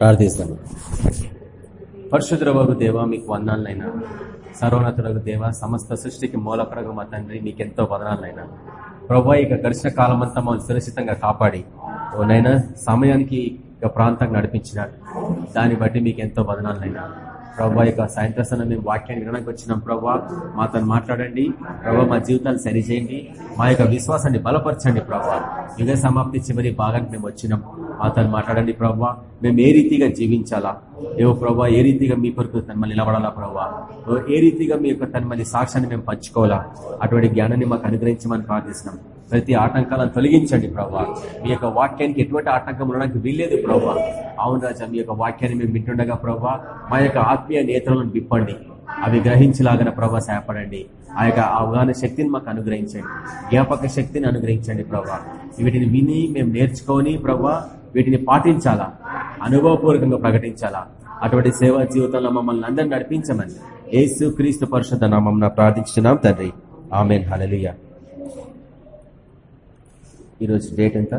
ప్రార్థిస్తాను. పరశుద్రబాబు దేవ మీకు వందాలనైనా సర్వోన్నతులకు దేవ సమస్త సృష్టికి మూలకరగు మా తండ్రి మీకెంతో వదనాలనైనా ప్రభా ఇక గడిచిన కాలం అంతా మమ్మల్ని సురక్షితంగా కాపాడి. ఓనైనా సమయానికి ఇక ప్రాంతంగా నడిపించినారు దాన్ని బట్టి మీకు ఎంతో వదనాలనైనా ప్రభా ఇక సాయంత్రం మేము వాక్యాన్ని వినడానికి వచ్చినాం ప్రభా. మాతో మాట్లాడండి. ప్రభా మా జీవితాలు సరిచేయండి. మా యొక్క విశ్వాసాన్ని బలపరచండి ప్రభా. యుగ సమాప్తి చివరి భాగానికి మేము వచ్చినాం. అతను మాట్లాడండి ప్రభావ మేము ఏ రీతిగా జీవించాలా? ఏవో ప్రభా ఏ రీతిగా మీ కొరకు మళ్ళీ నిలబడాలా ప్రభా ఓ ఏ రీతిగా మీ యొక్క తన్మల్ని సాక్ష్యాన్ని మేము పంచుకోవాలా? అటువంటి జ్ఞానాన్ని మాకు అనుగ్రహించమని ప్రార్థిస్తున్నాం. ప్రతి ఆటంకాలను తొలగించండి ప్రభావ మీ యొక్క వాక్యానికి ఎటువంటి ఆటంకం ఉండడానికి వీల్లేదు ప్రభావ అవును రాజా మీ యొక్క వాక్యాన్ని మేము వింటుండగా ప్రభా మా యొక్క ఆత్మీయ నేత్రాలను విప్పండి. అవి గ్రహించలాగిన ప్రభా సహాయపడండి. ఆ యొక్క అవగాహన శక్తిని మాకు అనుగ్రహించండి. జ్ఞాపక శక్తిని అనుగ్రహించండి ప్రభా వీటిని విని మేము నేర్చుకొని ప్రభా వీటిని పాటించాలా? అనుభవపూర్వకంగా ప్రకటించాలా? అటువంటి సేవా జీవితంలో మమ్మల్ని అందరినీ నడిపించమని ఏసు క్రీస్తు పరిషత్ నామం ప్రార్థించున్నాం తండ్రి. ఆమెన్. హలలియ ఈరోజు డేట్ ఎంత?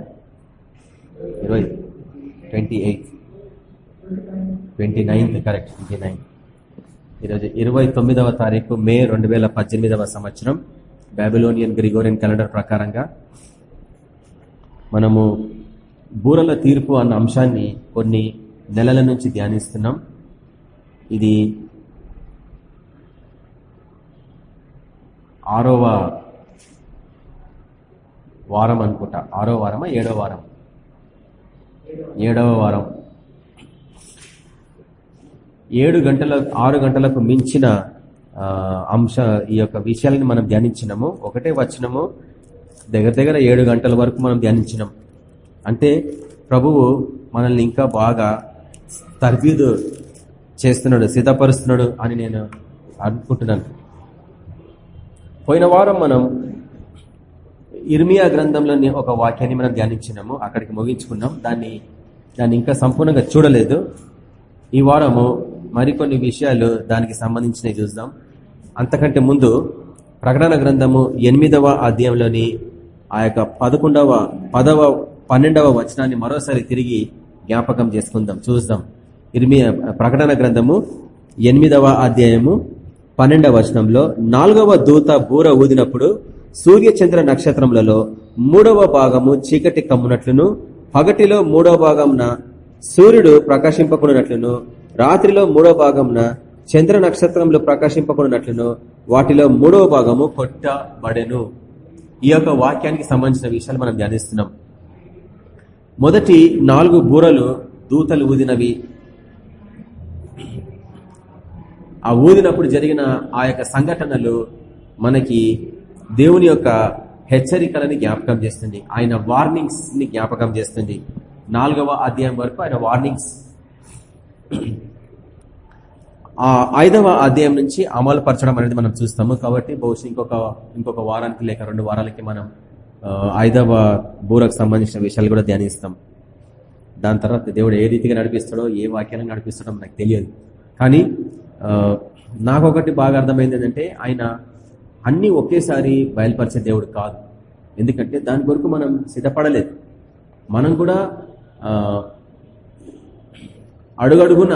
ఇరవై twenty eighth twenty ninth correct twenty ninth. ఈరోజు ఇరవై తొమ్మిదవ తారీఖు మే రెండు వేల పద్దెనిమిదవ సంవత్సరం. బాబిలోనియన్ గ్రిగోరియన్ క్యాలెండర్ ప్రకారంగా మనము బూరల తీర్పు అన్న అంశాన్ని కొన్ని నెలల నుంచి ధ్యానిస్తున్నాం. ఇది ఆరవ వారం అనుకుంటా. ఆరో వారమా ఏడో వారం? ఏడవ వారం. ఏడు గంటల ఆరు గంటలకు మించిన అంశ ఈ యొక్క విషయాలని మనం ధ్యానించినాము. ఒకటే వచ్చినము దగ్గర దగ్గర ఏడు గంటల వరకు మనం ధ్యానించినాం. అంటే ప్రభువు మనల్ని ఇంకా బాగా తర్బీదు చేస్తున్నాడు సిద్ధపరుస్తున్నాడు అని నేను అనుకుంటున్నాను. పోయిన వారం మనం ఇర్మియా గ్రంథంలోని ఒక వాక్యాన్ని మనం ధ్యానించినాము. అక్కడికి ముగించుకున్నాం. దాన్ని దాన్ని ఇంకా సంపూర్ణంగా చూడలేదు. ఈ వారము మరికొన్ని విషయాలు దానికి సంబంధించినవి చూద్దాం. అంతకంటే ముందు ప్రకటన గ్రంథము ఎనిమిదవ అధ్యాయంలోని ఆ యొక్క పదకొండవ పదవ పన్నెండవ వచనాన్ని మరోసారి తిరిగి జ్ఞాపకం చేసుకుందాం చూద్దాం. ఇర్మియ ప్రకటన గ్రంథము ఎనిమిదవ అధ్యాయము పన్నెండవ వచనంలో నాలుగవ దూత బూర ఊదినప్పుడు సూర్య చంద్ర నక్షత్రములలో మూడవ భాగము చీకటి కమ్మునట్లును పగటిలో మూడవ భాగంన సూర్యుడు ప్రకాశింపకున్నట్లును రాత్రిలో మూడవ భాగంన చంద్ర నక్షత్రములు ప్రకాశింపకున్నట్లును వాటిలో మూడవ భాగము కొట్టబడెను. ఈ యొక్క వాక్యానికి సంబంధించిన విషయాలు మనం ధ్యానిస్తున్నాం. మొదటి నాలుగు బూరలు దూతలు ఊదినవి. ఆ ఊదినప్పుడు జరిగిన ఆ యొక్క సంఘటనలు మనకి దేవుని యొక్క హెచ్చరికలని జ్ఞాపకం చేస్తుంది. ఆయన వార్నింగ్స్ని జ్ఞాపకం చేస్తుంది. నాలుగవ అధ్యాయం వరకు ఆయన వార్నింగ్స్. ఆ ఐదవ అధ్యాయం నుంచి అమలు పరచడం అనేది మనం చూస్తాము. కాబట్టి బహుశా ఇంకొక ఇంకొక వారానికి లేక రెండు వారాలకి మనం ఐదవ బూరకు సంబంధించిన విషయాలు కూడా ధ్యానిస్తాం. దాని తర్వాత దేవుడు ఏ రీతిగా నడిపిస్తాడో ఏ వాక్యాలను నడిపిస్తాడో నాకు తెలియదు. కానీ నాకు ఒకటి బాగా అర్థమైంది ఏంటంటే ఆయన అన్ని ఒకేసారి బయలుపరిచే దేవుడు కాదు. ఎందుకంటే దాని కొరకు మనం సిద్ధపడలేదు. మనం కూడా అడుగడుగున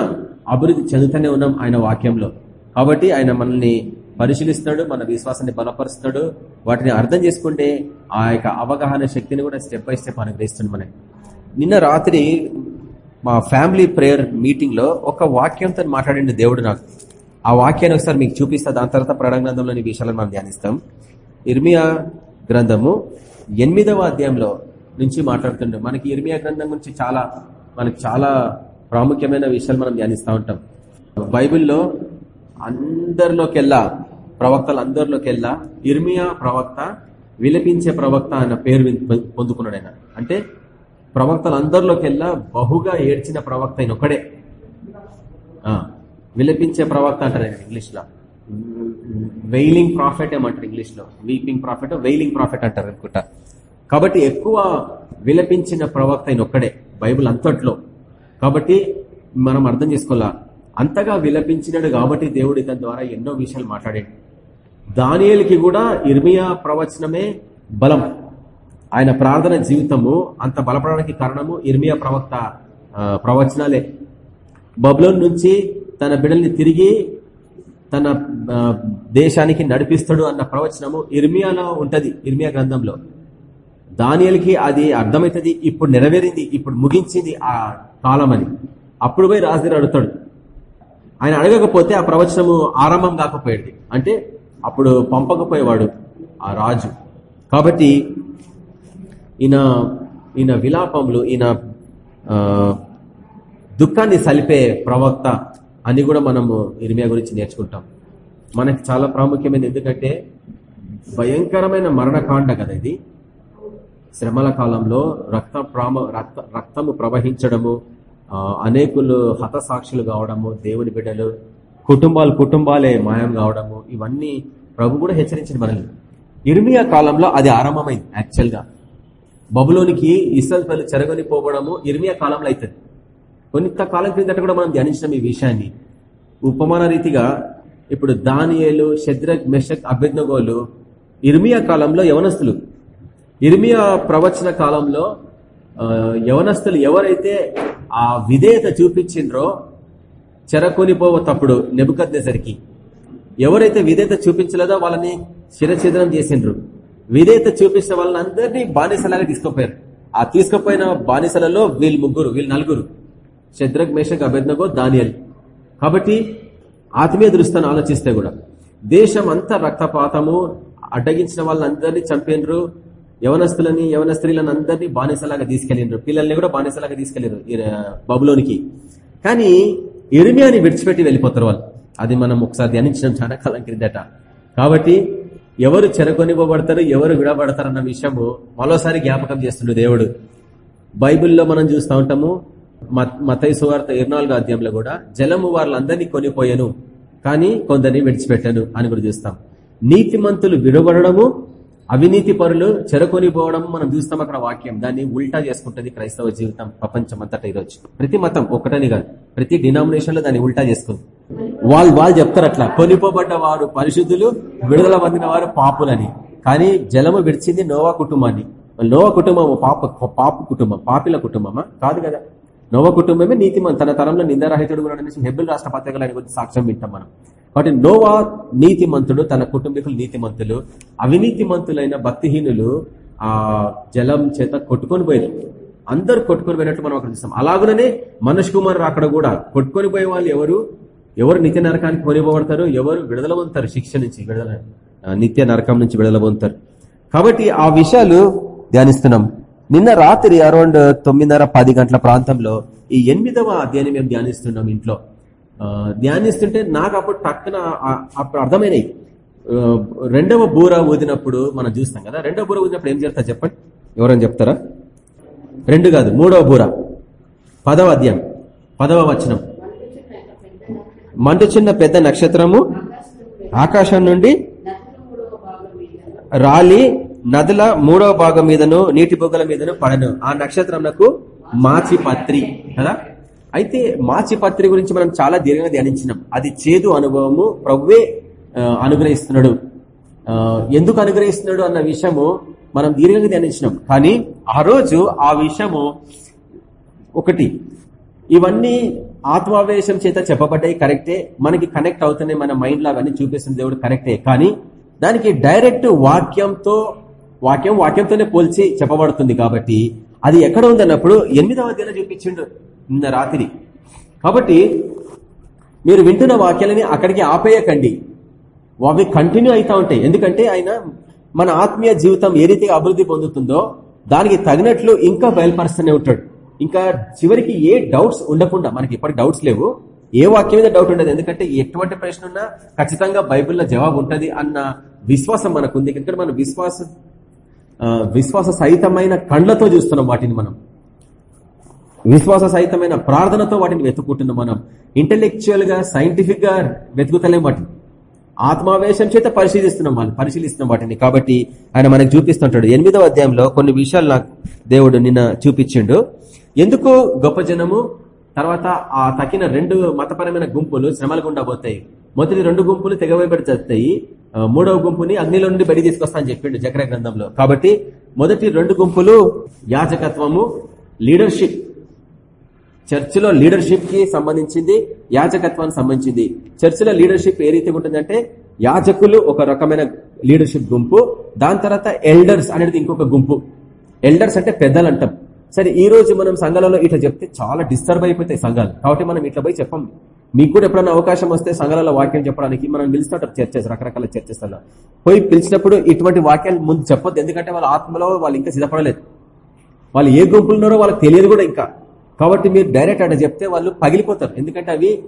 అభివృద్ధి చెందుతూనే ఉన్నాం ఆయన వాక్యంలో. కాబట్టి ఆయన మనల్ని పరిశీలిస్తాడు మన విశ్వాసాన్ని బలపరుస్తాడు. వాటిని అర్థం చేసుకుంటే ఆ యొక్క అవగాహన శక్తిని కూడా స్టెప్ బై స్టెప్ అనుగ్రహిస్తుంది మనకి. నిన్న రాత్రి మా ఫ్యామిలీ ప్రేయర్ మీటింగ్లో ఒక వాక్యంతో మాట్లాడండి దేవుడు నాకు. ఆ వాక్యాన్ని ఒకసారి మీకు చూపిస్తా దాని తర్వాత ప్రణగ్రంథంలోని విషయాలను మనం ధ్యానిస్తాం. ఇర్మియా గ్రంథము ఎనిమిదవ అధ్యాయంలో నుంచి మాట్లాడుతుండే. మనకి ఇర్మియా గ్రంథం గురించి చాలా మనకు చాలా ప్రాముఖ్యమైన విషయాలు మనం ధ్యానిస్తూ ఉంటాం. బైబిల్లో అందరిలోకెల్లా ప్రవక్తలు వెళ్ళా ఇర్మియా ప్రవక్త విలపించే ప్రవక్త అన్న పేరు పొందుకున్నాడు ఆయన అంటే ప్రవక్తలు అందరిలోకెల్లా బహుగా ఏడ్చిన ప్రవక్త ఆయన ఒకడే విలపించే ప్రవక్త అంటారు ఇంగ్లీష్లో వెయిలింగ్ ప్రాఫిట్ ఏమంటారు ఇంగ్లీష్లో వీపింగ్ ప్రాఫిట్ వెయిలింగ్ ప్రాఫిట్ అంటారు అనుకుంటా. కాబట్టి ఎక్కువ విలపించిన ప్రవక్త ఆయన ఒక్కడే బైబుల్ అంతట్లో. కాబట్టి మనం అర్థం చేసుకోవాలా? అంతగా విలపించినాడు కాబట్టి దేవుడు ఇతని ద్వారా ఎన్నో విషయాలు మాట్లాడాడు. దానియలకి కూడా ఇర్మియా ప్రవచనమే బలం. ఆయన ప్రార్థన జీవితము అంత బలపడడానికి కారణము ఇర్మియా ప్రవక్త ప్రవచనాలే. బబులోన్ నుంచి తన బిడల్ని తిరిగి తన దేశానికి నడిపిస్తాడు అన్న ప్రవచనము ఇర్మియాలో ఉంటది ఇర్మియా గ్రంథంలో. దానియలకి అది అర్థమవుతుంది ఇప్పుడు నెరవేరింది ఇప్పుడు ముగించింది ఆ కాలం అని అప్పుడు పోయి రాజుగారు అడుగుతాడు ఆయన అడగకపోతే ఆ ప్రవచనము ఆరంభం కాకపోయేది అంటే అప్పుడు పంపకపోయేవాడు ఆ రాజు. కాబట్టి ఈయన ఈయన విలాపములు ఈయన దుఃఖాన్ని సలిపే ప్రవక్త అని కూడా మనము ఇర్మియా గురించి నేర్చుకుంటాం. మనకి చాలా ప్రాముఖ్యమైనది ఎందుకంటే భయంకరమైన మరణకాండ కదా ఇది. శ్రమల కాలంలో రక్త ప్రామ రక్త రక్తము ప్రవహించడము అనేకులు హతసాక్షులు కావడము దేవుని బిడ్డలు కుటుంబాలు కుటుంబాలే మాయం కావడము ఇవన్నీ ప్రభు కూడా హెచ్చరించింది మనల్ని. ఇర్మియా కాలంలో అది ఆరంభమైంది యాక్చువల్గా. బబులోనికి ఇస్రాయల్ పల్లి చెరగని పోవడము ఇర్మియా కాలంలో అవుతుంది కొంతకాలం క్రిందట కూడా మనం ధ్యానించడం ఈ విషయాన్ని. ఉపమాన రీతిగా ఇప్పుడు దానియేలు షద్రక్ మెషక్ అభ్యజ్ఞగోలు ఇర్మియా కాలంలో యవనస్తులు. ఇర్మియా ప్రవచన కాలంలో యవనస్తులు ఎవరైతే ఆ విధేయత చూపించిండ్రో చెరకొనిపోవ తప్పుడు నెబుకద్దేసరికి ఎవరైతే విధేయత చూపించలేదో వాళ్ళని శిరఛేదనం చేసిండ్రు. విధేయత చూపించిన వాళ్ళని అందరినీ బానిసలాగా తీసుకుపోయారు. ఆ తీసుకుపోయిన బానిసలలో వీళ్ళు ముగ్గురు వీళ్ళు నలుగురు. శద్రగ్ మేషక్ అభెజ్ఞగో దానియల్. కాబట్టి ఆత్మీయ దృష్టిని ఆలోచిస్తే కూడా దేశం అంతా రక్తపాతము అడ్డగించిన వాళ్ళందరినీ చంపినరు. యవనస్తులని యవన స్త్రీలను అందరినీ బానిసలాగా తీసుకెళ్ళినారు పిల్లల్ని కూడా బానిసలాగా తీసుకెళ్ళారు బబులోనికి. కానీ ఇరిమియాని విడిచిపెట్టి వెళ్ళిపోతారు వాళ్ళు. అది మనం ఒకసారి ధ్యానించడం చాలా కాలం క్రిందట. కాబట్టి ఎవరు చెరకొనివ్వబడతారు ఎవరు విడబడతారు అన్న విషయము మరోసారి జ్ఞాపకం చేస్తుండే దేవుడు. బైబిల్లో మనం చూస్తూ ఉంటాము మతై సువార్త ఇరునాలుగో అధ్యాయంలో కూడా జలము వాళ్ళందరినీ కొనిపోయాను కానీ కొందరిని విడిచిపెట్టాను అని కూడా చూస్తాం. నీతిమంతులు విడబడము అవినీతి పరులు చెరకొనిపోవడం మనం చూస్తాం అక్కడ వాక్యం. దాన్ని ఉల్టా చేసుకుంటుంది క్రైస్తవ జీవితం ప్రపంచం అంతటా ఈరోజు. ప్రతి మతం ఒకటని కాదు. ప్రతి డినామినేషన్లో దాన్ని ఉల్టా చేసుకుంది. వాళ్ళు వాళ్ళు చెప్తారు అట్లా. కొనిపోబడ్డ వారు పరిశుద్ధులు విడుదల పొందిన వారు పాపులని. కానీ జలము విడిచింది నోవా కుటుంబాన్ని. నోవా కుటుంబం పాప పాప కుటుంబం పాపిల కుటుంబమా? కాదు కదా. నోవ కుటుంబమే నీతిమంతు తన తరంలో నిందారహితుడు కూడా అనేసి హెబిల్ రాష్ట్ర పత్రికల గురించి సాక్ష్యం వింటాం మనం. కాబట్టి నోవా నీతిమంతుడు తన కుటుంబీకులు నీతిమంతులు అవినీతిమంతులైన భక్తిహీనులు ఆ జలం చేత కొట్టుకొని పోయారు. అందరు కొట్టుకొని పోయినట్టు మనం అక్కడ చూస్తాం. అలాగనే మనష్ కుమార్ అక్కడ కూడా కొట్టుకొని పోయే వాళ్ళు ఎవరు? ఎవరు నిత్య నరకానికి కొనిపోబడతారు ఎవరు విడుదల పొందుతారు? శిక్ష నుంచి విడుదల నిత్య నరకం నుంచి విడుదల పొందుతారు. కాబట్టి ఆ విషయాలు ధ్యానిస్తున్నాం. నిన్న రాత్రి అరౌండ్ తొమ్మిదిన్నర పది గంటల ప్రాంతంలో ఈ ఎనిమిదవ అధ్యాయం మేము ధ్యానిస్తున్నాం ఇంట్లో. ధ్యానిస్తుంటే నాకు అప్పుడు టక్కున అప్పుడు అర్థమైనవి రెండవ బూర ఊదినప్పుడు మనం చూస్తాం కదా రెండవ బూర ఊదినప్పుడు ఏం చేస్తారు చెప్పండి? ఎవరైనా చెప్తారా? రెండు కాదు మూడవ బూర. పదవ అధ్యాయం పదవ వచనం. మంటు చిన్న పెద్ద నక్షత్రము ఆకాశం నుండి రాలి నదుల మూడవ భాగం మీదను నీటి బొగ్గల మీదను పడను. ఆ నక్షత్రంకు మాచిపత్రి కదా? అయితే మాచిపత్రి గురించి మనం చాలా దీర్ఘంగా ధ్యానించినాం. అది చేదు అనుభవము ప్రవ్వే అనుగ్రహిస్తున్నాడు. ఎందుకు అనుగ్రహిస్తున్నాడు అన్న విషయము మనం దీర్ఘంగా ధ్యానించినాం. కానీ ఆ రోజు ఆ విషయము ఒకటి. ఇవన్నీ ఆత్మావేశం చేత చెప్పబడ్డాయి కరెక్టే. మనకి కనెక్ట్ అవుతున్నాయి మన మైండ్లో అవన్నీ చూపిస్తున్న దేవుడు కరెక్టే కానీ దానికి డైరెక్ట్ వాక్యంతో వాక్యం వాక్యంతోనే పోల్చి చెప్పబడుతుంది కాబట్టి అది ఎక్కడ ఉందన్నప్పుడు ఎనిమిదవ దిన చూపించిండు నిన్న రాత్రి. కాబట్టి మీరు వింటున్న వాక్యాలని అక్కడికి ఆపేయకండి. అవి కంటిన్యూ అవుతా ఉంటాయి. ఎందుకంటే ఆయన మన ఆత్మీయ జీవితం ఏ రీతిగా అభివృద్ధి పొందుతుందో దానికి తగినట్లు ఇంకా బయలుపరుస్తూనే ఉంటాడు. ఇంకా చివరికి ఏ డౌట్స్ ఉండకుండా మనకి ఇప్పటికి డౌట్స్ లేవు. ఏ వాక్యం మీద డౌట్ ఉండదు. ఎందుకంటే ఎటువంటి ప్రశ్న ఉన్నా ఖచ్చితంగా బైబిల్లో జవాబు ఉంటుంది అన్న విశ్వాసం మనకు ఉంది ఎందుకంటే మన విశ్వాస విశ్వాస సహితమైన కండ్లతో చూస్తున్నాం వాటిని మనం. విశ్వాస సహితమైన ప్రార్థనతో వాటిని వెతుకుంటున్నాం మనం. ఇంటెలెక్చువల్గా సైంటిఫిక్గా వెతుకుతలేం వాటిని. ఆత్మావేశం చేత పరిశీలిస్తున్నాం వాళ్ళు పరిశీలిస్తున్నాం వాటిని. కాబట్టి ఆయన మనకు చూపిస్తుంటాడు. ఎనిమిదవ అధ్యాయంలో కొన్ని విషయాలు నాకు దేవుడు నిన్న చూపించిండు. ఎందుకు గొప్ప జనము? తర్వాత ఆ తక్కిన రెండు మతపరమైన గుంపులు శ్రమలు గుండా పోతాయి. మొదటి రెండు గుంపులు తెగవేయబడి చేస్తాయి. మూడవ గుంపుని అగ్నిలో నుండి బయట తీసుకొస్తా అని చెప్పిండు జకర గ్రంథంలో. కాబట్టి మొదటి రెండు గుంపులు యాజకత్వము లీడర్షిప్ చర్చిలో లీడర్షిప్కి సంబంధించింది యాజకత్వానికి సంబంధించింది. చర్చిలో లీడర్షిప్ ఏ రీతిగా ఉంటుందంటే యాజకులు ఒక రకమైన లీడర్షిప్ గుంపు దాని తర్వాత ఎల్డర్స్ అనేది ఇంకొక గుంపు. ఎల్డర్స్ అంటే పెద్దలు అంటాం సరే ఈ రోజు మనం సంఘాలలో ఇట్లా చెప్తే చాలా డిస్టర్బ్ అయిపోతాయి సంఘాలు. కాబట్టి మనం ఇట్లా పోయి చెప్పం. మీకు కూడా ఎప్పుడైనా అవకాశం వస్తే సంఘాలలో వాక్యం చెప్పడానికి మనం పిలుస్తుంటాం చర్చస్ రకరకాల చర్చస్ అలా పోయి పిలిచినప్పుడు ఇటువంటి వాక్యాలు ముందు చెప్పొద్దు. ఎందుకంటే వాళ్ళ ఆత్మలో వాళ్ళు ఇంకా సిద్ధపడలేదు. వాళ్ళు ఏ గుంపులు ఉన్నారో వాళ్ళకి తెలియదు కూడా ఇంకా. కాబట్టి మీరు డైరెక్ట్ అట్లా చెప్తే వాళ్ళు పగిలిపోతారు. ఎందుకంటే అవి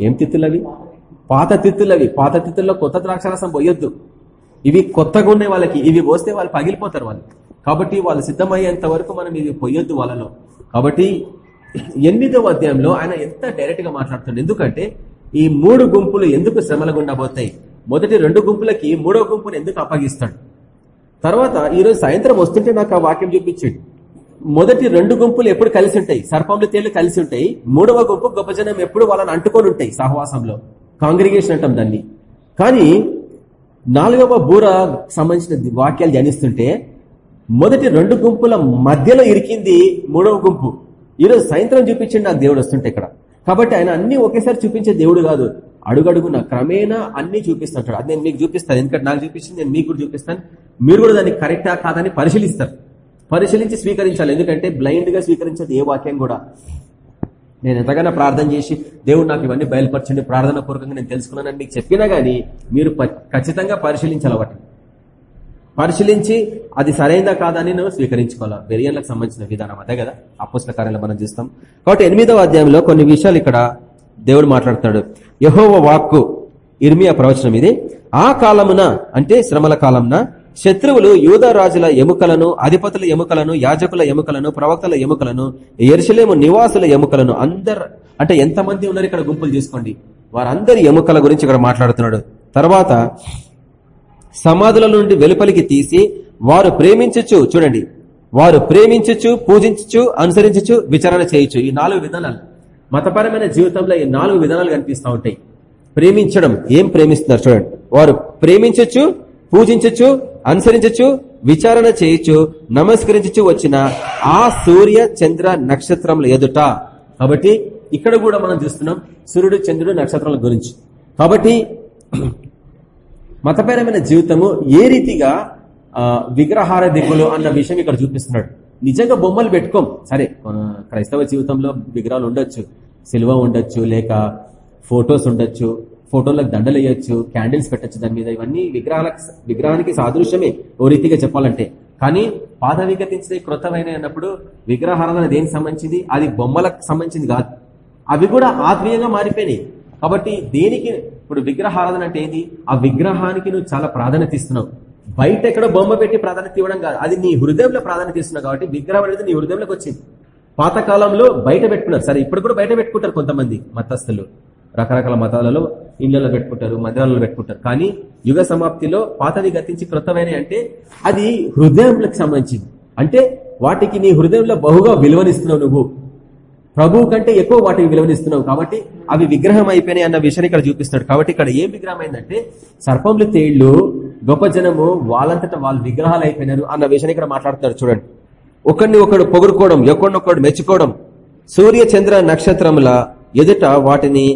ఏం తిత్తులు అవి? పాత తిత్తులు అవి. పాత తిత్తుల్లో కొత్త ద్రాక్షరసం పోయొద్దు. ఇవి కొత్తగా ఉన్నాయి వాళ్ళకి. ఇవి పోస్తే వాళ్ళు పగిలిపోతారు వాళ్ళు. కాబట్టి వాళ్ళు సిద్ధమయ్యేంత వరకు మనం ఇది పోయొద్దు వాళ్ళలో. కాబట్టి ఎనిమిదవ అధ్యాయంలో ఆయన ఎంత డైరెక్ట్గా మాట్లాడుతుంది ఎందుకంటే ఈ మూడు గుంపులు ఎందుకు శ్రమల గుండా పోతాయి? మొదటి రెండు గుంపులకి మూడో గుంపును ఎందుకు అప్పగిస్తాడు? తర్వాత ఈరోజు సాయంత్రం వస్తుంటే నాకు ఆ వాక్యం చూపించాడు. మొదటి రెండు గుంపులు ఎప్పుడు కలిసి ఉంటాయి? సర్పంలు తేళ్ళు కలిసి ఉంటాయి. మూడవ గుంపు గొప్ప జనం ఎప్పుడు వాళ్ళని అంటుకొని ఉంటాయి సహవాసంలో. కాంగ్రిగేషన్ అంటాం దాన్ని. కానీ నాలుగవ బూర సంబంధించిన వాక్యాలు ధ్యానిస్తుంటే మొదటి రెండు గుంపుల మధ్యలో ఇరికింది మూడవ గుంపు. ఈరోజు సాయంత్రం చూపించండి నాకు దేవుడు వస్తుంటే ఇక్కడ. కాబట్టి ఆయన అన్ని ఒకేసారి చూపించే దేవుడు కాదు. అడుగడుగున క్రమేణా అన్ని చూపిస్తుంటాడు. అది నేను మీకు చూపిస్తాను. ఎందుకంటే నాకు చూపించింది నేను మీకు కూడా చూపిస్తాను. మీరు కూడా దాన్ని కరెక్టా కాదని పరిశీలిస్తారు. పరిశీలించి స్వీకరించాలి. ఎందుకంటే బ్లైండ్గా స్వీకరించదు ఏ వాక్యం కూడా. నేను ఎంతగానో ప్రార్థన చేసి దేవుడు నాకు ఇవన్నీ బయలుపరచండి. ప్రార్థన పూర్వకంగా నేను తెలుసుకున్నానని మీకు చెప్పినా గానీ మీరు ఖచ్చితంగా పరిశీలించాలి వాటిని. పరిశీలించి అది సరైనదా కాదని నువ్వు స్వీకరించుకోవాలి? బెరియన్లకు సంబంధించిన విధానం అదే కదా? అప్పుస్ల కార్యాలు మనం చూస్తాం. కాబట్టి ఎనిమిదవ అధ్యాయంలో కొన్ని విషయాలు ఇక్కడ దేవుడు మాట్లాడతాడు యహోవ వాక్కు ఇర్మియా ప్రవచనం ఇది. ఆ కాలమున అంటే శ్రమల కాలంన శత్రువులు యూదరాజుల ఎముకలను అధిపతుల ఎముకలను యాజకుల ఎముకలను ప్రవక్తల ఎముకలను ఎరుసలేము నివాసుల ఎముకలను అందరు అంటే ఎంతమంది ఉన్నారు ఇక్కడ గుంపులు తీసుకోండి వారందరి ఎముకల గురించి ఇక్కడ మాట్లాడుతున్నాడు. తర్వాత సమాధుల నుండి వెలుపలికి తీసి వారు ప్రేమించచ్చు చూడండి. వారు ప్రేమించచ్చు పూజించచ్చు అనుసరించచ్చు విచారణ చేయొచ్చు ఈ నాలుగు విధానాలు మతపరమైన జీవితంలో ఈ నాలుగు విధానాలు కనిపిస్తూ ఉంటాయి. ప్రేమించడం ఏం ప్రేమిస్తున్నారు చూడండి. వారు ప్రేమించచ్చు పూజించచ్చు అనుసరించచ్చు విచారణ చేయొచ్చు నమస్కరించచ్చు వచ్చిన ఆ సూర్య చంద్ర నక్షత్రముల ఎదుట. కాబట్టి ఇక్కడ కూడా మనం చూస్తున్నాం సూర్యుడు చంద్రుడు నక్షత్రాల గురించి. కాబట్టి మతపరమైన జీవితము ఏ రీతిగా విగ్రహార దిగులు అన్న విషయం ఇక్కడ చూపిస్తున్నాడు. నిజంగా బొమ్మలు పెట్టుకోం. సరే క్రైస్తవ జీవితంలో విగ్రహాలు ఉండొచ్చు. సిల్వ ఉండొచ్చు లేక ఫొటోస్ ఉండొచ్చు ఫోటోలకు దండలు వేయొచ్చు క్యాండిల్స్ పెట్టచ్చు దాని మీద. ఇవన్నీ విగ్రహాల విగ్రహానికి సాదృశ్యమే ఓ రీతిగా చెప్పాలంటే. కానీ పాత విగతించిన కృతమైన అన్నప్పుడు విగ్రహారాధన దేనికి సంబంధించింది? అది బొమ్మలకు సంబంధించింది కాదు. అవి కూడా ఆత్మీయంగా మారిపోయినాయి. కాబట్టి దేనికి ఇప్పుడు విగ్రహారాధన అంటే ఏంది? ఆ విగ్రహానికి నువ్వు చాలా ప్రాధాన్యత ఇస్తున్నావు. బయట ఎక్కడ బొమ్మ పెట్టి ప్రాధాన్యత ఇవ్వడం కాదు. అది నీ హృదయంలో ప్రాధాన్యత ఇస్తున్నావు కాబట్టి విగ్రహం అనేది నీ హృదయంలోకి వచ్చింది. పాతకాలంలో బయట పెట్టుకున్నారు. సరే ఇప్పుడు కూడా బయట పెట్టుకుంటారు కొంతమంది మతస్థులు. రకరకాల మతాలలో ఇళ్ళలో పెట్టుకుంటారు మందిరాలలో పెట్టుకుంటారు. కానీ యుగ సమాప్తిలో పాతవి గతించి కృతమైన అంటే అది హృదయంలోకి సంబంధించింది. అంటే వాటికి నీ హృదయంలో బహుగా విలువనిస్తున్నావు నువ్వు. ప్రభువు కంటే ఎక్కువ వాటికి విలువనిస్తున్నావు కాబట్టి అవి విగ్రహం అయిపోయినాయి అన్న విషయాన్ని ఇక్కడ చూపిస్తాడు కాబట్టి ఇక్కడ ఏం విగ్రహం అయిందంటే సర్పంలు తేళ్ళు గొప్ప జనము వాళ్ళంతటా వాళ్ళు విగ్రహాలు అయిపోయినారు అన్న విషయాన్ని ఇక్కడ మాట్లాడుతున్నారు చూడండి. ఒకరిని ఒకడు పొగుడుకోవడం ఒకడినొకడు మెచ్చుకోవడం సూర్య చంద్ర నక్షత్రముల ఎదుట వాటిని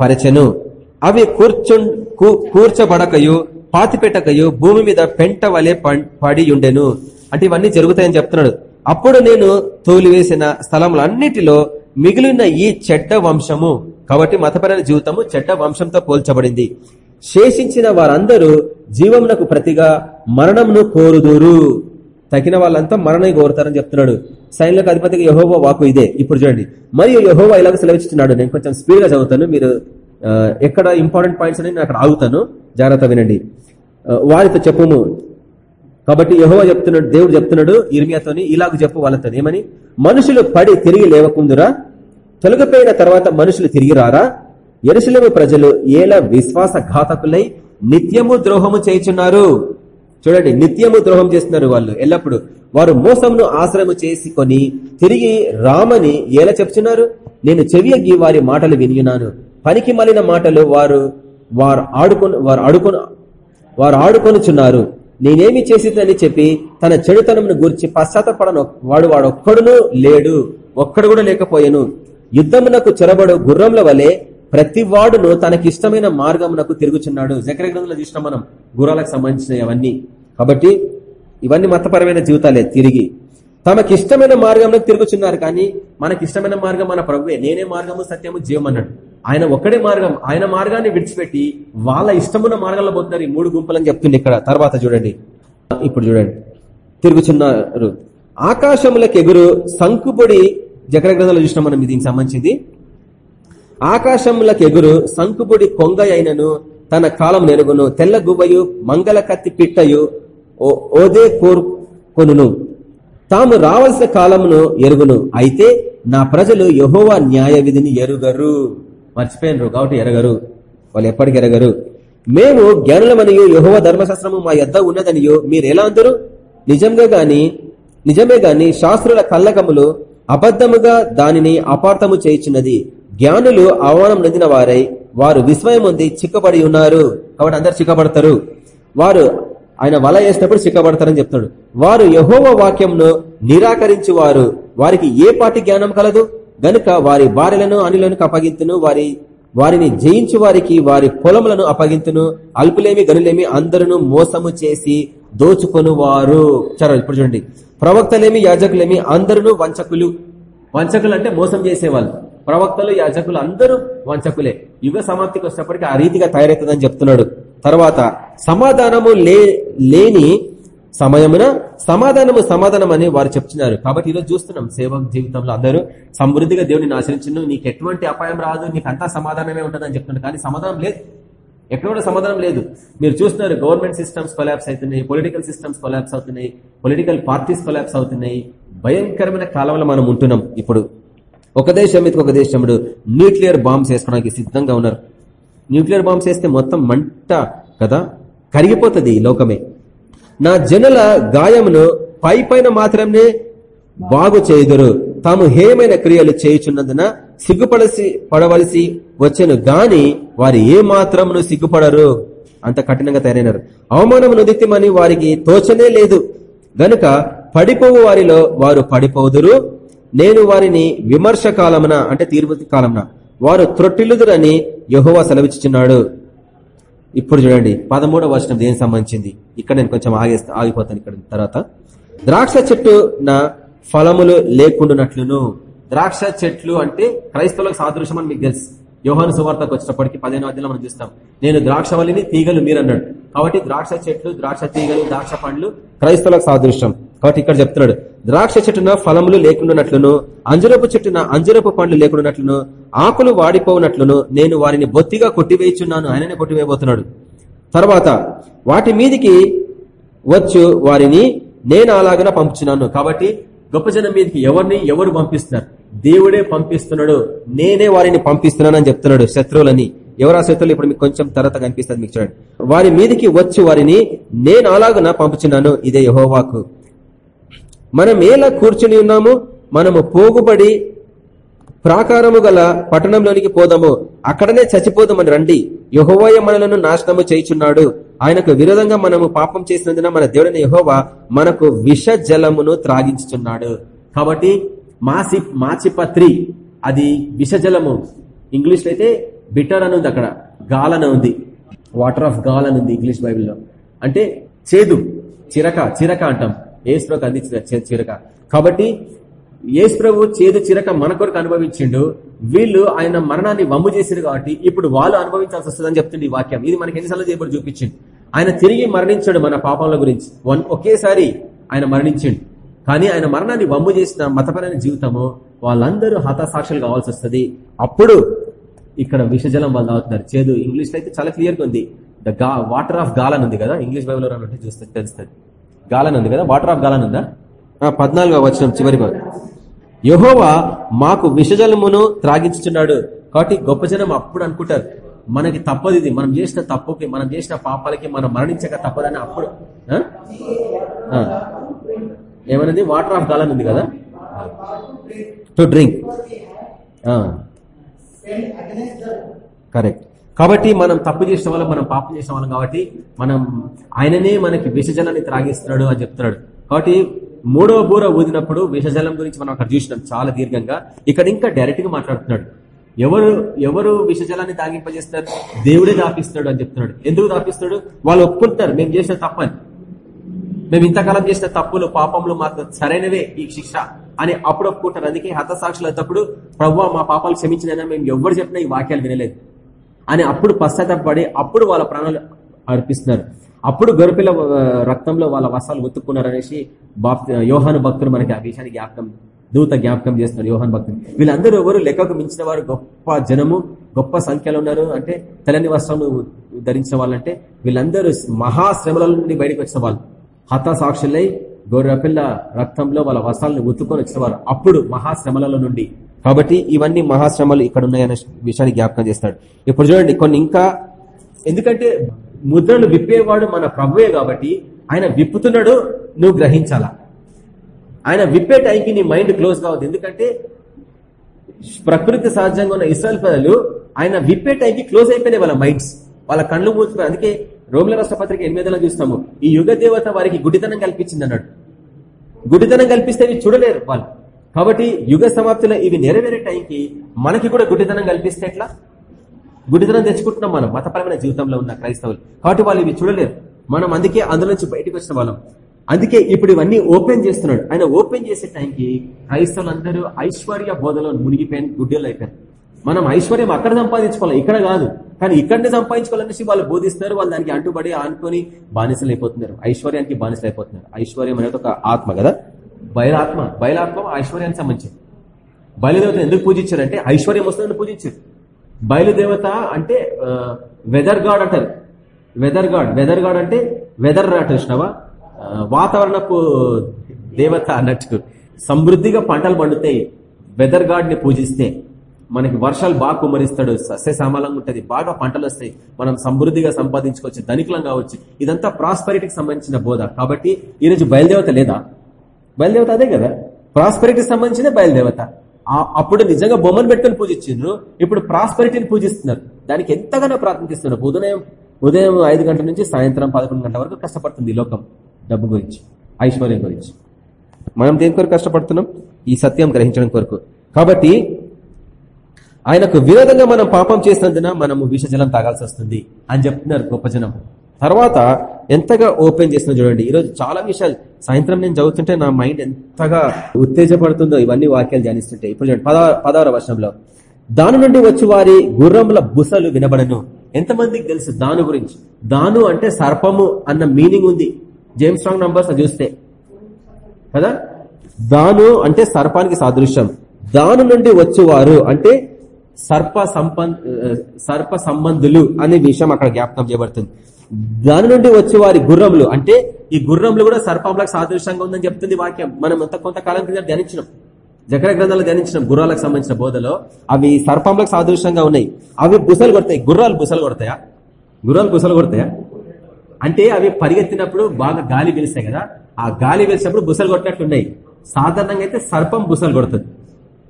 పరచెను. అవి కూర్చు కూర్చబడకయు పాతిపెట్టకయు భూమి మీద పెంట వలె పడి ఉండెను. అంటే ఇవన్నీ జరుగుతాయని చెప్తున్నాడు. అప్పుడు నేను తోలివేసిన స్థలములన్నిటిలో మిగిలిన ఈ చెడ్డ వంశము కాబట్టి మతపరమైన జీవితము చెడ్డ వంశంతో పోల్చబడింది. శేషించిన వారందరూ జీవమునకు ప్రతిగా మరణంను కోరుదురు. తగిన వాళ్ళంతా మరణం కోరుతారని చెప్తున్నాడు. సైన్లకు అధిపతిగా యహోవా వాకు ఇదే. ఇప్పుడు చూడండి. మరియు యహోవా ఇలాగ సెలవిస్తున్నాడు నేను కొంచెం స్పీడ్గా చదువుతాను. మీరు ఎక్కడ ఇంపార్టెంట్ పాయింట్స్ అని నేను అక్కడ ఆగుతాను. జాగ్రత్త వినండి. వారితో చెప్పుము. కాబట్టి యహోవా చెప్తున్నాడు దేవుడు చెప్తున్నాడు ఇర్మియాతోని ఇలాగ చెప్పు వాళ్ళతో ఏమని? మనుషులు పడి తిరిగి లేవకుందురా. తొలగిపోయిన తర్వాత మనుషులు తిరిగి రారా? ఎరుసలేము ప్రజలు ఏల విశ్వాస ఘాతకులై నిత్యము ద్రోహము చేయుచున్నారు. చూడండి నిత్యము ద్రోహం చేస్తున్నారు వాళ్ళు. ఎల్లప్పుడు వారు మోసంను ఆశ్రయము చేసుకొని తిరిగి రామని ఎలా చెప్తున్నారు నేను చెవియగి వారి మాటలు వినియున్నాను. పనికి మలిన మాటలు వారు వారు ఆడుకొని వారు ఆడుకొని వారు ఆడుకొనుచున్నారు. నేనేమి చేసిందని చెప్పి తన చెడుతనమును గురించి పశ్చాత్తపడను. వాడు వాడు ఒక్కడును లేడు. ఒక్కడు కూడా లేకపోయాను. యుద్ధమునకు చొరబడు గుర్రంల వలె ప్రతి వాడును తనకిష్టమైన మార్గమునకు తిరుగుచున్నాడు. జకర గ్రంథంలో చూసినాం మనం గుర్రాలకు సంబంధించిన అవన్నీ. కాబట్టి ఇవన్నీ మతపరమైన జీవితాలే తిరిగి. తమకిష్టమైన మార్గంలో తిరుగుచున్నారు కానీ మనకిష్టమైన మార్గం మన ప్రభువే. నేనే మార్గము సత్యము జీవం అన్నాడు. ఆయన ఒక్కడే మార్గం. ఆయన మార్గాన్ని విడిచిపెట్టి వాళ్ళ ఇష్టమున్న మార్గంలో పోతున్నారు. ఈ మూడు గుంపులని చెప్తుంది ఇక్కడ. తర్వాత చూడండి. ఇప్పుడు చూడండి. తిరుగుచున్నారు. ఆకాశములకు ఎగురు సంకుబడి జకర గ్రంథంలో చూసినాం మనం దీనికి సంబంధించింది. ఆకాశములకు ఎగురు సంకుబుడి కొంగ అయినను తన కాలం నెరుగును తెల్ల గువ్వయు మంగళ కత్తి పిట్టయు ఓ- ఓదే కోరుకొను తాము రావాల్సిన కాలమును ఎరుగును. అయితే నా ప్రజలు యహోవా న్యాయ విధిని ఎరుగరు. మర్చిపోయినరు కాబట్టి ఎరగరు. వాళ్ళు ఎప్పటికి ఎరగరు. మేము జ్ఞానులమనియు యహోవ ధర్మశాస్త్రము మా యొద్ద ఉన్నదనియో మీరు ఎలా అందరు? నిజంగా గాని నిజమే గాని శాస్త్రుల కళ్ళకములు అబద్ధముగా దానిని అపార్థము చేయుచున్నది. జ్ఞానులు అవమానం నొందిన వారై వారు విస్మయం ఉంది చిక్కబడి ఉన్నారు. కాబట్టి అందరు చిక్కబడతారు. వారు ఆయన వల వేసినప్పుడు చిక్కబడతారని చెప్తాడు వారు యహోవ వాక్యంను నిరాకరించి వారు వారికి ఏ పాటి జ్ఞానం కలదు? గనుక వారి భార్యలను అనిలను అప్పగింతును వారి వారిని జయించు వారికి వారి పొలములను అప్పగింతును. అల్పులేమి గనులేమి అందరూ మోసము చేసి దోచుకొని వారు చర ఇప్పుడు చూడండి. ప్రవక్తలేమి యాజకులేమి అందరూ వంచకులు. వంచకులు అంటే మోసం చేసేవాళ్ళు. ప్రవక్తలు యాజకులు అందరూ వంచకులే. యుగ సమాప్తికి వచ్చినప్పటికీ ఆ రీతిగా తయారవుతుందని చెప్తున్నాడు. తర్వాత సమాధానము లేని సమయమున సమాధానము సమాధానం అని వారు చెప్తున్నారు. కాబట్టి ఈరోజు చూస్తున్నాం సేవ జీవితంలో అందరూ సమృద్ధిగా దేవుడిని ఆశ్రయించు నీకు ఎటువంటి అపాయం రాదు. నీకు అంతా సమాధానమే ఉంటుందని చెప్తున్నాడు. కానీ సమాధానం లేదు. ఎక్కడ కూడా సమాధానం లేదు. మీరు చూస్తున్నారు గవర్నమెంట్ సిస్టమ్స్ కొలాబ్స్ అవుతున్నాయి పొలిటికల్ సిస్టమ్స్ కొలాబ్స్ అవుతున్నాయి పొలిటికల్ పార్టీస్ కొలాబ్స్ అవుతున్నాయి. భయంకరమైన కాలంలో మనం ఉంటున్నాం ఇప్పుడు. ఒక దేశం మీద ఒక దేశముడు న్యూక్లియర్ బాంబ్స్ వేసుకోవడానికి సిద్ధంగా ఉన్నారు. న్యూక్లియర్ బాంబ్స్ వేస్తే మొత్తం మంట కదా కరిగిపోతుంది ఈ లోకమే. నా జనుల గాయమును పై పైన మాత్రమే బాగు చేయుదురు. తాము హేమైన క్రియలు చేయుచున్నందున సిగ్గుపడసి పడవలసి వచ్చను గాని వారు ఏ మాత్రమును సిగ్గుపడరు అంత కఠినంగా తయారైనారు. అవమానము నుదిత్యమని వారికి తోచనే లేదు. గనుక పడిపోవు వారిలో వారు పడిపోదురు. నేను వారిని విమర్శ కాలమున అంటే తీర్పు కాలమున వారు త్రొట్టిల్లుదురని యహోవా సెలవిచ్చుచున్నాడు. ఇప్పుడు చూడండి పదమూడవ వర్షం దేనికి సంబంధించింది? ఇక్కడ నేను కొంచెం ఆగేస్తా ఆగిపోతాను ఇక్కడ తర్వాత. ద్రాక్ష చెట్టు నా ఫలములు లేకుండానట్లును. ద్రాక్ష చెట్లు అంటే క్రైస్తవులకు సాదృశ్యం అని మీకు తెలుసు. యోహాను సువార్తకు వచ్చినప్పటికీ పదిహేను అధ్యయనం మనం చూస్తాం. నేను ద్రాక్షవల్లిని తీగలు మీరు అన్నాడు కాబట్టి ద్రాక్ష చెట్లు ద్రాక్ష తీగలు ద్రాక్ష పండ్లు క్రైస్తవులకు సాదృశ్యం. కాబట్టి ఇక్కడ చెప్తున్నాడు. ద్రాక్ష చెట్టున ఫలములు లేకుండానట్లును అంజరపు చెట్టున అంజరపు పండ్లు లేకుండానట్లును ఆకులు వాడిపోవునట్లును నేను వారిని బొత్తిగా కొట్టివేయుచున్నాను ఆయననే కొట్టివేయబోతున్నాడు. తర్వాత వాటి మీదికి వచ్చు వారిని నేను అలాగన పంపుచున్నాను. కాబట్టి గొప్ప జనం మీదకి ఎవరిని ఎవరు పంపిస్తున్నారు? దేవుడే పంపిస్తున్నాడు. నేనే వారిని పంపిస్తున్నానని చెప్తున్నాడు శత్రువులని. ఎవరా శత్రువులు? ఇప్పుడు మీకు కొంచెం తర్వాత కనిపిస్తుంది మీకు చూడండి. వారి మీదకి వచ్చి వారిని నేను అలాగున పంపుచున్నాను. ఇదే యహోవాకు. మనం ఎలా కూర్చుని ఉన్నాము? మనము పోగుబడి ప్రాకారము గల పట్టణంలోనికి పోదాము. అక్కడనే చచ్చిపోదామని రండి. యహోవాయ మనలను నాశనము చేయుచున్నాడు. ఆయనకు విరోధంగా మనము పాపం చేసినందున మన దేవుడైన యహోవా మనకు విష జలమును త్రాగించుచున్నాడు. కాబట్టి మాసి మాచిపత్రి అది విషజలము ఇంగ్లీష్లో అయితే బిటర్ అని ఉంది అక్కడ. గాలన ఉంది. వాటర్ ఆఫ్ గాల్ అని ఉంది ఇంగ్లీష్ బైబిల్లో. అంటే చేదు చిరక చిరక అంటాం. ఏసు ప్రభు అందించిన చే- చిరక. కాబట్టి యేసు ప్రభు చేదు చిరక మన కొరకు అనుభవించిండు. వీళ్ళు ఆయన మరణాన్ని వమ్ము చేశారు కాబట్టి ఇప్పుడు వాళ్ళు అనుభవించాల్సి వస్తుందని చెప్తుంది ఈ వాక్యం. ఇది మనకి ఎన్నిసార్లు చేయబడి చూపించింది ఆయన తిరిగి మరణించాడు మన పాపాల గురించి. వన్ ఒకేసారి ఆయన మరణించిండు. కానీ ఆయన మరణాన్ని వమ్ము చేసిన మతపరమైన జీవితము వాళ్ళందరూ హతాసాక్షులు కావాల్సి వస్తుంది. అప్పుడు ఇక్కడ విషజలం వాళ్ళు తాగుతున్నారు చేదు ఇంగ్లీష్లో అయితే చాలా క్లియర్గా ఉంది. ద గా వాటర్ ఆఫ్ గాలన్ ఉంది కదా? ఇంగ్లీష్ బైబుల్ అంటే చూస్తే తెలుస్తుంది. గాలన్ ఉంది కదా? వాటర్ ఆఫ్ గాలన్ ఉందా? ఆ, పద్నాలుగో వచ్చిన చివరి యహోవా మాకు విషజలమును త్రాగించుచున్నాడు. కాబట్టి గొప్ప జనం అప్పుడు అనుకుంటారు మనకి తప్పదు ఇది మనం చేసిన తప్పుకి మనం చేసిన పాపాలకి మనం మరణించక తప్పదని అప్పుడు ఆ? ఏమన్నది? వాటర్ ఆఫ్ గాలని ఉంది కదా? టు డ్రింక్ కరెక్ట్ కాబట్టి మనం తప్పు చేసిన వాళ్ళం మనం పాపం చేసిన వాళ్ళం కాబట్టి మనం ఆయననే మనకి విషజలాన్ని త్రాగిస్తున్నాడు అని చెప్తున్నాడు. కాబట్టి మూడవ బూర ఊదినప్పుడు విషజలం గురించి మనం అక్కడ చూసినాం చాలా దీర్ఘంగా. ఇక్కడ ఇంకా డైరెక్ట్గా మాట్లాడుతున్నాడు. ఎవరు ఎవరు విషజలాన్ని తాగింపజేస్తారు? దేవుడే దాపిస్తున్నాడు అని చెప్తున్నాడు. ఎందుకు దాపిస్తున్నాడు? వాళ్ళు ఒప్పుకుంటారు. మేము చేసిన తప్పని. మేము ఇంతకాలం చేసిన తప్పులు పాపములు మాకు సరైనవే ఈ శిక్ష అని అప్పుడు ఒప్పుకుంటారు. అందుకే హతసాక్షులు అయినప్పుడు ప్రభు మా పాపాలు క్షమించినైనా మేము ఎవరు చెప్పినా ఈ వాక్యాలు వినలేదు. అని అప్పుడు పశ్చాత్తపడి అప్పుడు వాళ్ళ ప్రాణాలు అర్పిస్తున్నారు. అప్పుడు గొరపిల్ల రక్తంలో వాళ్ళ వసాలు ఉతుక్కున్నారనేసి బాప్ యోహాను భక్తులు మనకి ఆ విషయాన్ని జ్ఞాపకం దూత జ్ఞాపకం చేస్తున్నారు యోహాన్ భక్తులు. వీళ్ళందరూ ఎవరు లెక్కకు మించిన వారు గొప్ప జనము గొప్ప సంఖ్యలో ఉన్నారు అంటే తెల్లని వస్త్రం ధరించిన వాళ్ళంటే వీళ్ళందరూ మహాశ్రమల నుండి బయటకు వచ్చిన వాళ్ళు. హతసాక్షులై గొర్రెపిల్ల రక్తంలో వాళ్ళ వస్త్రాలను ఉత్తుకొని వచ్చినవారు. అప్పుడు మహాశ్రమలలో నుండి. కాబట్టి ఇవన్నీ మహాశ్రమలు ఇక్కడ ఉన్నాయనే విషయాన్ని జ్ఞాపకం చేస్తాడు. ఇప్పుడు చూడండి కొన్ని ఇంకా ఎందుకంటే ముద్రలు విప్పేవాడు మన ప్రభువే కాబట్టి ఆయన విప్పుతున్నాడు నువ్వు గ్రహించాలా? ఆయన విప్పే టైంకి నీ మైండ్ క్లోజ్ కావద్దు. ఎందుకంటే ప్రకృతి సహజంగా ఉన్న ఇస్రాయల్ ప్రజలు ఆయన విప్పే టైంకి క్లోజ్ అయిపోయినాయి వాళ్ళ మైండ్స్. వాళ్ళ కళ్ళు మూసుకున్నారు అందుకే రోమిల రాష్ట్రపత్రిక ఎనిమిదిలో చూస్తాము. ఈ యుగ దేవత వారికి గుడితనం కల్పించింది అన్నాడు. గుడితనం కల్పిస్తే ఇవి చూడలేరు వాళ్ళు. కాబట్టి యుగ సమాప్తిలో ఇవి నెరవేరే టైంకి మనకి కూడా గుడితనం కల్పిస్తే ఎట్లా? గుడిదనం తెచ్చుకుంటున్నాం మనం మతపరమైన జీవితంలో ఉన్న క్రైస్తవులు. కాబట్టి వాళ్ళు ఇవి చూడలేరు. మనం అందుకే అందులో నుంచి బయటకు వచ్చిన వాళ్ళం. అందుకే ఇప్పుడు ఇవన్నీ ఓపెన్ చేస్తున్నాడు. ఆయన ఓపెన్ చేసే టైంకి క్రైస్తవులందరూ ఐశ్వర్య బోధలో మునిగిపోయిన గుడ్డలు అయిపోయారు. మనం ఐశ్వర్యం అక్కడ సంపాదించుకోవాలి ఇక్కడ కాదు. కానీ ఇక్కడనే సంపాదించుకోవాలనేసి వాళ్ళు బోధిస్తారు వాళ్ళు దానికి అంటుబడి ఆనుకొని బానిసలు అయిపోతున్నారు. ఐశ్వర్యానికి బానిసలు అయిపోతున్నారు. ఐశ్వర్యం అనేది ఒక ఆత్మ కదా? బయలాత్మ బయలాత్మ ఐశ్వర్యానికి సంబంధించింది. బయలుదేవతను ఎందుకు పూజించారంటే ఐశ్వర్యం వస్తుందని పూజించారు. బయలుదేవత అంటే వెదర్ గాడ్ అంటారు. వెదర్ గాడ్ వెదర్ గాడ్ అంటే వెదర్ అంటారు విష్ణవా వాతావరణపు దేవత అన్నట్టు. సమృద్ధిగా పంటలు పండుతాయి. వెదర్ గాడ్ని పూజిస్తే మనకి వర్షాలు బాగా కుమరిస్తాడు సస్య సామాలంగా ఉంటుంది. బాగా పంటలు వస్తాయి. మనం సమృద్ధిగా సంపాదించుకోవచ్చు. ధనికులం కావచ్చు. ఇదంతా ప్రాస్పరిటీకి సంబంధించిన బోధ. కాబట్టి ఈరోజు బయలుదేవత లేదా? బయలుదేవత అదే కదా. ప్రాస్పరిటీకి సంబంధించిన బయలుదేవత. అప్పుడు నిజంగా బొమ్మను పెట్టుకుని పూజించిండ్రు. ఇప్పుడు ప్రాస్పరిటీని పూజిస్తున్నారు. దానికి ఎంతగానో ప్రార్థిస్తున్నారు ఉదయం ఉదయం ఐదు గంటల నుంచి సాయంత్రం పదకొండు గంటల వరకు కష్టపడుతుంది లోకం డబ్బు గురించి ఐశ్వర్యం గురించి. మనం దేని కొరకు కష్టపడుతున్నాం? ఈ సత్యం గ్రహించడం కొరకు. కాబట్టి ఆయనకు విరోధంగా మనం పాపం చేసినందున మనము విషజలం తాగాల్సి వస్తుంది అని చెప్తున్నారు గొప్ప జనం. తర్వాత ఎంతగా ఓపెన్ చేసిన చూడండి. ఈరోజు చాలా విషయాలు. సాయంత్రం నేను చదువుతుంటే నా మైండ్ ఎంతగా ఉత్తేజపడుతుందో ఇవన్నీ వాక్యాలు ధ్యానిస్తుంటే. ఇప్పుడు చూడండి పదహార వర్షంలో దాని నుండి వచ్చి వారి గుర్రముల బుసలు వినబడను. ఎంతమందికి తెలుసు దాను గురించి? దాను అంటే సర్పము అన్న మీనింగ్ ఉంది. జేమ్స్ స్ట్రాంగ్ నంబర్స్ చూస్తే. కదా? దాను అంటే సర్పానికి సాదృశ్యం. దాను నుండి వచ్చేవారు అంటే సర్ప సంపన్ సర్ప సంబంధులు అనే విషయం అక్కడ జ్ఞాపకం చేయబడుతుంది. దాని నుండి వచ్చే వారి గుర్రములు. అంటే ఈ గుర్రములు కూడా సర్పంలకు సాదృశ్యంగా ఉందని చెప్తుంది వాక్యం. మనం అంత కొంతకాలం క్రితం ధ్యానించినాం? జకర గ్రంథాలు ధ్యానించిన గుర్రాలకు సంబంధించిన బోధలో. అవి సర్పంలకు సాదృశ్యంగా ఉన్నాయి. అవి బుసలు కొడతాయి. గుర్రాలు బుసలు కొడతాయా? గుర్రాలు బుసలు కొడతాయా? అంటే అవి పరిగెత్తినప్పుడు బాగా గాలి పిలిస్తాయి కదా. ఆ గాలి పిలిచినప్పుడు బుసలు కొట్టినట్లు ఉన్నాయి సాధారణంగా అయితే సర్పం బుసలు కొడుతుంది.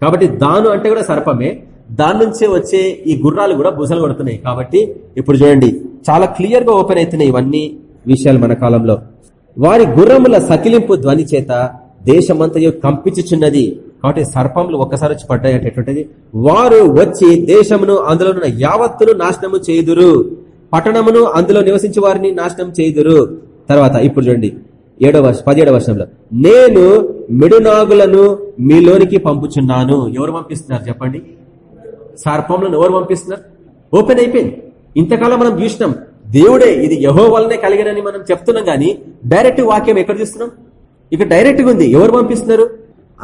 కాబట్టి దాను అంటే కూడా సర్పమే. దాని నుంచే వచ్చే ఈ గుర్రాలు కూడా బుసలు కొడుతున్నాయి. కాబట్టి ఇప్పుడు చూడండి చాలా క్లియర్గా ఓపెన్ అవుతున్నాయి ఇవన్నీ విషయాలు మన కాలంలో. వారి గుర్రముల సకిలింపు ధ్వని చేత దేశమంతయు కంపించుచున్నది. కాబట్టి సర్పములు ఒక్కసారి వచ్చి పడ్డాయి అంటే ఎటువంటిది వారు వచ్చి దేశమును అందులో ఉన్న యావత్తును నాశనము చేయుదురు. పట్టణమును అందులో నివసించే వారిని నాశనం చేయుదురు. తర్వాత ఇప్పుడు చూడండి ఏడవ వర్షం పదిహేడవ వర్షంలో నేను మిడునాగులను మీలోనికి పంపుచున్నాను. ఎవరు పంపిస్తున్నారు చెప్పండి? సర్పంలను ఎవరు పంపిస్తున్నారు? ఓపెన్ అయిపోయింది. ఇంతకాలం మనం చూసినాం దేవుడే ఇది యహో వల్లనే కలిగినని మనం చెప్తున్నాం గానీ డైరెక్ట్ వాక్యం ఎక్కడ చూస్తున్నాం? ఇక డైరెక్ట్గా ఉంది ఎవరు పంపిస్తున్నారు?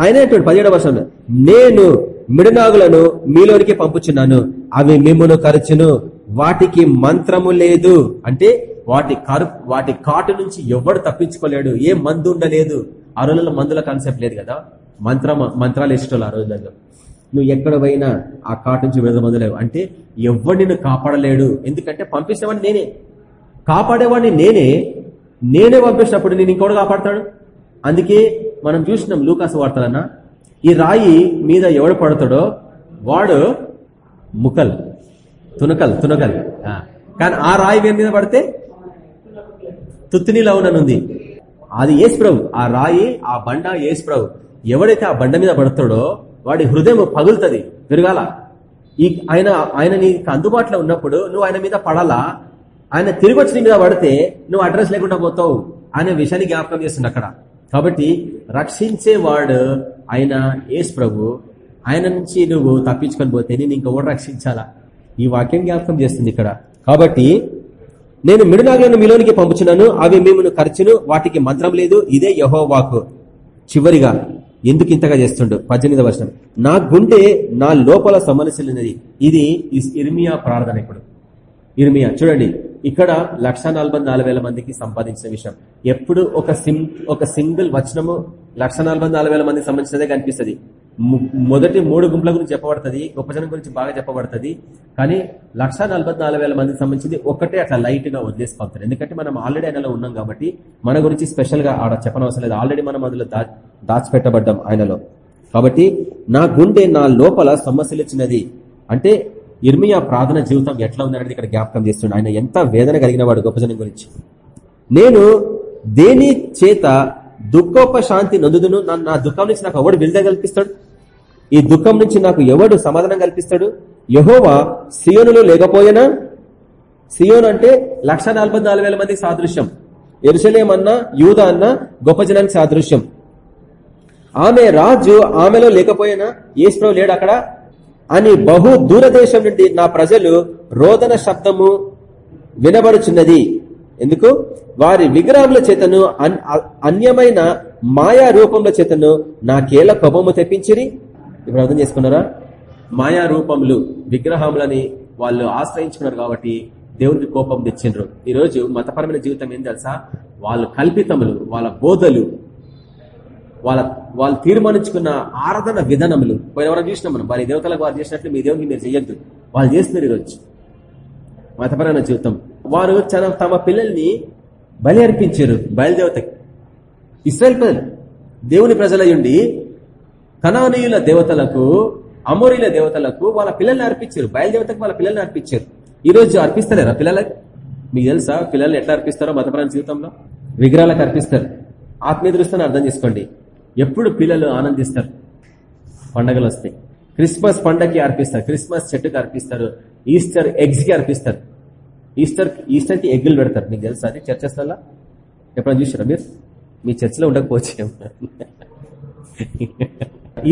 ఆయన పదిహేడవ వర్షంలో నేను మిడనాగులను మీలోనికి పంపుచున్నాను అవి మిమ్మును కరచును వాటికి మంత్రము లేదు. అంటే వాటి కరు వాటి కాటు నుంచి ఎవడు తప్పించుకోలేడు ఏ మందు ఉండలేదు. ఆ రోజుల్లో మందుల కాన్సెప్ట్ లేదు కదా? మంత్ర మంత్రాలు ఇష్టం ఆ రోజులలో. నువ్వు ఎక్కడ పోయినా ఆ కాటు నుంచి విడుదల అంటే ఎవడు నిన్ను కాపాడలేడు? ఎందుకంటే పంపించినవాడిని నేనే. కాపాడేవాడిని నేనే. నేనే పంపించినప్పుడు నేను ఇంకోటి కాపాడతాడు? అందుకే మనం చూసినాం లూకాసు వార్తలన్నా. ఈ రాయి మీద ఎవడు పడతాడో వాడు ముకల్. తునకల్ తునకల్. కానీ ఆ రాయి మీద పడితే తుత్తినీలో ఉన్ననుంది. అది ఏసు ప్రభు. ఆ రాయి ఆ బండ ఏసు ప్రభు. ఎవడైతే ఆ బండ మీద పడతాడో వాడి హృదయం పగులుతుంది. పెరగాల ఈ ఆయన ఆయన నీకు అందుబాటులో ఉన్నప్పుడు నువ్వు ఆయన మీద పడాలా. ఆయన తిరిగి వచ్చిన మీద పడితే నువ్వు అడ్రస్ లేకుండా పోతావు అనే విషయాన్ని జ్ఞాపకం చేస్తుంది అక్కడ. కాబట్టి రక్షించేవాడు ఆయన ఏసు ప్రభు ఆయన నుంచి నువ్వు తప్పించుకొని పోతే నేను ఇంకొకటి రక్షించాలా? ఈ వాక్యం జ్ఞాపకం చేస్తుంది ఇక్కడ. కాబట్టి నేను మిడునాగులను మీలోనికి పంపుచున్నాను అవి మిమ్మల్ని ఖర్చును వాటికి మంత్రం లేదు ఇదే యహో వాకు చివరిగా ఎందుకు ఇంతగా చేస్తుండు? పద్దెనిమిది వర్షం నా గుండె నా లోపల సమస్యలున్నది. ఇది ఇర్మియా ప్రార్థన ఇప్పుడు. ఇర్మియా చూడండి. ఇక్కడ లక్ష మందికి సంపాదించిన విషయం. ఎప్పుడు ఒక సిం ఒక సింగిల్ వచనము లక్ష మంది సంబంధించినదే కనిపిస్తుంది. మొదటి మూడు గుంపుల గురించి చెప్పబడుతుంది గొప్పజనం గురించి బాగా చెప్పబడుతుంది. కానీ లక్ష మందికి సంబంధించింది ఒక్కటే అట్లా లైట్గా వదిలేసుకుంటారు ఎందుకంటే మనం ఆల్రెడీ ఆయనలో ఉన్నాం కాబట్టి మన గురించి స్పెషల్గా ఆడ చెప్పనవసరం లేదు. ఆల్రెడీ మనం అందులో దాచిపెట్టబడ్డాం ఆయనలో. కాబట్టి నా గుండె నా లోపల సమస్యలు ఇచ్చినది అంటే ఇర్మియా ప్రార్థన జీవితం ఎట్లా ఉందనేది ఇక్కడ జ్ఞాపకం చేస్తుండే. ఆయన ఎంత వేదన కలిగిన వాడు గొప్పజనం గురించి. నేను దేని చేత దుఃఖోపశాంతి నొందుదును. నా దుఃఖం నుంచి నాకు ఎవడు విడుదల కల్పిస్తాడు? ఈ దుఃఖం నుంచి నాకు ఎవడు సమాధానం కల్పిస్తాడు? యహోవా సియోనులో లేకపోయినా సియోన్ అంటే లక్ష మందికి సాదృశ్యం. ఎరుసలేం అన్న యూద అన్న గొప్ప జనానికి సాదృశ్యం. ఆమె రాజు ఆమెలో లేకపోయినా ఏసుప్రభు లేడు అక్కడ. అని బహు దూరదేశం నుండి నా ప్రజలు రోదన శబ్దము వినబడుచున్నది. ఎందుకు? వారి విగ్రహముల చేతను అన్యమైన మాయా రూపముల చేతను నాకేల కోపము తెప్పించిరి? ఇప్పుడు అర్థం చేసుకున్నారా? మాయా రూపములు విగ్రహములని వాళ్ళు ఆశ్రయించుకున్నారు కాబట్టి దేవునికి కోపం తెచ్చిండ్రు. ఈరోజు మతపరమైన జీవితం ఏం తెలుసా? వాళ్ళు కల్పితములు వాళ్ళ బోధలు వాళ్ళ వాళ్ళు తీర్మానించుకున్న ఆరాధన విధానములు. పోయినవరం చూసినాం మనం వారి దేవతలకు వారు చేసినట్లు మీ దేవునికి మీరు చేయొద్దు వాళ్ళు చేస్తున్నారు ఈరోజు మతపరమైన జీవితం. వారు తమ పిల్లల్ని బలి అర్పించారు బయలుదేవతకి ఇస్రాయల్ ప్రజలు దేవుని ప్రజలయ్యుండి కణానీయుల దేవతలకు అమోరీల దేవతలకు వాళ్ళ పిల్లల్ని అర్పించారు. బయలుదేవతకు వాళ్ళ పిల్లల్ని అర్పించారు. ఈ రోజు అర్పిస్తలేరా పిల్లలకి? మీకు తెలుసా? పిల్లల్ని ఎట్లా అర్పిస్తారో మతపరమైన జీవితంలో? విగ్రహాలకు అర్పిస్తారు. ఆత్మీయ దృష్టిని అర్థం చేసుకోండి. ఎప్పుడు పిల్లలు ఆనందిస్తారు? పండగలు వస్తాయి. క్రిస్మస్ పండగకి అర్పిస్తారు. క్రిస్మస్ చెట్టుకి అర్పిస్తారు. ఈస్టర్ ఎగ్స్కి అర్పిస్తారు. ఈస్టర్ ఈస్టర్కి ఎగ్గులు పెడతారు. మీకు తెలుసా అది చర్చస్లలో? ఎప్పుడైనా చూసారా మీరు? మీ చర్చిలో ఉండకపోవచ్చు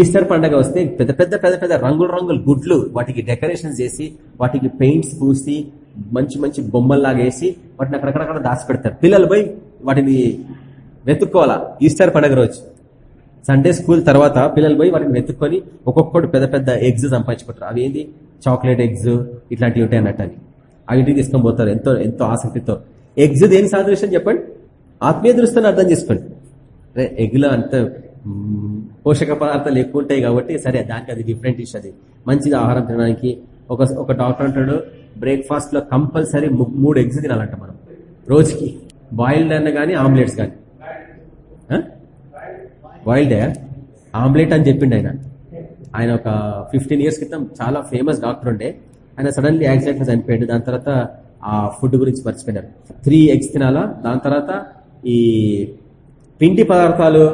ఈస్టర్ పండగ వస్తే పెద్ద పెద్ద పెద్ద పెద్ద రంగుల రంగుల గుడ్లు వాటికి డెకరేషన్ చేసి వాటికి పెయింట్స్ పూసి మంచి మంచి బొమ్మల్లాగా వేసి వాటిని అక్కడక్కడ దాచి పెడతారు పిల్లలు పోయి వాటిని వెతుక్కోవాలా? ఈస్టర్ పండగ రోజు. సండే స్కూల్ తర్వాత పిల్లలు పోయి వాటిని వెతుక్కొని ఒక్కొక్కటి పెద్ద పెద్ద ఎగ్స్ సంపాదించుకుంటారు. అవి ఏంది చాక్లెట్ ఎగ్స్ ఇట్లాంటివి ఉంటాయి అన్నట్టు అని తీసుకొని పోతారు ఎంతో ఎంతో ఆసక్తితో. ఎగ్స్ దేని సాదృశ్యం చెప్పండి? ఆత్మీయ దృష్టిని అర్థం చేసుకోండి. అరే ఎగ్లో అంత పోషక పదార్థాలు ఎక్కువ ఉంటాయి కాబట్టి సరే దానికి అది డిఫరెంట్ ఇష్ అది. మంచిది ఆహారం తినడానికి. ఒక ఒక డాక్టర్ అంటాడు బ్రేక్ఫాస్ట్లో కంపల్సరీ మూడు ఎగ్స్ తినాలంట మనం. రోజుకి. బాయిల్డ్ అన్న కానీ ఆమ్లెట్స్ కానీ బాయిల్డ్ ఆమ్లెట్ అని చెప్పిండు ఆయన. ఆయన ఒక ఫిఫ్టీన్ ఇయర్స్ క్రితం చాలా ఫేమస్ డాక్టర్ ఉండే. ఆయన సడన్లీ యాక్సిడెంట్ చనిపోయాడు. దాని తర్వాత ఆ ఫుడ్ గురించి మర్చిపోయినారు. త్రీ ఎగ్స్ తినాలా? దాని తర్వాత ఈ పిండి పదార్థాలు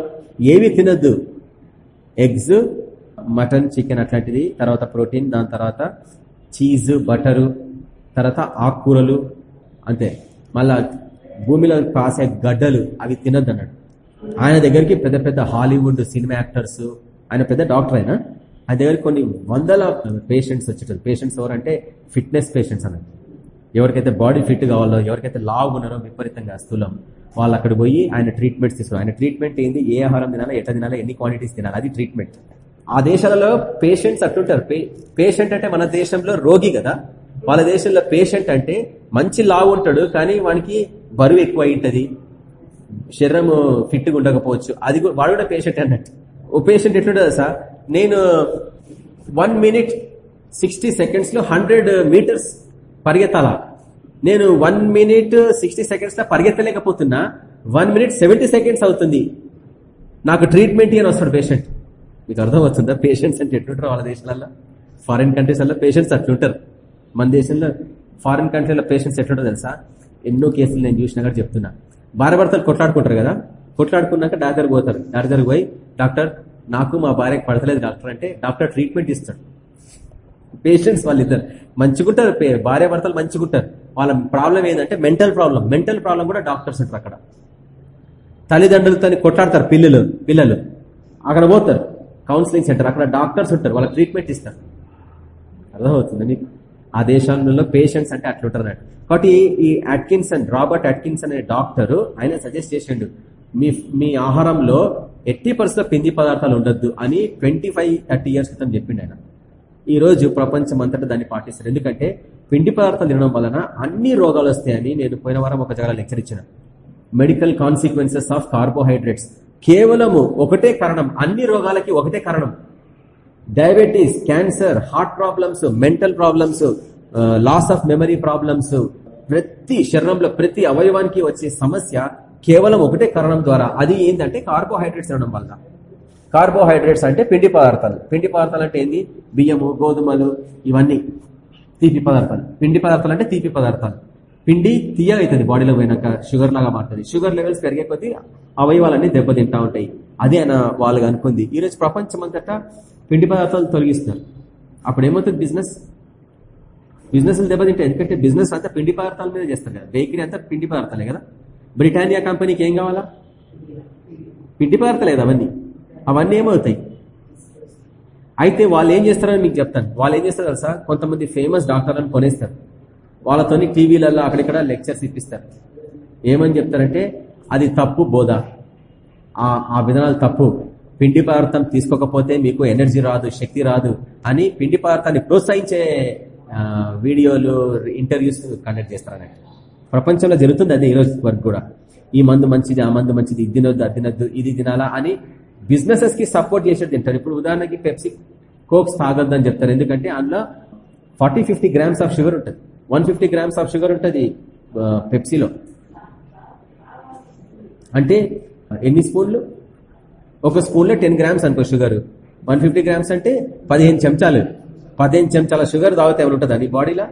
ఏవి తినద్దు. ఎగ్స్ మటన్ చికెన్ అట్లాంటిది తర్వాత ప్రోటీన్ దాని తర్వాత చీజ్ బటరు తర్వాత ఆకుకూరలు అంతే. మళ్ళా భూమిలో కాసే గడ్డలు అవి తినద్దు అన్నాడు ఆయన దగ్గరికి పెద్ద పెద్ద హాలీవుడ్ సినిమా యాక్టర్స్ ఆయన పెద్ద డాక్టర్ అయినా ఆ దగ్గర కొన్ని వందల పేషెంట్స్ వచ్చేటారు పేషెంట్స్ ఎవరంటే ఫిట్నెస్ పేషెంట్స్ అన్నట్టు. ఎవరికైతే బాడీ ఫిట్ కావాలో ఎవరికైతే లావు ఉన్నారో విపరీతంగా స్థూలం. వాళ్ళు అక్కడ పోయి ఆయన ట్రీట్మెంట్స్ తీసుకున్నారు ఆయన ట్రీట్మెంట్ ఏంది? ఏ ఆహారం తినాలా? ఎట్లా తినాలా? ఎన్ని క్వాంటిటీస్ తినాలి? అది ట్రీట్మెంట్ ఆ దేశాలలో పేషెంట్స్ అట్టుంటారు పేషెంట్ అంటే మన దేశంలో రోగి కదా. వాళ్ళ దేశంలో పేషెంట్ అంటే మంచి లావు ఉంటాడు కానీ వానికి బరువు ఎక్కువ అయింటది శరీరం ఫిట్గా ఉండకపోవచ్చు. అది వాడు కూడా పేషెంట్ అన్నట్టు. ఓ పేషెంట్ ఎట్లుంటుంది సార్ నేను వన్ మినిట్ సిక్స్టీ సెకండ్స్లో హండ్రెడ్ మీటర్స్ పరిగెత్తాలా? నేను వన్ మినిట్ సిక్స్టీ సెకండ్స్లో పరిగెత్తలేకపోతున్నా. వన్ మినిట్ సెవెంటీ సెకండ్స్ అవుతుంది. నాకు ట్రీట్మెంట్ అని వస్తాడు పేషెంట్ మీకు అర్థం అవుతుందా? పేషెంట్స్ అంటే ఎట్లుంటారు వాళ్ళ దేశాలలో ఫారిన్ కంట్రీస్లలో పేషెంట్స్ అట్లుంటారు మన దేశంలో ఫారిన్ కంట్రీలో పేషెంట్స్ ఎట్లుంటారు తెలుసా? ఎన్నో కేసులు నేను చూసినా కూడా చెప్తున్నా. భార్య భర్తలు కొట్లాడుకుంటారు కదా? కొట్లాడుకున్నాక డాక్టర్ పోతారు. డాక్టర్ పోయి డాక్టర్ నాకు మా భార్యకు పడతలేదు డాక్టర్ అంటే డాక్టర్ ట్రీట్మెంట్ ఇస్తాడు. పేషెంట్స్ వాళ్ళిద్దరు మంచిగుంటారు పే- భార్య భర్తలు మంచిగుంటారు. వాళ్ళ ప్రాబ్లం ఏంటంటే మెంటల్ ప్రాబ్లం. మెంటల్ ప్రాబ్లం కూడా డాక్టర్స్ ఉంటారు అక్కడ. తల్లిదండ్రులతో కొట్లాడతారు పిల్లలు పిల్లలు. అక్కడ పోతారు. కౌన్సిలింగ్ సెంటర్ అక్కడ డాక్టర్స్ ఉంటారు. వాళ్ళకి ట్రీట్మెంట్ ఇస్తారు. అర్థమవుతుంది మీకు? ఆ దేశాలలో పేషెంట్స్ అంటే అట్లుంటారు కాబట్టి ఈ అట్కిన్సన్ రాబర్ట్ అట్కిన్సన్ అనే డాక్టర్ ఆయన సజెస్ట్ చేసిండు. మీ మీ ఆహారంలో ఎట్టి పరిస్థితుల్లో పిండి పదార్థాలు ఉండొద్దు అని ట్వంటీ ఫైవ్ థర్టీ ఇయర్స్ క్రితం చెప్పిండు ఆయన. ఈ రోజు ప్రపంచం అంతటా దాన్ని పాటిస్తారు. ఎందుకంటే పిండి పదార్థాలు తినడం వలన అన్ని రోగాలు వస్తాయని నేను పోయిన వారం ఒక జగల లెక్చర్ ఇచ్చిన. మెడికల్ కాన్సిక్వెన్సెస్ ఆఫ్ కార్బోహైడ్రేట్స్ కేవలము ఒకటే కారణం అన్ని రోగాలకి ఒకటే కారణం. Diabetes cancer heart problems mental problems loss of memory problems ప్రతి శరీరంలో ప్రతి అవయవానికి వచ్చే సమస్య కేవలం ఒకటే కారణం ద్వారా. అది ఏంటంటే కార్బోహైడ్రేట్స్ తినడం వల్ల. కార్బోహైడ్రేట్స్ అంటే పిండి పదార్థాలు. పిండి పదార్థాలు అంటే ఏంది? బియ్యము గోధుమలు ఇవన్నీ. తీపి పదార్థాలు. పిండి పదార్థాలు అంటే తీపి పదార్థాలు. పిండి తీయ అవుతుంది బాడీలో పోయినాక షుగర్ లాగా మారుతుంది. షుగర్ లెవెల్స్ పెరిగే కొద్దీ అవయవాలన్నీ దెబ్బతింటా ఉంటాయి. అదే అని వాళ్ళకి అనుకుంది. ఈ రోజు ప్రపంచం పిండి పదార్థాలు తొలగిస్తున్నారు. అప్పుడు ఏమవుతుంది బిజినెస్? బిజినెస్ దెబ్బతింటాయి. ఎందుకంటే బిజినెస్ అంతా పిండి పదార్థాల మీద చేస్తారు కదా. బేకరీ అంతా పిండి పదార్థాలే కదా. బ్రిటానియా కంపెనీకి ఏం కావాలా? పిండి పదార్థాలు అవన్నీ. అవన్నీ ఏమవుతాయి? అయితే వాళ్ళు ఏం చేస్తారని మీకు చెప్తాను. వాళ్ళు ఏం చేస్తారు తెలుసా? కొంతమంది ఫేమస్ డాక్టర్లను కొనేస్తారు. వాళ్ళతోని టీవీలలో అక్కడిక్కడ లెక్చర్స్ ఇప్పిస్తారు. ఏమని చెప్తారంటే అది తప్పు బోధ. ఆ విధానాలు తప్పు. పిండి పదార్థం తీసుకోకపోతే మీకు ఎనర్జీ రాదు శక్తి రాదు అని పిండి పదార్థాన్ని ప్రోత్సహించే వీడియోలు ఇంటర్వ్యూస్ కండక్ట్ చేస్తారు అన్నట్టు ప్రపంచంలో జరుగుతుంది అదే ఈ రోజు వరకు కూడా. ఈ మందు మంచిది ఆ మందు మంచిది ఇది తినొద్దు అది తినొద్దు ఇది తినాలా అని బిజినెసెస్కి సపోర్ట్ చేసేది తింటారు. ఇప్పుడు ఉదాహరణకి పెప్సీ కోక్స్ తాగొద్దు అని చెప్తారు. ఎందుకంటే అందులో forty fifty grams of sugar ఉంటుంది. One fifty grams of sugar ఉంటుంది పెప్సీలో అంటే ఎన్ని స్పూన్లు? ఒక స్పూన్లో టెన్ గ్రామ్స్ అనుకో షుగర్ వన్ ఫిఫ్టీ గ్రామ్స్ అంటే పదిహేను చెంచాలు. పదిహేను చెంచాల షుగర్ తాగితే ఎవరు ఉంటుంది అది బాడీలో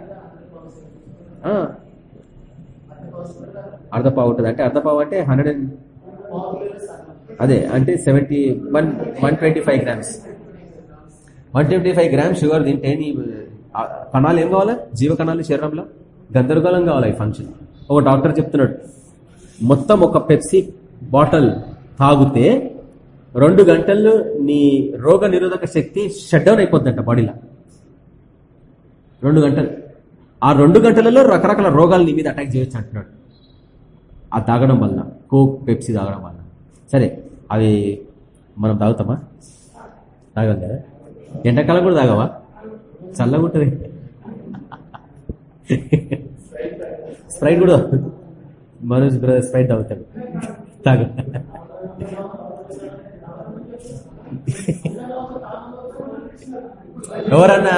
అర్ధపావు ఉంటుంది అంటే అర్ధపావు అంటే హండ్రెడ్ అండ్ అదే అంటే seventy one one twenty five grams one twenty five grams sugar తింటే నీ కణాలు ఏం కావాలా? జీవ కణాలు శరీరంలో? గందరగోళం కావాలి ఈ ఫంక్షన్ ఒక డాక్టర్ చెప్తున్నాడు మొత్తం ఒక పెప్సీ బాటిల్ తాగితే రెండు గంటల్లో నీ రోగ నిరోధక శక్తి షట్డౌన్ అయిపోద్దంట బాడీలో రెండు గంటలు. ఆ రెండు గంటలలో రకరకాల రోగాలు నీ మీద అటాక్ చేయొచ్చు అంటున్నాడు. ఆ తాగడం వలన కోక్ పెప్సీ తాగడం వల్ల సరే అవి మనం తాగుతామా? తాగం కదా. ఎండాకాలం కూడా తాగవా? చల్లగా ఉంటుంది. స్ప్రైట్ కూడా మనోజ్ బ్రదర్ స్ప్రైట్ తాగుతాడు. తాగ. ఎవరన్నా?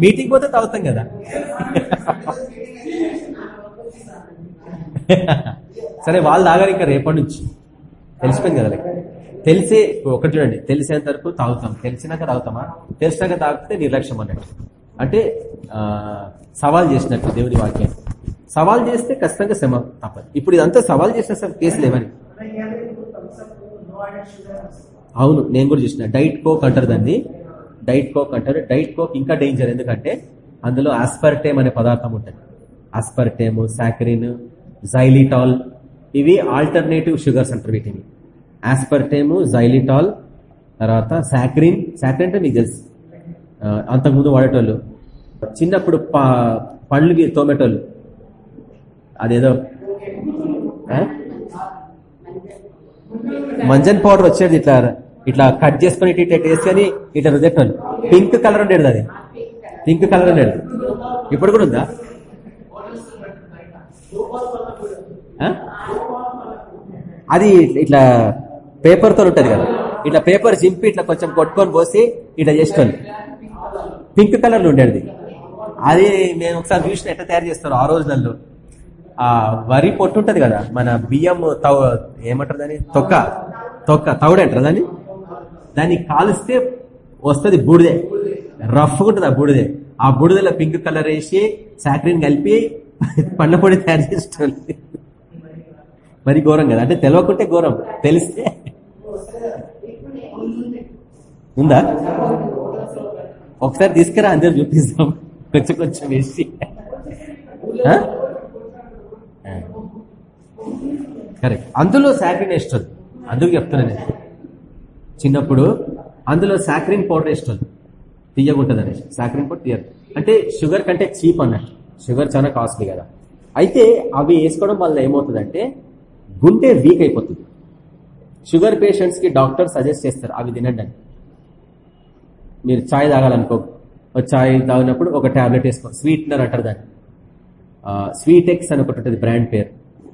మీటింగ్ పోతే తాగుతాం కదా. సరే వాళ్ళు తాగారు ఇంకా రేపటి నుంచి. తెలిసిపోయింది కదా లెక్క. తెలిసే ఒకటి చూడండి. తెలిసేంత వరకు తాగుతాం. తెలిసినాక తాగుతామా? తెలిసినాక తాగితే నిర్లక్ష్యం అన్నట్టు. అంటే సవాల్ చేసినట్టు దేవుని వాక్యం. సవాల్ చేస్తే ఖచ్చితంగా శ్రమ తప్పదు. ఇప్పుడు ఇదంతా సవాల్ చేసిన సార్ కేసు లేవని అవును నేను కూడా చూసిన డైట్ కోక్ అంటారు దాన్ని. డైట్ కోక్ అంటారు. డైట్ కోక్ ఇంకా డేంజర్ ఎందుకంటే అందులో ఆస్పర్టేమ్ అనే పదార్థం ఉంటుంది. ఆస్పర్టేమ్ సాకరిన్ జైలిటాల్ ఇవి ఆల్టర్నేటివ్ షుగర్స్ అంటారు వీటిని. ఆస్పర్టేమ్ జైలిటాల్ తర్వాత సాక్రిన్ సాక్రిన్ అంటే మీకు తెలుసు. అంతకుముందు వాడేటోళ్ళు చిన్నప్పుడు పండ్లు తోమేటోళ్ళు. అదేదో? మంజన్ పౌడర్ వచ్చేది ఇట్లా ఇట్లా కట్ చేసుకొని ఇట్లా వేసుకొని ఇట్లా రుద్దెట్టాను పింక్ కలర్ ఉండేది అది. పింక్ కలర్ ఉండేది. ఇప్పుడు కూడా ఉందా? అది ఇట్లా పేపర్తో ఉంటుంది కదా. ఇట్లా పేపర్ చింపి ఇట్లా కొంచెం కొట్టుకొని పోసి ఇట్లా చేసుకోండి పింక్ కలర్లో ఉండేది. అది నేను ఒకసారి చూసిన ఎట్లా తయారు చేస్తారు ఆ రోజులలో. ఆ వరి పొట్టు ఉంటుంది కదా మన బియ్యం తవ ఏమంటారు దాన్ని? తొక్క. తొక్క తవుడు అంటారు దాన్ని? దాన్ని కాలిస్తే వస్తుంది బూడిదే. రఫ్ ఉంటుంది ఆ బూడిదే. ఆ బూడిదలో పింక్ కలర్ వేసి సాక్రీన్ కలిపి పండ్ల పొడి తయారు చేసేటోళ్ళు. మరి ఘోరం కదా. అంటే తెలవకుంటే ఘోరం. తెలిస్తే. ఉందా? ఒకసారి తీసుకురా అందరు చూపిస్తాం. కొంచెం కొంచెం వేసి. కరెక్ట్ అందులో సాక్రిన్ వేస్తుంది అందుకు చెప్తున్నాను నేను. చిన్నప్పుడు అందులో సాక్రిన్ పౌడర్ ఇష్టం తీయగుంటుంది అనేసి. సాక్రిన్ పౌడర్ తీయదు అంటే షుగర్ కంటే చీప్ అన్నట్టు. షుగర్ చాలా కాస్ట్లీ కదా. అయితే అవి వేసుకోవడం వల్ల ఏమవుతుందంటే గుండె వీక్ అయిపోతుంది. షుగర్ పేషెంట్స్కి డాక్టర్ సజెస్ట్ చేస్తారు అవి తినండి అని. మీరు ఛాయ్ తాగాలనుకో ఛాయ్ తాగినప్పుడు ఒక టాబ్లెట్ వేసుకో. స్వీట్నర్ అంటారు దాన్ని. స్వీటెక్స్ అని ఒకటి ఉంటుంది బ్రాండ్ పేరు.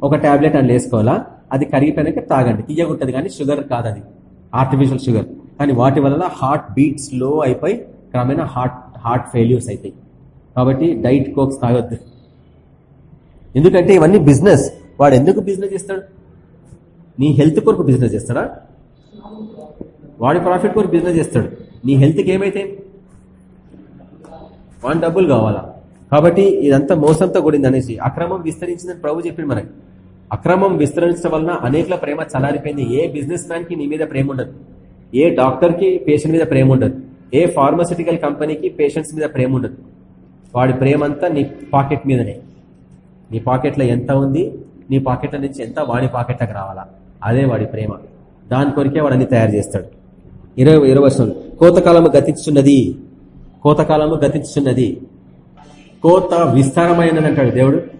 ఒక టాబ్లెట్ అని వేసుకోవాలా? అది కరిగిపోయినాక తాగండి. తీయగుంటుంది కానీ షుగర్ కాదు అది ఆర్టిఫిషియల్ షుగర్. కానీ వాటి వల్ల హార్ట్ బీట్ స్లో అయిపోయి క్రమేణా హార్ట్ హార్ట్ ఫెయిల్యూర్స్ అవుతాయి కాబట్టి డైట్ కోక్స్ తాగొద్దు. ఎందుకంటే ఇవన్నీ బిజినెస్. వాడు ఎందుకు బిజినెస్ చేస్తాడు? నీ హెల్త్ కొరకు బిజినెస్ చేస్తాడా? వాడి ప్రాఫిట్ కొరకు బిజినెస్ చేస్తాడు. నీ హెల్త్కి ఏమైతే వాడి డబ్బులు కావాలా? కాబట్టి ఇదంతా మోసంతో కూడింది అనేసి అక్రమం విస్తరించిందని ప్రభు చెప్పింది మనకి. అక్రమం విస్తరించడం వలన అనేకల ప్రేమ చలారిపోయింది. ఏ బిజినెస్ మ్యాన్కి నీ మీద ప్రేమ ఉండదు. ఏ డాక్టర్కి పేషెంట్ మీద ప్రేమ ఉండదు. ఏ ఫార్మసిటికల్ కంపెనీకి పేషెంట్స్ మీద ప్రేమ ఉండదు. వాడి ప్రేమ అంతా నీ పాకెట్ మీదనే. నీ పాకెట్లో ఎంత ఉంది? నీ పాకెట్ల నుంచి ఎంత వాడి పాకెట్లకు రావాలా? అదే వాడి ప్రేమ. దాని కొరికే వాడు అన్ని తయారు చేస్తాడు. ఇరవై ఇరవై వర్షం కోతకాలము గతించున్నది కోతకాలము గతించున్నది కోత విస్తారమైనది అంటాడు దేవుడు.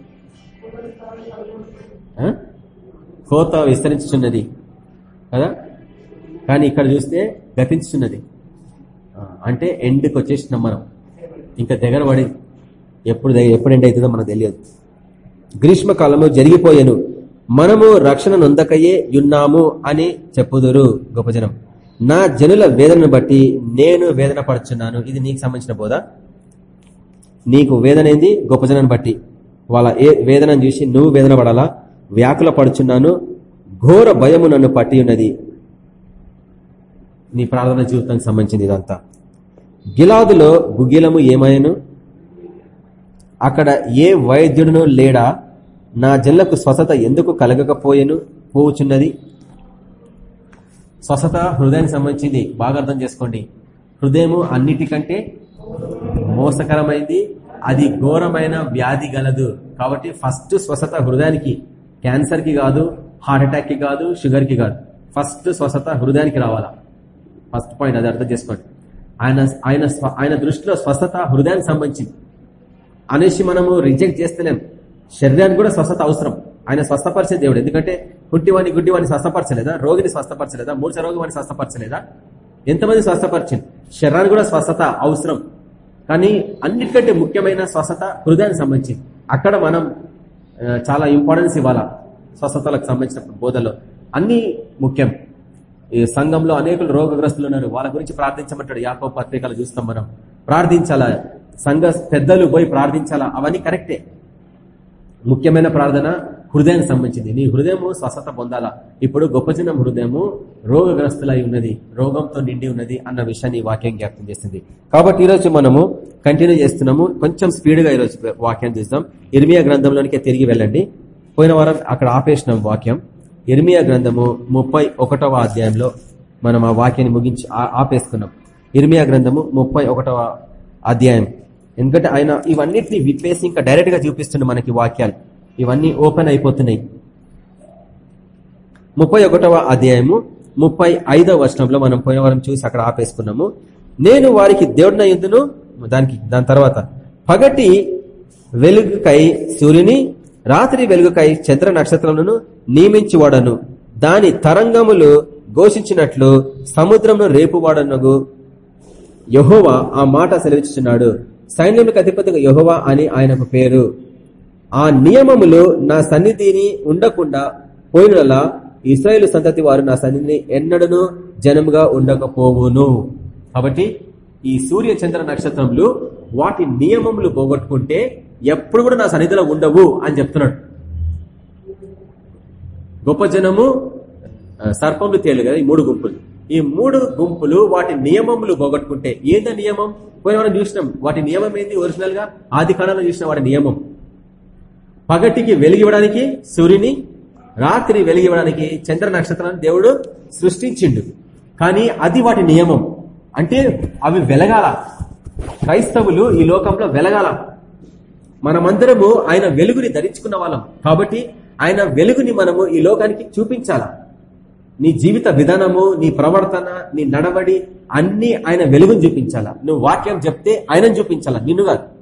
కోత విస్తరించుచున్నది. కదా? కానీ ఇక్కడ చూస్తే గతించుతున్నది అంటే ఎండ్కి వచ్చేసినాం మనం. ఇంకా దగ్గర పడింది. ఎప్పుడు ఎప్పుడు ఎండ్ అవుతుందో మనకు తెలియదు. గ్రీష్మకాలంలో జరిగిపోయాను. మనము రక్షణ నొందకయే యున్నాము అని చెప్పుదురు గొప్ప జనం. నా జనుల వేదనను బట్టి నేను వేదన పడుచున్నాను. ఇది నీకు సంబంధించిన బోధ. నీకు వేదన ఏంది? గొప్ప జనాన్ని బట్టి. వాళ్ళ ఏ వేదనను చూసి నువ్వు వేదన పడాలా? వ్యాకుల పడుచున్నాను ఘోర భయము నన్ను పట్టి ఉన్నది. నీ ప్రార్థన జీవితానికి సంబంధించింది ఇదంతా. గిలాదులో గుగిలము ఏమాయను అక్కడ ఏ వైద్యుడును లేడా? నా జన్లకు స్వస్థత ఎందుకు కలగకపోయేను? పోవుచున్నది. స్వస్థత హృదయానికి సంబంధించింది. బాగా అర్థం చేసుకోండి. హృదయము అన్నిటికంటే మోసకరమైంది. అది ఘోరమైన వ్యాధి గలదు. కాబట్టి ఫస్ట్ స్వస్థత హృదయానికి. క్యాన్సర్కి కాదు హార్ట్ అటాక్కి కాదు షుగర్కి కాదు. ఫస్ట్ స్వస్థత హృదయానికి రావాలా? ఫస్ట్ పాయింట్ అది అర్థం చేసుకోండి. ఆయన ఆయన స్వ- ఆయన దృష్టిలో స్వస్థత హృదయానికి సంబంధించింది. అనేసి మనము రిజెక్ట్ చేస్తలేం. శరీరానికి కూడా స్వస్థత అవసరం. ఆయన స్వస్థపరిచే దేవుడు. ఎందుకంటే గుడ్డివాని గుడ్డివాణి స్వస్థపరచలేదా? రోగిని స్వస్థపరచలేదా? మూర్చ రోగివాణి స్వస్థపరచలేదా? ఎంతమంది స్వస్థపరిచింది శరీరానికి కూడా స్వస్థత అవసరం. కానీ అన్నిటికంటే ముఖ్యమైన స్వస్థత హృదయానికి సంబంధించింది. అక్కడ మనం చాలా ఇంపార్టెన్స్ ఇవ్వాలా? స్వస్థతలకు సంబంధించిన బోధలో అన్ని ముఖ్యం. ఈ సంఘంలో అనేకులు రోగగ్రస్తులు ఉన్నారు. వాళ్ళ గురించి ప్రార్థించమంటాడు. యాకో పత్రికలు చూస్తాం మనం. ప్రార్థించాలా? సంఘ పెద్దలు పోయి ప్రార్థించాలా? అవన్నీ కరెక్టే. ముఖ్యమైన ప్రార్థన హృదయానికి సంబంధించింది. నీ హృదయము స్వస్థత పొందాలా? ఇప్పుడు గొప్ప జనం హృదయము రోగగ్రస్తులై ఉన్నది రోగంతో నిండి ఉన్నది అన్న విషయాన్ని ఈ వాక్యం జ్ఞాపకం చేసింది కాబట్టి ఈరోజు మనము కంటిన్యూ చేస్తున్నాము. కొంచెం స్పీడ్గా ఈరోజు వాక్యం చూద్దాం. ఇర్మియా గ్రంథంలోనికే తిరిగి వెళ్ళండి. పోయిన వారం అక్కడ ఆపేసినాం వాక్యం. ఇర్మియా గ్రంథము ముప్పై ఒకటవ అధ్యాయంలో మనం ఆ వాక్యాన్ని ముగించి ఆపేసుకున్నాం. ఇర్మియా గ్రంథము ముప్పై ఒకటవ అధ్యాయం. ఎందుకంటే ఆయన ఇవన్నిటిని విప్పేసి ఇంకా డైరెక్ట్గా చూపిస్తుంది మనకి వాక్యాలు. ఇవన్నీ ఓపెన్ అయిపోతున్నాయి. ముప్పై ఒకటవ అధ్యాయము ముప్పై ఐదవ వర్షంలో మనం పోయిన వారం చూసి అక్కడ ఆపేసుకున్నాము. నేను వారికి దేవుడిన ఎందును? దానికి దాని తర్వాత పగటి వెలుగుకై సూర్యుని రాత్రి వెలుగుకై చంద్ర నక్షత్రములను నియమించువాడను. దాని తరంగములు ఘోషించినట్లు సముద్రంలో రేపువాడనగు యహోవా ఆ మాట సెలవిస్తున్నాడు సైన్యములకు అధిపతిగా యహోవా అని ఆయనకు పేరు. ఆ నియమములు నా సన్నిధిని ఉండకుండా పోయినలా ఇస్రాయేల్ సంతతి వారు నా సన్నిధిని ఎన్నడను జనముగా ఉండకపోవును. కాబట్టి ఈ సూర్య చంద్ర నక్షత్రములు వాటి నియమములు పోగొట్టుకుంటే ఎప్పుడు కూడా నా సన్నిధిలో ఉండవు అని చెప్తున్నాడు. గొప్ప జనము సర్పములు తేలు కదా ఈ మూడు గుంపులు. ఈ మూడు గుంపులు వాటి నియమములు పోగొట్టుకుంటే ఏందా నియమం? పోయిన చూసినాం వాటి నియమం ఏంది ఒరిజినల్గా ఆది కాలంలో చూసిన వాటి నియమం. పగటికి వెలిగివ్వడానికి సూర్యుని రాత్రి వెలిగివ్వడానికి చంద్ర నక్షత్రాన్ని దేవుడు సృష్టించిండు. కానీ అది వాటి నియమం. అంటే అవి వెలగాల. క్రైస్తవులు ఈ లోకంలో వెలగాల. మనమందరము ఆయన వెలుగుని ధరించుకున్న వాళ్ళం. కాబట్టి ఆయన వెలుగుని మనము ఈ లోకానికి చూపించాల. నీ జీవిత విధానము నీ ప్రవర్తన నీ నడవడి అన్ని ఆయన వెలుగుని చూపించాలా. నువ్వు వాక్యం చెప్తే ఆయనను చూపించాలా. నిన్ను కాదు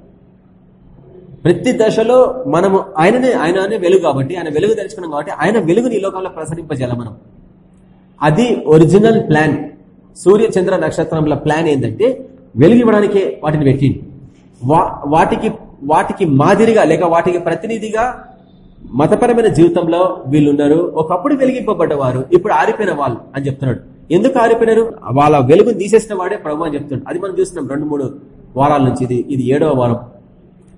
ప్రతి దశలో మనము ఆయననే ఆయననే వెలుగు కాబట్టి ఆయన వెలుగు తెలుసుకున్నాం కాబట్టి ఆయన వెలుగుని ఈ లోకంలో ప్రసరింపజేయాలి మనం. అది ఒరిజినల్ ప్లాన్. సూర్య చంద్ర నక్షత్రంల ప్లాన్ ఏంటంటే వెలుగు ఇవ్వడానికే వాటిని పెట్టింది. వాటికి వాటికి మాదిరిగా లేక వాటికి ప్రతినిధిగా మతపరమైన జీవితంలో వీళ్ళున్నారు. ఒకప్పుడు వెలిగింపబడ్డవారు ఇప్పుడు ఆరిపోయిన వాళ్ళు అని చెప్తున్నాడు. ఎందుకు ఆరిపోయినారు? వాళ్ళ వెలుగుని తీసేసిన వాడే ప్రభు అని చెప్తున్నాడు. అది మనం చూస్తున్నాం రెండు మూడు వారాల నుంచి. ఇది ఇది ఏడవ వారం.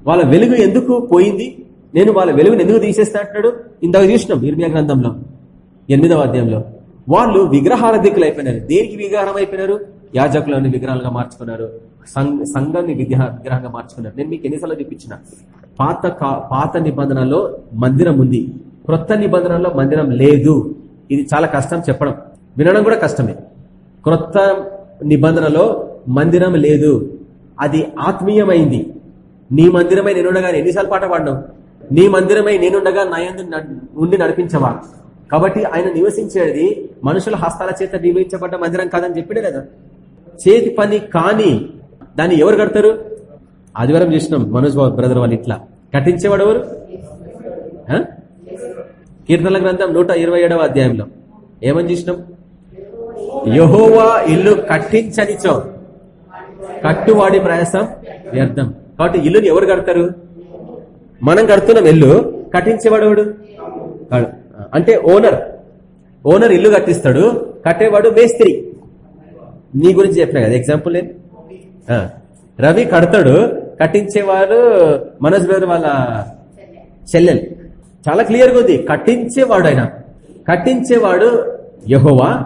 వాళ్ళ వెలుగు ఎందుకు పోయింది? నేను వాళ్ళ వెలుగుని ఎందుకు తీసేస్తా అంటున్నాడు? ఇందాక చూసినాం ఇర్మియా గ్రంథంలో ఎనిమిదవ అధ్యాయంలో. వాళ్ళు విగ్రహారధికులు అయిపోయినారు. దేనికి విగ్రహం అయిపోయినారు? యాజకులను విగ్రహాలుగా మార్చుకున్నారు. సంఘాన్ని విగ్రహంగా మార్చుకున్నారు. నేను మీకు ఎన్నిసార్లు చూపించిన. పాత పాత నిబంధనలో మందిరం ఉంది. క్రొత్త నిబంధనలో మందిరం లేదు. ఇది చాలా కష్టం చెప్పడం. వినడం కూడా కష్టమే. క్రొత్త నిబంధనలో మందిరం లేదు. అది ఆత్మీయమైంది. నీ మందిరమై నేనుండగా ఎన్నిసార్లు పాట పాడినావు? నీ మందిరమై నేనుండగా నా ఉండి నడిపించవా? కాబట్టి ఆయన నివసించేది మనుషుల హస్తాల చేత నిర్మించబడ్డ మందిరం కాదని చెప్పిడే కదా చేతి పని కాని దాన్ని ఎవరు కడతారు? ఆదివారం చేసినాం మనోజ్ బాబు బ్రదర్ వాళ్ళు ఇట్లా. కట్టించేవాడు ఎవరు? కీర్తనల గ్రంథం నూట అధ్యాయంలో. ఏమని చూసినాం? యహోవా ఇల్లు కట్టించనిచో కట్టువాడి ప్రయాసం వ్యర్థం. కాబట్టి ఇల్లుని ఎవరు కడతారు? మనం కడుతున్నాం ఇల్లు. కట్టించేవాడు అంటే ఓనర్. ఓనర్ ఇల్లు కట్టిస్తాడు. కట్టేవాడు మేస్త్రి. నీ గురించి చెప్పిన కదా ఎగ్జాంపుల్ నేను? రవి కడతాడు. కట్టించేవాడు మనోజ్ గారు వాళ్ళ చెల్లెలు. చాలా క్లియర్గా ఉంది. కట్టించేవాడు ఆయన కట్టించేవాడు యహోవా.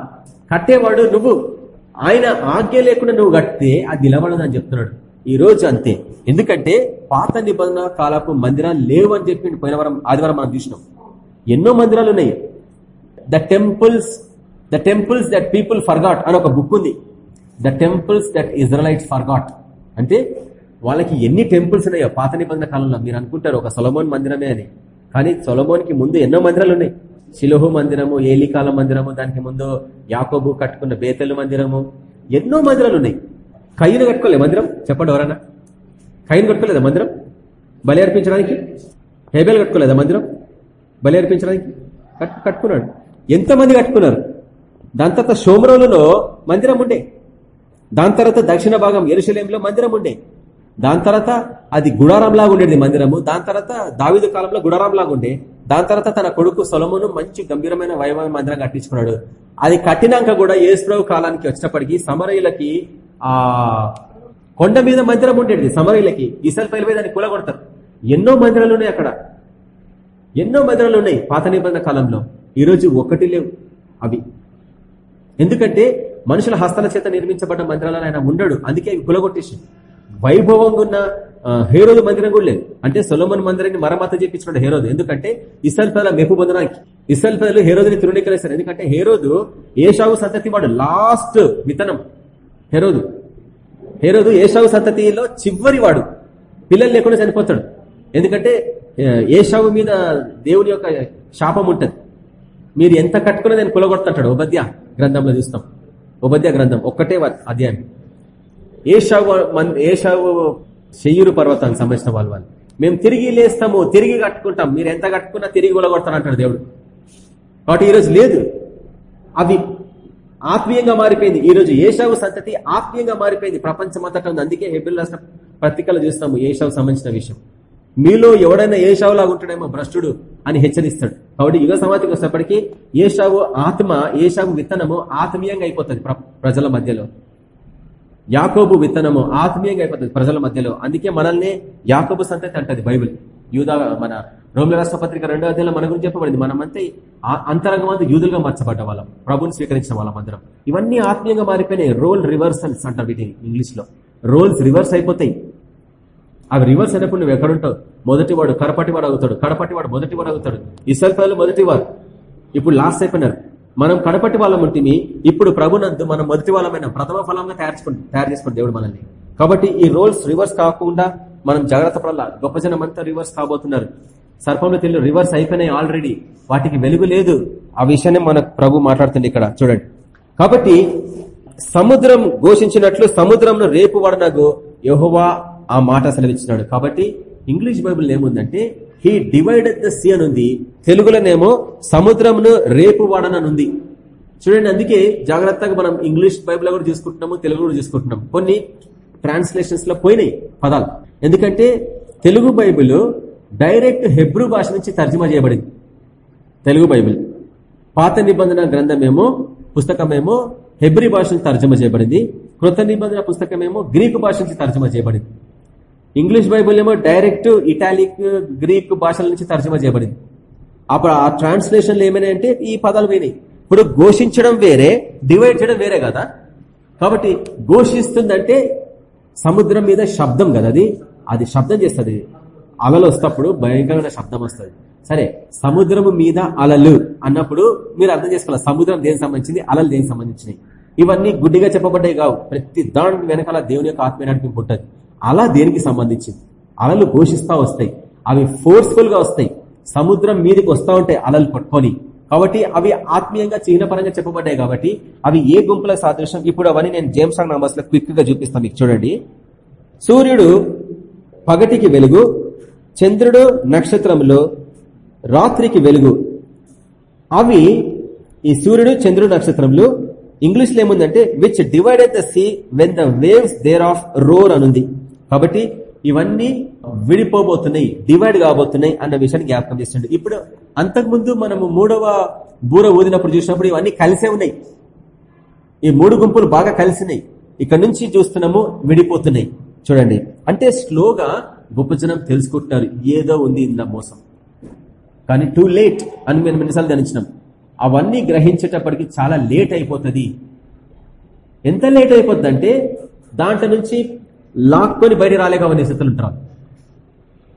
కట్టేవాడు నువ్వు. ఆయన ఆజ్ఞ లేకుండా నువ్వు కట్టితే అది నిలబడదు అని చెప్తున్నాడు. ఈరోజు అంతే. ఎందుకంటే పాత నిబంధన కాలపు మందిరాలు లేవు అని చెప్పి పోయిన వారం ఆదివారం మనం చూసినాం. ఎన్నో మందిరాలు ఉన్నాయి. The temples the temples that people forgot అని ఒక బుక్ ఉంది. The temples that Israelites forgot అంటే వాళ్ళకి ఎన్ని టెంపుల్స్ ఉన్నాయో పాత నిబంధన కాలంలో మీరు అనుకుంటారు ఒక సొలమోన్ మందిరమే అని. కానీ సొలమోన్కి ముందు ఎన్నో మందిరాలు ఉన్నాయి. శిలోహు మందిరము ఏలికాల మందిరము దానికి ముందు యాకోబు కట్టుకున్న బేతలు మందిరము ఎన్నో మందిరాలు ఉన్నాయి. కయ్యను కట్టుకోలే మందిరం? చెప్పండి ఎవరన్నా. కయ్యను కట్టుకోలేదా మందిరం? బలి అర్పించడానికి? హేబేలు కట్టుకోలేదా మందిరం? బలి అర్పించడానికి? కట్టుకున్నాడు. ఎంతమంది కట్టుకున్నారు? దాని తర్వాత సోమరోలులో మందిరం ఉండే. దాని తర్వాత దక్షిణ భాగం ఎరుశలేంలో మందిరం ఉండే. దాని తర్వాత అది గుడారంలాగా ఉండేది మందిరము. దాని తర్వాత దావిదు కాలంలో గుడారంలాగా ఉండే. దాని తర్వాత తన కొడుకు సొలమును మంచి గంభీరమైన వైభవ మందిరం కట్టించుకున్నాడు. అది కట్టినాక కూడా ఏసుప్రభు కాలానికి వచ్చినప్పటికీ సమరయులకి ఆ కొండ మీద మందిరం ఉండేది సమరీలకి ఇసల్ పైల మీద దాన్ని కూలగొడతారు. ఎన్నో మందిరాలు ఉన్నాయి అక్కడ. ఎన్నో మందిరాలు ఉన్నాయి పాత నిబంధన కాలంలో. ఈరోజు ఒకటి లేవు అవి. ఎందుకంటే మనుషుల హస్తల చేత నిర్మించబడ్డ మందిరాలను ఆయన ఉండడు అందుకే అవి కులగొట్టేసి వైభవంగా ఉన్న హేరోదు మందిరం కూడా లేదు. అంటే సొలమన్ మందిరాన్ని మరమత చేపించుకున్నాడు హేరోదు. ఎందుకంటే ఇసల్ పేద మెప్పు పొందడానికి. ఇసల్ పేదలు హేరోదుని తృణీకరిస్తారు. ఎందుకంటే హేరోదు ఏషావు సంతతి వాడు లాస్ట్ విత్తనం. హెరోదు. హెరోదు ఏషావు సంతతిలో చివరి వాడు. పిల్లలు లేకుండా చనిపోతాడు. ఎందుకంటే ఏషావు మీద దేవుని యొక్క శాపం ఉంటుంది. మీరు ఎంత కట్టుకున్నా నేను కులగొడుతుంటాడు. ఉపద్య గ్రంథంలో చూస్తాం. ఉపద్య గ్రంథం ఒక్కటే అధ్యాయం. ఏషావు ఏషావు శయ్యూరు పర్వతానికి సంబంధించిన వాళ్ళు వాళ్ళు. మేము తిరిగి లేస్తాము తిరిగి కట్టుకుంటాం. మీరు ఎంత కట్టుకున్నా తిరిగి కొడగొడతానంటాడు దేవుడు. కాబట్టి ఈరోజు లేదు. అవి ఆత్మీయంగా మారిపోయింది. ఈ రోజు ఏషావు సంతతి ఆత్మీయంగా మారిపోయింది. ప్రపంచమంతటా ఉంది. అందుకే హెబిల్ రాష్ట్ర పత్రికలు చూస్తాము ఏషావు సంబంధించిన విషయం. మీలో ఎవడైనా ఏషావులాగా ఉంటాడేమో భ్రష్టుడు అని హెచ్చరిస్తాడు. కాబట్టి యుగ సమాధికి వచ్చినప్పటికీ ఏషావు ఆత్మ ఏషావు విత్తనము ఆత్మీయంగా అయిపోతుంది ప్రజల మధ్యలో. యాకోబు విత్తనము ఆత్మీయంగా అయిపోతుంది ప్రజల మధ్యలో. అందుకే మనల్ని యాకోబు సంతతి అంటది బైబిల్. యూదా మన రోమిల రాష్ట్ర పత్రిక రెండో అధ్యాయంలో మన గురించి చెప్పబడింది. మనమంతా అంతరంగమంతా యూదులుగా మార్చబడ్డ వాళ్ళం. ప్రభుని స్వీకరించిన వాళ్ళం అందరం. ఇవన్నీ ఆత్మీయంగా మారిపోయినాయి. రోల్ రివర్సల్స్ అంటారు వీటిని ఇంగ్లీష్లో రోల్స్ రివర్స్ అయిపోతాయి. అవి రివర్స్ అయినప్పుడు నువ్వు ఎక్కడుంటావు? మొదటివాడు కడపటివాడు అవుతాడు. కడపటివాడు మొదటివాడు అవుతాడు. ఇసల్ఫాలు మొదటి మొదటివారు. ఇప్పుడు లాస్ట్ అయిపోయినారు. మనం కడపటి వాళ్ళం ఉంటుంది ఇప్పుడు ప్రభునందు మనం మొదటి వాళ్ళమైన. ప్రథమ ఫలంగా తయారు తయారు చేసుకుని దేవుడు మనల్ని. కాబట్టి ఈ రోల్స్ రివర్స్ కాకుండా మనం జాగ్రత్త పడాలా? గొప్ప జనం అంతా రివర్స్ కాబోతున్నారు. సర్పంలో తెలియదు రివర్స్ అయిపోయినాయి ఆల్రెడీ వాటికి వెలుగు లేదు. ఆ విషయాన్ని మన ప్రభు మాట్లాడుతుంది ఇక్కడ చూడండి. కాబట్టి సముద్రం ఘోషించినట్లు సముద్రంను రేపు వాడనగు యహోవా ఆ మాట సెలవిచ్చినాడు. కాబట్టి ఇంగ్లీష్ బైబుల్ ఏముందంటే హీ డివైడెడ్ ద సీ అనుంది. తెలుగులోనేమో సముద్రంను రేపు వాడననుంది. చూడండి అందుకే జాగ్రత్తగా మనం ఇంగ్లీష్ బైబుల్ కూడా చూసుకుంటున్నాము తెలుగు కూడా చూసుకుంటున్నాం కొన్ని ట్రాన్స్లేషన్స్లో పోయినాయి పదాలు. ఎందుకంటే తెలుగు బైబిల్ డైరెక్ట్ హెబ్రూ భాష నుంచి తర్జుమా చేయబడింది. తెలుగు బైబిల్. పాత నిబంధన గ్రంథమేమో పుస్తకమేమో హెబ్రి భాష నుంచి తర్జుమా చేయబడింది. కృత నిబంధన పుస్తకమేమో గ్రీకు భాష నుంచి తర్జుమా చేయబడింది. ఇంగ్లీష్ బైబుల్ ఏమో డైరెక్ట్ ఇటాలిక్ గ్రీక్ భాషల నుంచి తర్జుమా చేయబడింది. అప్పుడు ఆ ట్రాన్స్లేషన్లు ఏమైనాయంటే ఈ పదాలు పోయినాయి. ఇప్పుడు ఘోషించడం వేరే డివైడ్ చేయడం వేరే కదా. కాబట్టి ఘోషిస్తుందంటే సముద్రం మీద శబ్దం కదా అది? అది శబ్దం చేస్తుంది. అలలు వస్తప్పుడు భయంకరమైన శబ్దం వస్తుంది. సరే సముద్రము మీద అలలు అన్నప్పుడు మీరు అర్థం చేసుకోవాలి. సముద్రం దేనికి సంబంధించింది? అలలు దేనికి సంబంధించినవి ఇవన్నీ గుడ్డిగా చెప్పబడ్డాయి కావు. ప్రతి దాని వెనకాల దేవుని యొక్క ఆత్మీయ నడిపింపు ఉంటుంది. అలా దేనికి సంబంధించింది? అలలు ఘోషిస్తా వస్తాయి. అవి ఫోర్స్ఫుల్గా వస్తాయి. సముద్రం మీదకి వస్తూ ఉంటాయి అలలు పట్టుకొని కాబట్టి అవి ఆత్మీయంగా చిహ్నపరంగా చెప్పబడ్డాయి కాబట్టి అవి ఏ గుంపుల సాదృశ్యం? ఇప్పుడు అవన్నీ నేను జేమ్స్ రాంగ్ నంబర్స్లో క్విక్గా చూపిస్తాను మీకు. చూడండి. సూర్యుడు పగటికి వెలుగు చంద్రుడు నక్షత్రంలో రాత్రికి వెలుగు. అవి ఈ సూర్యుడు చంద్రుడు నక్షత్రంలో ఇంగ్లీష్లో ఏముందంటే which divided the sea when the waves thereof roar అనుంది. కాబట్టి ఇవన్నీ విడిపోబోతున్నాయి డివైడ్ కాబోతున్నాయి అన్న విషయాన్ని జ్ఞాపకం చేస్తుండే. ఇప్పుడు అంతకుముందు మనము మూడవ బూర ఊదినప్పుడు చూసినప్పుడు ఇవన్నీ కలిసే ఉన్నాయి. ఈ మూడు గుంపులు బాగా కలిసినాయి. ఇక్కడ నుంచి చూస్తున్నాము విడిపోతున్నాయి. చూడండి. అంటే స్లోగా గొప్ప జనం తెలుసుకుంటున్నారు. ఏదో ఉంది ఇందులో మోసం. కానీ టూ లేట్ అని మేము ఎన్నిసార్లు ధ్యానించినాం. అవన్నీ గ్రహించేటప్పటికి చాలా లేట్ అయిపోతుంది. ఎంత లేట్ అయిపోతుంది అంటే దాంట్లో నుంచి లాక్కొని బయట రాలేక స్థితులు ఉంటారు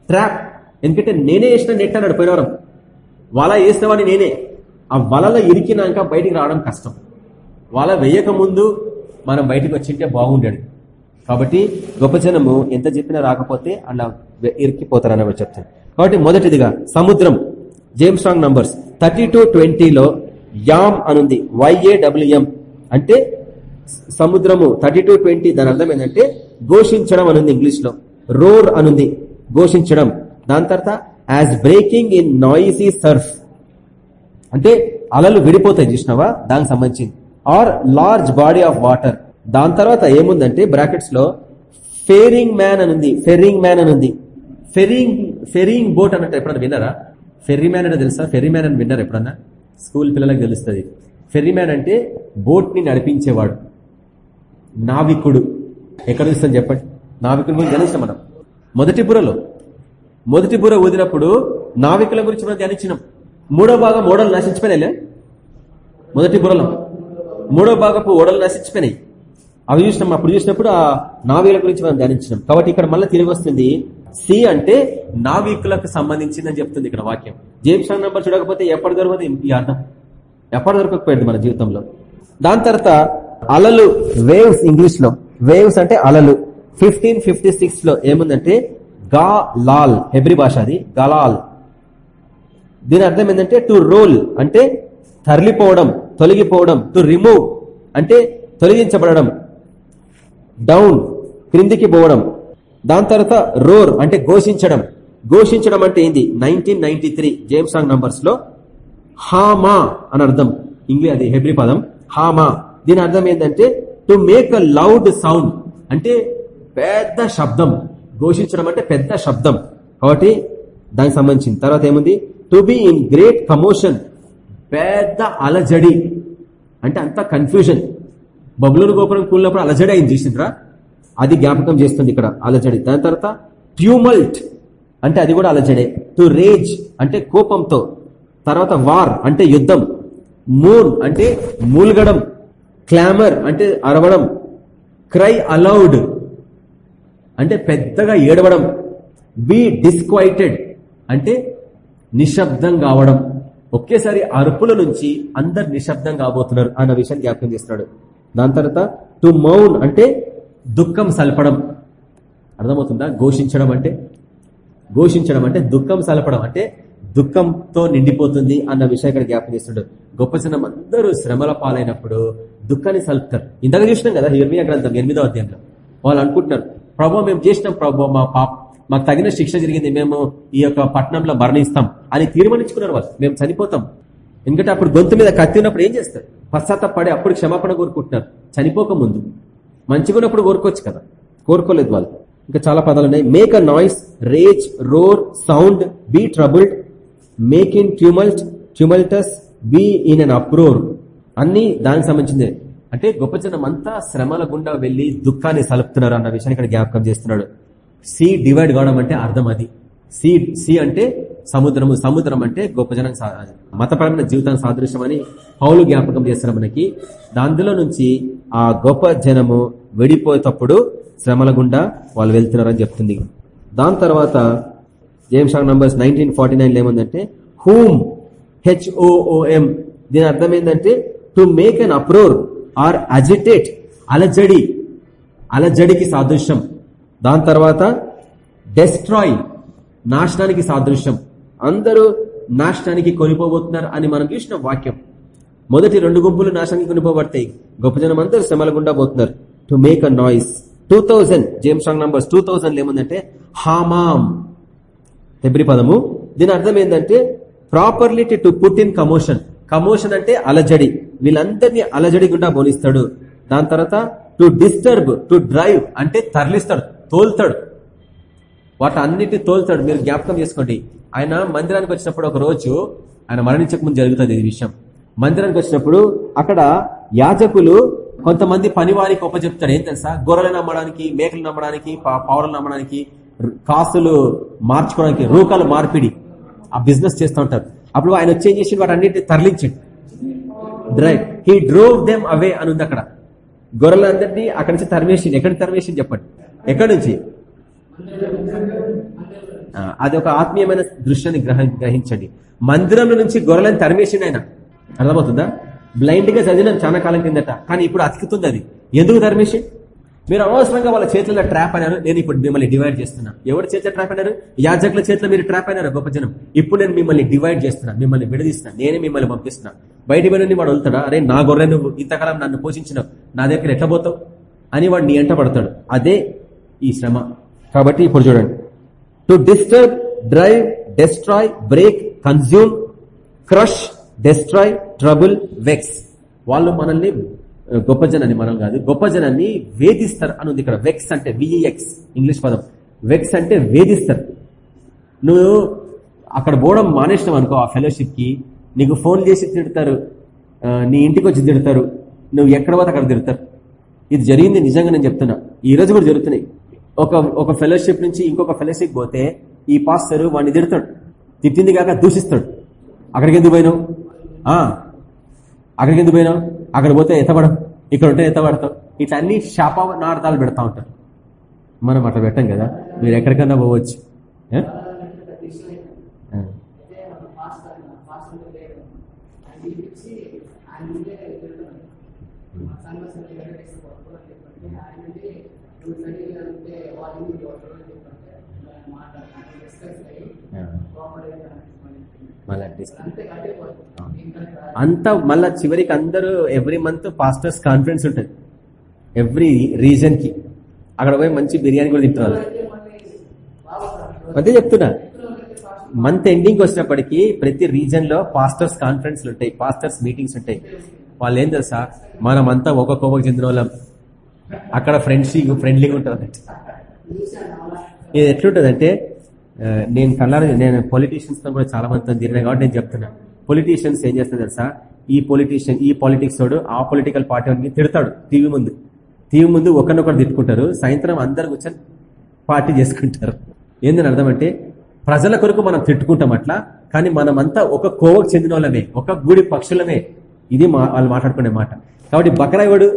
ట్రాప్. ఎందుకంటే నేనే వేసిన నెట్ అన్నాడు పోయినవరం వల వేసినవాడిని నేనే. ఆ వలలో ఇరికినాక బయటికి రావడం కష్టం. వల వేయక ముందు మనం బయటకు వచ్చింటే బాగుండాడు కాబట్టి గొప్ప జనము ఎంత చెప్పినా రాకపోతే అలా ఇరికిపోతారని చెప్తాను కాబట్టి మొదటిదిగా సముద్రం. James Strong numbers thirty two ట్వంటీలో యామ్ అనుంది. వైఏడబ్ల్యూఎం అంటే సముద్రము థర్టీ టు ట్వంటీ దాని అర్థం ఏంటంటే ఘోషించడం అనుంది ఇంగ్లీష్లో రోర్ అనుంది ఘోషించడం దాని తర్వాత as breaking in noisy surf అంటే అలలు విడిపోతాయి చూసినావా దానికి సంబంధించింది or large body of water దాని తర్వాత ఏముందంటే బ్రాకెట్స్లో ఫెరింగ్ మ్యాన్ అనుంది ఫెరింగ్ మ్యాన్ అనుంది ఫెరింగ్ ఫెరింగ్ బోట్ అన్నట్టు ఎప్పుడన్నా విన్నారా ఫెర్రీ మ్యాన్ అంటే తెలుసా ఫెర్రీ మ్యాన్ అని విన్నారు ఎప్పుడన్నా స్కూల్ పిల్లలకు తెలుస్తుంది ఫెర్రీ మ్యాన్ అంటే బోట్ని నడిపించేవాడు నావికుడు. ఎక్కడ చూస్తాం చెప్పండి? నావికుడు గురించి ధ్యానించాం మనం. మొదటి బుర్రలో. మొదటి బుర్ర ఊదినప్పుడు నావికుల గురించి మనం ధ్యానించినాం. మూడో భాగం ఓడలు నశించిపోయినాయి మొదటి బుర్రలో. మూడో భాగపు ఓడలు నశించిపోయినాయి. అవి చూసినాం అప్పుడు చూసినప్పుడు ఆ నావికుల గురించి మనం ధ్యానించినాం. కాబట్టి ఇక్కడ మళ్ళీ తిరిగి వస్తుంది సి అంటే నావికులకు సంబంధించిందని చెప్తుంది ఇక్కడ వాక్యం. జేమ్స్ నంబర్ చూడకపోతే ఎప్పటి దొరకదు ఈ అర్థం. ఎప్పటి దొరకకపోయింది మన జీవితంలో. దాని తర్వాత అలలు వేవ్స్ ఇంగ్లీష్లో. వేవ్స్ అంటే అలలు. ఫిఫ్టీన్ ఫిఫ్టీ సిక్స్లో ఏముందంటే గా లాల్ హెబ్రి భాష అది. గలాల్. దీని అర్థం ఏంటంటే టు రోల్ అంటే తరలిపోవడం తొలగిపోవడం. టు రిమూవ్ అంటే తొలగించబడడం. డౌన్ క్రిందికి పోవడం. దాని తర్వాత రోర్ అంటే ఘోషించడం. ఘోషించడం అంటే ఏంది? Nineteen ninety three James Strong నంబర్స్లో హామా అని అర్థం. ఇంగ్లీష్ అది హెబ్రి పదం. హామా. దీని అర్థం ఏంటంటే to make a loud sound అంటే పెద్ద శబ్దం ఘోషించడం అంటే పెద్ద శబ్దం. కాబట్టి దానికి సంబంధించింది. తర్వాత ఏముంది? To be in great commotion పెద్ద అలజడి అంటే అంత కన్ఫ్యూజన్ బబులోని గోపురం కూలినప్పుడు అలజడి అయింది చూసిండ్రా? అది జ్ఞాపకం చేస్తుంది ఇక్కడ అలజడి. దాని తర్వాత ట్యూమల్ట్ అంటే అది కూడా అలజడే. టు రేజ్ అంటే కోపంతో. తర్వాత వార్ అంటే యుద్ధం. మూన్ అంటే మూల్గడం. క్లామర్ అంటే అరవడం క్రై అలౌడ్ అంటే పెద్దగా ఏడవడం బి డిస్క్వైటెడ్ అంటే నిశ్శబ్దం కావడం. ఒకేసారి అరుపుల నుంచి అందరు నిశ్శబ్దం కాబోతున్నారు అన్న విషయాన్ని జ్ఞాపకం చేస్తున్నాడు. దాని తర్వాత టు మౌన్ అంటే దుఃఖం సల్పడం. అర్థమవుతుందా? ఘోషించడం అంటే ఘోషించడం అంటే దుఃఖం సలపడం అంటే దుఃఖంతో నిండిపోతుంది అన్న విషయం ఇక్కడ జ్ఞాపకం చేస్తుండడు గొప్ప జనం అందరూ శ్రమల పాలైనప్పుడు దుఃఖాన్ని సల్పుతారు. ఇందాక చూసినాం కదా హిర్మియా గ్రంథం ఎనిమిదో అధ్యాయంలో. వాళ్ళు అనుకుంటున్నారు ప్రభావ మేము చేసినాం ప్రభావ మా పాప మాకు తగిన శిక్ష జరిగింది మేము ఈ యొక్క పట్టణంలో మరణిస్తాం అని తీర్మానించుకున్నారు వాళ్ళు. మేము చనిపోతాం. ఎందుకంటే అప్పుడు గొంతు మీద కత్తి ఉన్నప్పుడు ఏం చేస్తారు? పశ్చాత్తపడి అప్పుడు క్షమాపణ కోరుకుంటున్నారు. చనిపోక ముందు. మంచిగా ఉన్నప్పుడు కోరుకోవచ్చు కదా. కోరుకోలేదు వాళ్ళు. ఇంకా చాలా పదాలు ఉన్నాయి. Make a noise rage roar sound be troubled make in tumult tumultuous be in an uproar అన్ని దానికి సంబంధించిందే. అంటే గొప్ప జనం అంతా శ్రమల గుండా వెళ్ళి దుఃఖాన్ని సలుపుతున్నారు అన్న విషయాన్ని ఇక్కడ జ్ఞాపకం చేస్తున్నాడు. సి డివైడ్ కావడం అంటే అర్థం అది. సి సి అంటే సముద్రము సముద్రం అంటే గొప్ప జనం సా- మతపరమైన జీవితాన్ని సాదృశ్యం అని పౌలు జ్ఞాపకం చేస్తున్న మనకి. దాందులో నుంచి ఆ గొప్ప జనము వెడిపోయేటప్పుడు శ్రమల గుండా వాళ్ళు వెళ్తున్నారని చెప్తుంది. దాని తర్వాత James Strong numbers nineteen forty nine ఏముందంటే హూమ్ హెచ్ఓఓఎం దీని అర్థం ఏంటంటే to make an uproar or agitate అలజడి అలజడికి సాదృశ్యం దాని తర్వాత డెస్ట్రాయ్ నాశనానికి సాదృశ్యం. అందరూ నాశనానికి కొనిపోబోతున్నారు అని మనం చూసిన వాక్యం. మొదటి రెండు గుంపులు నాశనానికి కొనిపోబడతాయి. గొప్ప జనం అందరూ శ్రమల గుండా పోతున్నారు. To make a noise two thousand James Strong numbers two thousand ఏముందంటే హామామ్ తెబ్రి పదము. దీని అర్థం ఏంటంటే properly to put in commotion commotion అంటే అలజడి. వీళ్ళందరినీ అలజడి గుండా బోనిస్తాడు దాని తర్వాత టు డిస్టర్బ్ టు డ్రైవ్ అంటే తరలిస్తాడు తోల్తాడు. వాటి తోల్తాడు. మీరు జ్ఞాపకం చేసుకోండి. ఆయన మందిరానికి వచ్చినప్పుడు ఒక రోజు ఆయన మరణించక ముందు జరుగుతుంది ఈ విషయం. మందిరానికి వచ్చినప్పుడు అక్కడ యాజకులు కొంతమంది పని వారికి చెప్తారు ఏం తెలుసా? గొర్రెలు నమ్మడానికి మేకలు నమ్మడానికి పా- పావులు నమ్మడానికి కాసులు మార్చుకోవడానికి రూకాలు మార్పిడి. ఆ బిజినెస్ చేస్తూ ఉంటారు. అప్పుడు ఆయన వచ్చేం చేసి వాటి అన్నిటిని తరలించండి. Drive he drove them away అని ఉంది అక్కడ. గొర్రెలందరినీ అక్కడి నుంచి తరిమేసింది ఎక్కడి నుంచి తరిమేసింది చెప్పండి? ఎక్కడి నుంచి? అది ఒక ఆత్మీయమైన దృశ్యాన్ని గ్రహ గ్రహించండి. మందిరం నుంచి గొర్రెలను తరిమేసిండు ఆయన. అర్థమవుతుందా? బ్లైండ్గా చదివిన చాలా కాలం కిందట. కానీ ఇప్పుడు అతికితుంది అది. ఎందుకు తరిమేసి మీరు అనవసరంగా వాళ్ళ చేతుల్లో ట్రాప్ అయినారు నేను ఇప్పుడు మిమ్మల్ని డివైడ్ చేస్తున్నా. ఎవరి చేతిలో ట్రాప్ అయినారు యాజకుల చేతిలో మీరు ట్రాప్ అయినారు గొప్ప జనం? ఇప్పుడు నేను మిమ్మల్ని డివైడ్ చేస్తున్నా మిమ్మల్ని విడదీస్తున్నా నేనే మిమ్మల్ని పంపిస్తున్నా. బయట నుండి వాడు వెళ్తాడా? అరే నా గొర్రె నువ్వు ఇంతకాలం నన్ను పోషించినావు నా దగ్గర ఎట్లా పోతావు? అని వాడు నీ ఎంట పడతాడు. అదే ఈ శ్రమ. కాబట్టి ఇప్పుడు చూడండి. To disturb drive destroy break consume crush destroy trouble vex వాళ్ళు మనల్ని గొప్ప జనాన్ని మనం కాదు గొప్ప జనాన్ని వేధిస్తారు అని ఉంది ఇక్కడ వెక్స్ అంటే విఈఎక్స్ ఇంగ్లీష్ పదం. వెక్స్ అంటే వేధిస్తారు. నువ్వు అక్కడ పోవడం మానేసినావు అనుకో ఆ ఫెలోషిప్కి నీకు ఫోన్ చేసి తిడతారు నీ ఇంటికి వచ్చి తిడతారు నువ్వు ఎక్కడ పోతే అక్కడ తిడతారు. ఇది జరిగింది నిజంగా నేను చెప్తున్నా. ఈ రోజు కూడా జరుగుతున్నాయి. ఒక ఒక ఫెలోషిప్ నుంచి ఇంకొక ఫెలోషిప్ పోతే ఈ పాస్టర్ వాడిని తిడతాడు. తిట్టింది కాక దూషిస్తాడు. అక్కడికి ఎందుకు పోయినావు? అక్కడికి ఎందుకు పోయినావు? అక్కడ పోతే ఎత్తపడం ఇక్కడ ఉంటే ఎత్తపడతావు ఇట్లా అన్ని శాపనార్థాలు పెడతా ఉంటారు. మనం అట్లా పెట్టాం కదా. మీరు ఎక్కడికన్నా పోవచ్చు. మళ్ళా అంతా మళ్ళా చివరికి అందరూ ఎవ్రీ మంత్ పాస్టర్స్ కాన్ఫరెన్స్ ఉంటుంది. ఎవ్రీ రీజన్కి. అక్కడ పోయి మంచి బిర్యానీ కూడా తింటున్నారు. అదే చెప్తున్నా. మంత్ ఎండింగ్ వచ్చినప్పటికీ ప్రతి రీజన్లో పాస్టర్స్ కాన్ఫరెన్స్లు ఉంటాయి పాస్టర్స్ మీటింగ్స్ ఉంటాయి. వాళ్ళు ఏం తెలుసా? మనమంతా ఒక కోపకు చెందిన వాళ్ళం. అక్కడ ఫ్రెండ్షిప్ ఫ్రెండ్లీగా ఉంటుంది. ఇది ఎట్లుంటది అంటే నేను కళ్ళారు నేను పొలిటీషియన్స్తో కూడా చాలా మంది తిరిగినా కాబట్టి నేను చెప్తున్నా. పొలిటీషియన్స్ ఏం చేస్తారు తెలుసా? ఈ పొలిటీషియన్ ఈ పాలిటిక్స్ తోడు ఆ పొలిటికల్ పార్టీ తిడతాడు టీవీ ముందు. టీవీ ముందు ఒకరినొకరు తిట్టుకుంటారు. సాయంత్రం అందరు కూర్చొని పార్టీ చేసుకుంటారు. ఏందని అర్థం అంటే ప్రజల కొరకు మనం తిట్టుకుంటాం అట్లా కానీ మనమంతా ఒక కోవకు చెందిన వాళ్ళమే ఒక గూడి పక్షులమే. ఇది మా వాళ్ళు మాట్లాడుకునే మాట. కాబట్టి బకరాయవాడు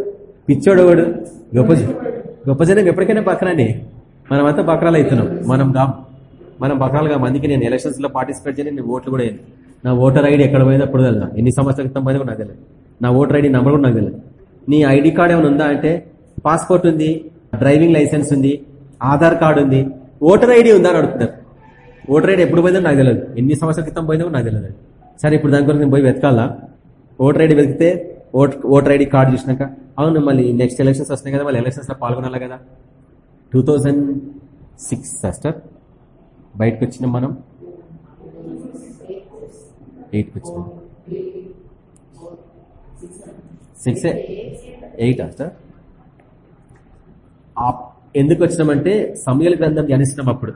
పిచ్చోడవాడు గొప్ప గొప్ప జనం ఎప్పటికైనా బకరానే. మనమంతా బకరాలు అవుతున్నాం మనం కా మనం బకాలుగా అందుకే నేను ఎలక్షన్స్లో పార్టిసిపేట్ చేయని నేను ఓట్లు కూడా వేయను. నా ఓటర్ ఐడి ఎక్కడ పోయిందో అప్పుడు తెలుదా ఎన్ని సంవత్సరాల క్రితం పోయిందో నాకు తెలియదు నా ఓటర్ ఐడి నెంబర్ కూడా నాకు తెలియదు నీ ఐడి కార్డ్ ఏమైనా ఉందా అంటే పాస్పోర్ట్ ఉంది డ్రైవింగ్ లైసెన్స్ ఉంది ఆధార్ కార్డు ఉంది ఓటర్ ఐడి ఉందా అని అడుగుతున్నారు. ఓటర్ ఐడి ఎప్పుడు పోయిందో నాకు తెలియదు ఎన్ని సంవత్సరాల క్రితం పోయిందో నాకు తెలియదు సరే ఇప్పుడు దాని గురించి పోయి వెతకాలా? ఓటర్ ఐడి వెతికితే ఓటర్ ఐడి కార్డు చూసినాక అవును మళ్ళీ నెక్స్ట్ ఎలక్షన్స్ వస్తున్నాయి కదా మళ్ళీ ఎలక్షన్స్లో పాల్గొనాలి కదా? టూ థౌజండ్ సిక్స్ సిస్టర్ బయటకు వచ్చినాం మనం. ఎయిట్కి వచ్చినాం సిక్స్ ఎయిట్ సిస్టర్ ఎందుకు వచ్చినామంటే సమయల గ్రంథం ధ్యానిస్తున్నాం అప్పుడు.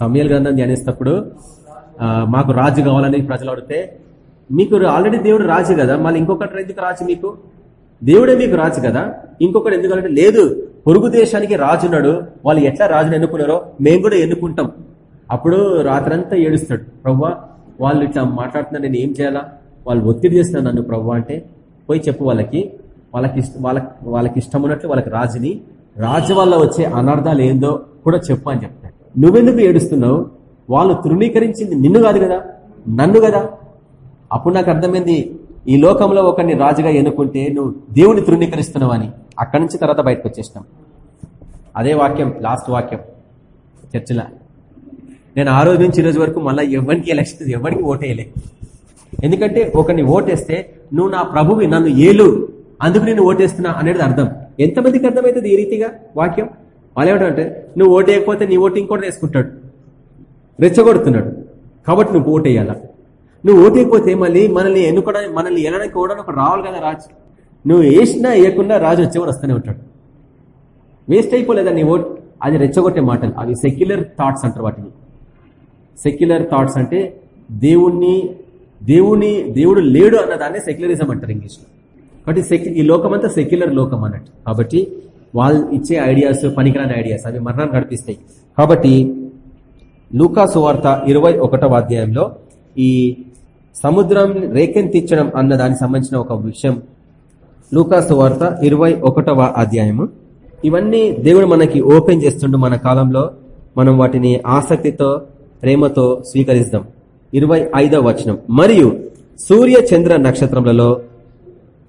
సమయల గ్రంథం ధ్యానిస్తప్పుడు మాకు రాజు కావాలని ప్రజలు అడిగితే మీకు ఆల్రెడీ దేవుడు రాజు కదా మళ్ళీ ఇంకొకటి ఎందుకు రాజు మీకు? దేవుడే మీకు రాజు కదా ఇంకొకటి ఎందుకంటే లేదు పొరుగు దేశానికి రాజున్నాడు వాళ్ళు ఎట్లా రాజుని ఎన్నుకున్నారో మేము కూడా ఎన్నుకుంటాం. అప్పుడు రాత్రంతా ఏడుస్తాడు. ప్రవ్వా వాళ్ళు ఇట్లా మాట్లాడుతున్నా నేను ఏం చేయాలా? వాళ్ళు ఒత్తిడి చేస్తున్నారు నన్ను ప్రవ్వా అంటే పోయి చెప్పు వాళ్ళకి. వాళ్ళకి వాళ్ళకి వాళ్ళకి ఇష్టం ఉన్నట్లు వాళ్ళకి రాజుని. రాజు వల్ల వచ్చే అనర్థాలు ఏందో కూడా చెప్పు అని చెప్తాడు. నువ్వెందుకు ఏడుస్తున్నావు? వాళ్ళు తృణీకరించింది నిన్ను కాదు కదా? నన్ను కదా? అప్పుడు నాకు అర్థమైంది ఈ లోకంలో ఒకరిని రాజుగా ఎన్నుకుంటే నువ్వు దేవుని తృణీకరిస్తున్నావు అని. అక్కడి నుంచి తర్వాత బయటకు వచ్చేసినాం. అదే వాక్యం లాస్ట్ వాక్యం చర్చల. నేను ఆ రోజు నుంచి ఈ రోజు వరకు మళ్ళీ ఎవరికి ఎలక్షన్ ఎవరికి ఓటేయలే. ఎందుకంటే ఒకరిని ఓటేస్తే నువ్వు నా ప్రభువి నన్ను ఏలు. అందుకు నేను ఓటేస్తున్నా అనేది అర్థం. ఎంతమందికి అర్థమవుతుంది ఈ రీతిగా వాక్యం? వాళ్ళు ఏమంటే నువ్వు ఓటేయకపోతే నీ ఓటు ఇంకోటి వేసుకుంటాడు. రెచ్చగొడుతున్నాడు. కాబట్టి నువ్వు ఓటేయాలా? నువ్వు ఓటేయకపోతే మళ్ళీ మనల్ని ఎన్నుకోవడానికి మనల్ని వెళ్ళడానికి కూడా ఒక రావాలి కదా రాజు. నువ్వు వేసినా వేయకుండా రాజు వచ్చేవాడు వస్తూనే ఉంటాడు. వేస్ట్ అయిపోలేదా నీ ఓట్? అది రెచ్చగొట్టే మాటలు. అవి సెక్యులర్ థాట్స్ అంటారు వాటిని. సెక్యులర్ థాట్స్ అంటే దేవుణ్ణి దేవుని దేవుడు లేడు అన్నదాన్ని సెక్యులరిజం అంటారు ఇంగ్లీష్లో. కాబట్టి ఈ లోకం అంతా సెక్యులర్ లోకం అన్నట్టు. కాబట్టి వాళ్ళు ఇచ్చే ఐడియాస్ పనికిరాని ఐడియాస్ అవి మరణాన్ని నడిపిస్తాయి. కాబట్టి లూకా వార్త ఇరవై అధ్యాయంలో ఈ సముద్రం రేకెంతిచ్చడం అన్న దానికి సంబంధించిన ఒక విషయం లూకా వార్త ఇరవై అధ్యాయము. ఇవన్నీ దేవుడు మనకి ఓపెన్ చేస్తుండు మన కాలంలో. మనం వాటిని ఆసక్తితో ప్రేమతో స్వీకరిస్తాం. ఇరవై ఐదవ వచనం. మరియు సూర్య చంద్ర నక్షత్రములలో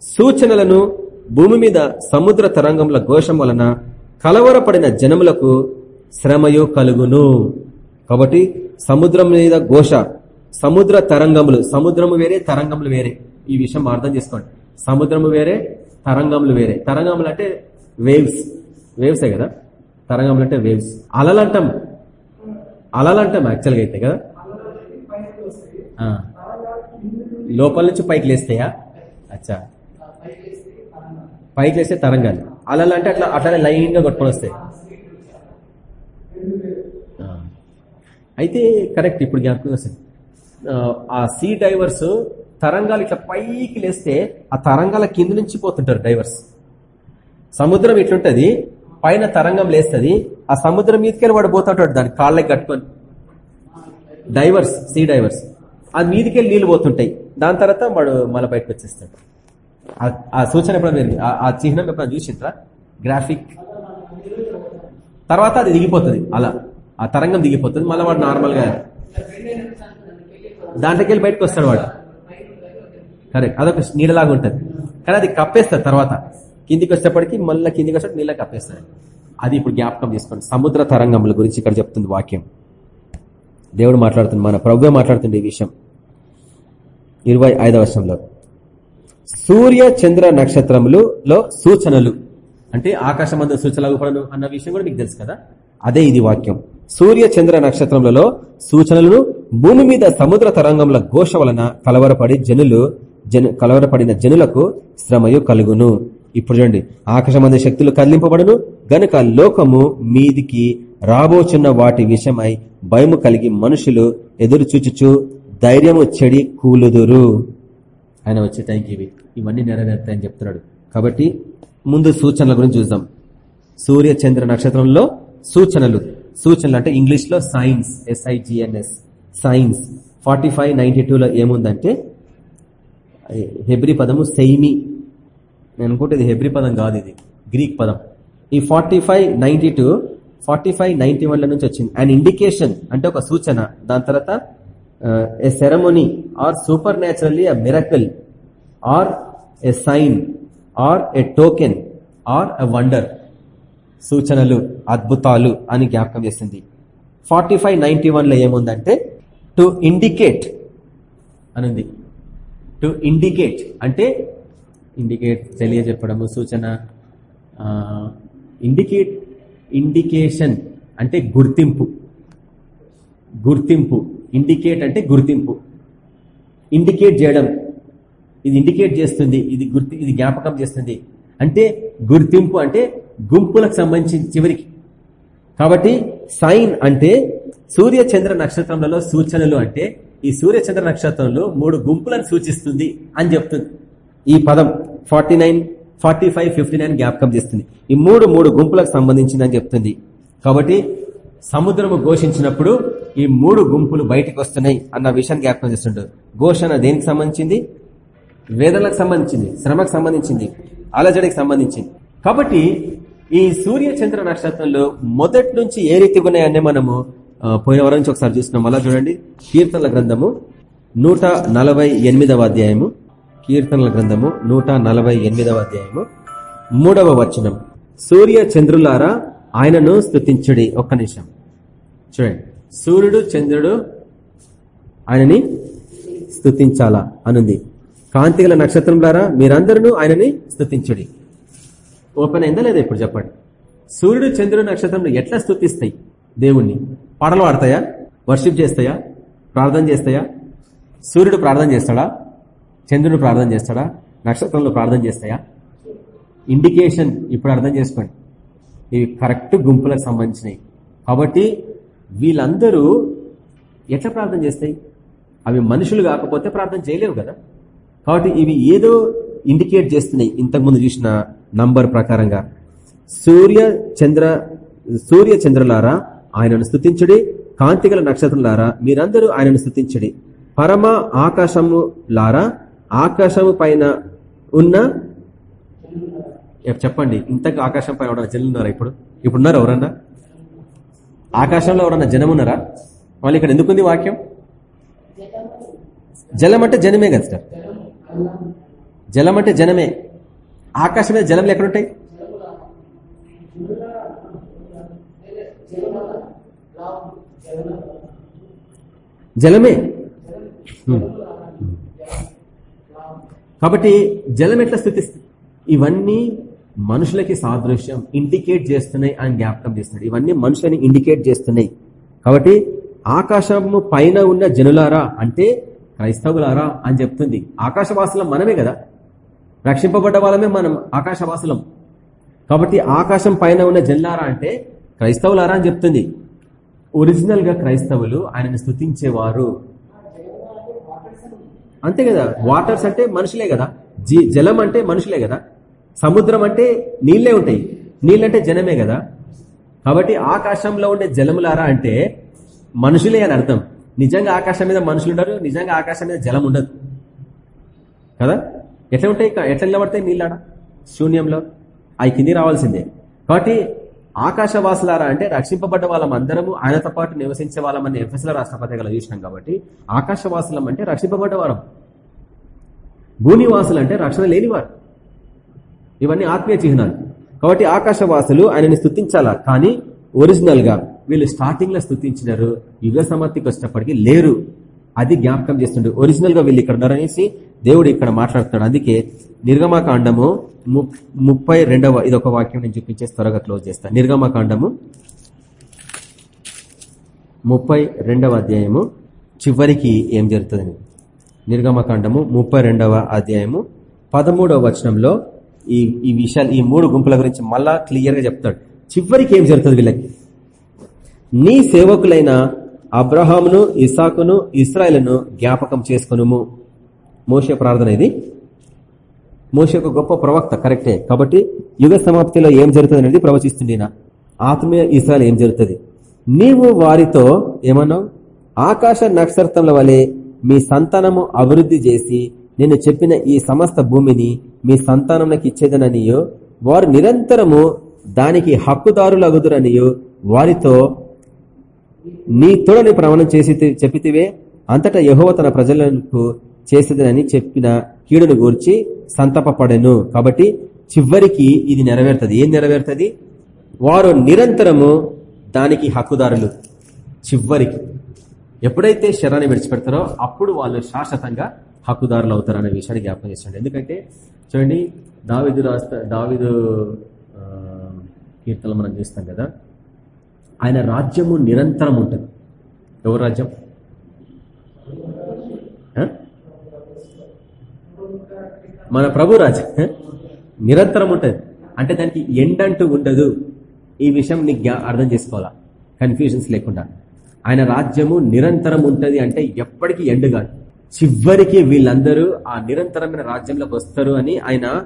సూచనలను భూమి మీద సముద్ర తరంగముల ఘోషం వలన కలవరపడిన జనములకు శ్రమయు కలుగును. కాబట్టి సముద్రం మీద ఘోష సముద్ర తరంగములు సముద్రము వేరే తరంగములు వేరే. ఈ విషయం అర్థం చేసుకోండి. సముద్రము వేరే తరంగములు వేరే. తరంగములు అంటే వేవ్స్. వేవ్సే కదా? తరంగములు అంటే వేవ్స్. అలలంటాం. అలలంటాం యాక్చువల్గా అయితే కదా? లోపల నుంచి పైకి లేస్తాయా? అచ్చా. పైకి లేస్తే తరంగాలు. అలలు అంటే అట్లా అట్లానే లైన్గా కొట్టుకొని వస్తాయి. అయితే కరెక్ట్ ఇప్పుడు జ్ఞాపకం వస్తుంది. ఆ సీ డైవర్స్ తరంగాలు ఇట్లా పైకి లేస్తే ఆ తరంగాల కింద నుంచి పోతుంటారు డైవర్స్ సముద్రం ఇట్లుంటది పైన తరంగం లేస్తుంది ఆ సముద్రం మీదకెళ్ళి వాడు పోతుంటాడు దాని కాళ్ళకి కట్టుకొని. డైవర్స్ సీ డైవర్స్ ఆ మీదకెళ్ళి నీళ్ళు పోతుంటాయి. దాని తర్వాత వాడు మళ్ళీ బయటకు వచ్చేస్తాడు. ఆ సూచన ఎప్పుడైనా ఆ చిహ్నం ఎప్పుడైనా చూసింట్రా గ్రాఫిక్ తర్వాత అది దిగిపోతుంది అలా. ఆ తరంగం దిగిపోతుంది మళ్ళీ వాడు నార్మల్గా దాంట్లోకి వెళ్ళి బయటకు వస్తాడు వాడు. కరెక్ట్ అదొక నీడలాగా ఉంటుంది. కానీ అది కప్పేస్తుంది తర్వాత. కిందికి వచ్చేప్పటికి మళ్ళీ కిందికి వచ్చేటప్పుడు నీళ్ళ కప్పేస్తాయి అది ఇప్పుడు జ్ఞాపకం తీసుకోండి సముద్ర తరంగముల గురించి ఇక్కడ చెప్తుంది వాక్యం. దేవుడు మాట్లాడుతుంది మన ప్రభు మాట్లాడుతుంది ఈ విషయం. ఇరవై ఐదవ వర్షంలో సూర్య చంద్ర నక్షత్రములు సూచనలు. అంటే ఆకాశమందు సూచనలు అన్న విషయం కూడా మీకు తెలుసు కదా? అదే ఇది వాక్యం. సూర్య చంద్ర నక్షత్రములలో సూచనలను భూమి మీద సముద్ర తరంగముల ఘోష వలన కలవరపడి జనులు జను కలవరపడిన జనులకు శ్రమయు కలుగును. ఇప్పుడు చూడండి ఆకాశమంది శక్తులు కదిలింపబడును గనుక లోకము మీదికి రాబోచున్న వాటి విషయమై భయము కలిగి మనుషులు ఎదురు చూచుచు ధైర్యము చెడి కూలుదురు. ఆయన వచ్చే టైంకి ఇవి ఇవన్నీ నెరవేరుతాయని చెప్తున్నాడు. కాబట్టి ముందు సూచనల గురించి చూద్దాం. సూర్య చంద్ర నక్షత్రంలో సూచనలు. సూచనలు అంటే ఇంగ్లీష్లో signs SIGNS signs. Forty five ninety టూలో ఏముందంటే హెబ్రి పదము సెయిమి. నేను అనుకుంటే ఇది హెబ్రి పదం కాదు ఇది. గ్రీక్ పదం. ఈ forty five ninety two forty five ninety వన్ల నుంచి వచ్చింది. అండ్ ఇండికేషన్ అంటే ఒక సూచన. దాని తర్వాత a ceremony or supernaturally a miracle or a sign or a token or a wonder సూచనలు అద్భుతాలు అని జ్ఞాపకం చేసింది. ఫార్టీ ఫైవ్ నైన్టీ వన్లో ఏముందంటే టు ఇండికేట్ అనుంది. టు ఇండికేట్ అంటే ఇండికేట్ తెలియజెప్పడము సూచన ఇండికేట్ ఇండికేషన్ అంటే గుర్తింపు. గుర్తింపు. ఇండికేట్ అంటే గుర్తింపు. ఇండికేట్ చేయడం. ఇది ఇండికేట్ చేస్తుంది ఇది గుర్తి ఇది జ్ఞాపకం చేస్తుంది. అంటే గుర్తింపు అంటే గుంపులకు సంబంధించి చివరికి. కాబట్టి సైన్ అంటే సూర్య చంద్ర నక్షత్రములలో సూచనలు అంటే ఈ సూర్య చంద్ర నక్షత్రంలో మూడు గుంపులను సూచిస్తుంది అని చెప్తుంది. ఈ పదం forty nine forty five fifty nine జ్ఞాపకం చేస్తుంది. ఈ మూడు మూడు గుంపులకు సంబంధించిందని చెప్తుంది. కాబట్టి సముద్రము ఘోషించినప్పుడు ఈ మూడు గుంపులు బయటకు వస్తున్నాయి అన్న విషయాన్ని జ్ఞాపకం చేస్తుండ్రు ఘోషణ దేనికి సంబంధించింది? వేదనలకు సంబంధించింది శ్రమకు సంబంధించింది అలజడికి సంబంధించింది. కాబట్టి ఈ సూర్య చంద్ర నక్షత్రంలో మొదటి నుంచి ఏ రీతిగా ఉన్నాయనే మనము పోయిన వారం నుంచి ఒకసారి చూస్తున్నాం. అలా చూడండి. కీర్తనల గ్రంథము నూట అధ్యాయము. కీర్తనల గ్రంథము నూట అధ్యాయము. మూడవ వచనం. సూర్య చంద్రులారా ఆయనను స్థుతించడి ఒక్క నిమిషం. చూడండి. సూర్యుడు చంద్రుడు ఆయనని స్థుతించాలా అనుంది. కాంతిగల నక్షత్రం ద్వారా మీరందరూ ఆయనని స్థుతించుడి ఓపెన్ అయిందా లేదా ఇప్పుడు చెప్పండి? సూర్యుడు చంద్రుడు నక్షత్రం ఎట్లా స్థుతిస్తాయి దేవుణ్ణి పాటలు పాడతాయా వర్షిప్ చేస్తాయా? ప్రార్థన చేస్తాయా? సూర్యుడు ప్రార్థన చేస్తాడా? చంద్రుడు ప్రార్థన చేస్తాడా? నక్షత్రంలో ప్రార్థన చేస్తాయా? ఇండికేషన్ ఇప్పుడు అర్థం చేసుకోండి. ఇవి కరెక్ట్ గుంపులకు సంబంధించినవి. కాబట్టి వీళ్ళందరూ ఎట్లా ప్రార్థన చేస్తాయి? అవి మనుషులు కాకపోతే ప్రార్థన చేయలేవు కదా. కాబట్టి ఇవి ఏదో ఇండికేట్ చేస్తున్నాయి. ఇంతకుముందు చూసిన నంబర్ ప్రకారంగా. సూర్య చంద్ర సూర్య చంద్రులారా ఆయనను స్థుతించుడి కాంతిగల నక్షత్రులారా మీరందరూ ఆయనను స్థుతించడి పరమ ఆకాశము లారా ఆకాశము పైన ఉన్న చెప్పండి. ఇంతకు ఆకాశం పైన ఎవరన్నా జనులు ఉన్నారా ఇప్పుడు? ఇప్పుడు ఉన్నారా ఎవరన్నా? ఆకాశంలో ఎవరన్నా జనం ఉన్నారా? వాళ్ళు ఇక్కడ ఎందుకుంది వాక్యం? జలం అంటే జనమే కదా సార్. జలం అంటే జనమే. ఆకాశం మీద జలంలు ఎక్కడుంటాయి? జలమే. కాబట్టి జలం ఎట్లా స్థుతిస్తుంది ఇవన్నీ మనుషులకి సాదృశ్యం ఇండికేట్ చేస్తున్నాయి అని జ్ఞాపకం చేస్తున్నాడు. ఇవన్నీ మనుషులని ఇండికేట్ చేస్తున్నాయి. కాబట్టి ఆకాశము పైన ఉన్న జనులారా అంటే క్రైస్తవులారా అని చెప్తుంది. ఆకాశవాసులం మనమే కదా. రక్షింపబడ్డ వాళ్ళమే మనం ఆకాశవాసులం. కాబట్టి ఆకాశం పైన ఉన్న జనులారా అంటే క్రైస్తవులారా అని చెప్తుంది. ఒరిజినల్గా క్రైస్తవులు ఆయనను స్థుతించేవారు అంతే కదా? వాటర్స్ అంటే మనుషులే కదా? జలం అంటే మనుషులే కదా? సముద్రం అంటే నీళ్ళే ఉంటాయి. నీళ్ళంటే జనమే కదా? కాబట్టి ఆకాశంలో ఉండే జలములారా అంటే మనుషులే అని అర్థం. నిజంగా ఆకాశం మీద మనుషులు ఉండరు నిజంగా ఆకాశం మీద జలం ఉండదు. కదా? ఎట్లా ఉంటాయి? ఎట్లా నిలబడతాయి నీళ్ళాడ? శూన్యంలో. అవి కింది రావాల్సిందే. కాబట్టి ఆకాశవాసులారా అంటే రక్షింపబడ్డ వాళ్ళం అందరము ఆయనతో పాటు నివసించే వాళ్ళమని ఎఫ్ఎస్ల రాష్ట్రపతి గల చూసినాం కాబట్టి ఆకాశవాసులం అంటే రక్షింపబడ్డ వారం భూనివాసులు అంటే రక్షణ లేనివారు. ఇవన్నీ ఆత్మీయ చిహ్నాలు. కాబట్టి ఆకాశవాసులు ఆయనని స్థుతించాలా కానీ ఒరిజినల్గా వీళ్ళు స్టార్టింగ్లో స్థుతించినారు యుగ సమర్థికి వచ్చినప్పటికీ లేరు. అది జ్ఞాపకం చేస్తుండే. ఒరిజినల్గా వీళ్ళు ఇక్కడ ఉన్నారనేసి దేవుడు ఇక్కడ మాట్లాడుతున్నాడు. అందుకే నిర్గమాకాండము ముప్పై రెండవ ఇది ఒక వాక్యం నేను చూపించే త్వరగా క్లోజ్ చేస్తాను నిర్గమాకాండము ముప్పై రెండవ అధ్యాయము చివరికి ఏం జరుగుతుంది నిర్గమకాండము ముప్పై రెండవ అధ్యాయము పదమూడవ వచనంలో ఈ ఈ విషయాలు ఈ మూడు గుంపుల గురించి మళ్ళా క్లియర్గా చెప్తాడు. చివరికి ఏం జరుగుతుంది వీళ్ళకి? నీ సేవకులైన అబ్రహామును ఇసాకును ఇస్రాయలను జ్ఞాపకం చేసుకునుము. మోసే ప్రార్థన ఇది. మోస ఒక గొప్ప ప్రవక్త కరెక్టే. కాబట్టి యుగ సమాప్తిలో ఏం జరుగుతుంది అనేది ప్రవచిస్తుంది ఆత్మీయ ఇస్రాయల్ ఏం జరుగుతుంది? నీవు వారితో ఏమన్నావు? ఆకాశ నక్షత్రముల వలె మీ సంతానము అభివృద్ధి చేసి నేను చెప్పిన ఈ సమస్త భూమిని మీ సంతానంలోకి ఇచ్చేదననియో వారు నిరంతరము దానికి హక్కుదారులగుదురనియో వారితో నీ తోడని ప్రమాణం చేసి చెప్పితివే. అంతటా యహోవ తన ప్రజలకు చేసేదని చెప్పిన కీడును గూర్చి సంతపడెను కాబట్టి చివరికి ఇది నెరవేరుతుంది. ఏం నెరవేరుతుంది? వారు నిరంతరము దానికి హక్కుదారులు. చివరికి. ఎప్పుడైతే శరాన్ని విడిచిపెడతారో అప్పుడు వాళ్ళు శాశ్వతంగా హక్కుదారులు అవుతారు అనే విషయాన్ని జ్ఞాపకం చేస్తుంది ఎందుకంటే చూడండి దావిదు రాస్త దావిదు కీర్తనలు మనం చూస్తాం కదా ఆయన రాజ్యము నిరంతరం ఉంటుంది. ఎవరు రాజ్యం? మన ప్రభు రాజ్యం. నిరంతరం ఉంటుంది. అంటే దానికి ఎండ్ అంటూ ఉండదు. ఈ విషయం నీకు అర్థం చేసుకోవాలా? కన్ఫ్యూజన్స్ లేకుండా. ఆయన రాజ్యము నిరంతరం ఉంటుంది అంటే ఎప్పటికీ ఎండ్ కాదు. చివరికి వీళ్ళందరూ ఆ నిరంతరమైన రాజ్యంలోకి వస్తారు అని ఆయన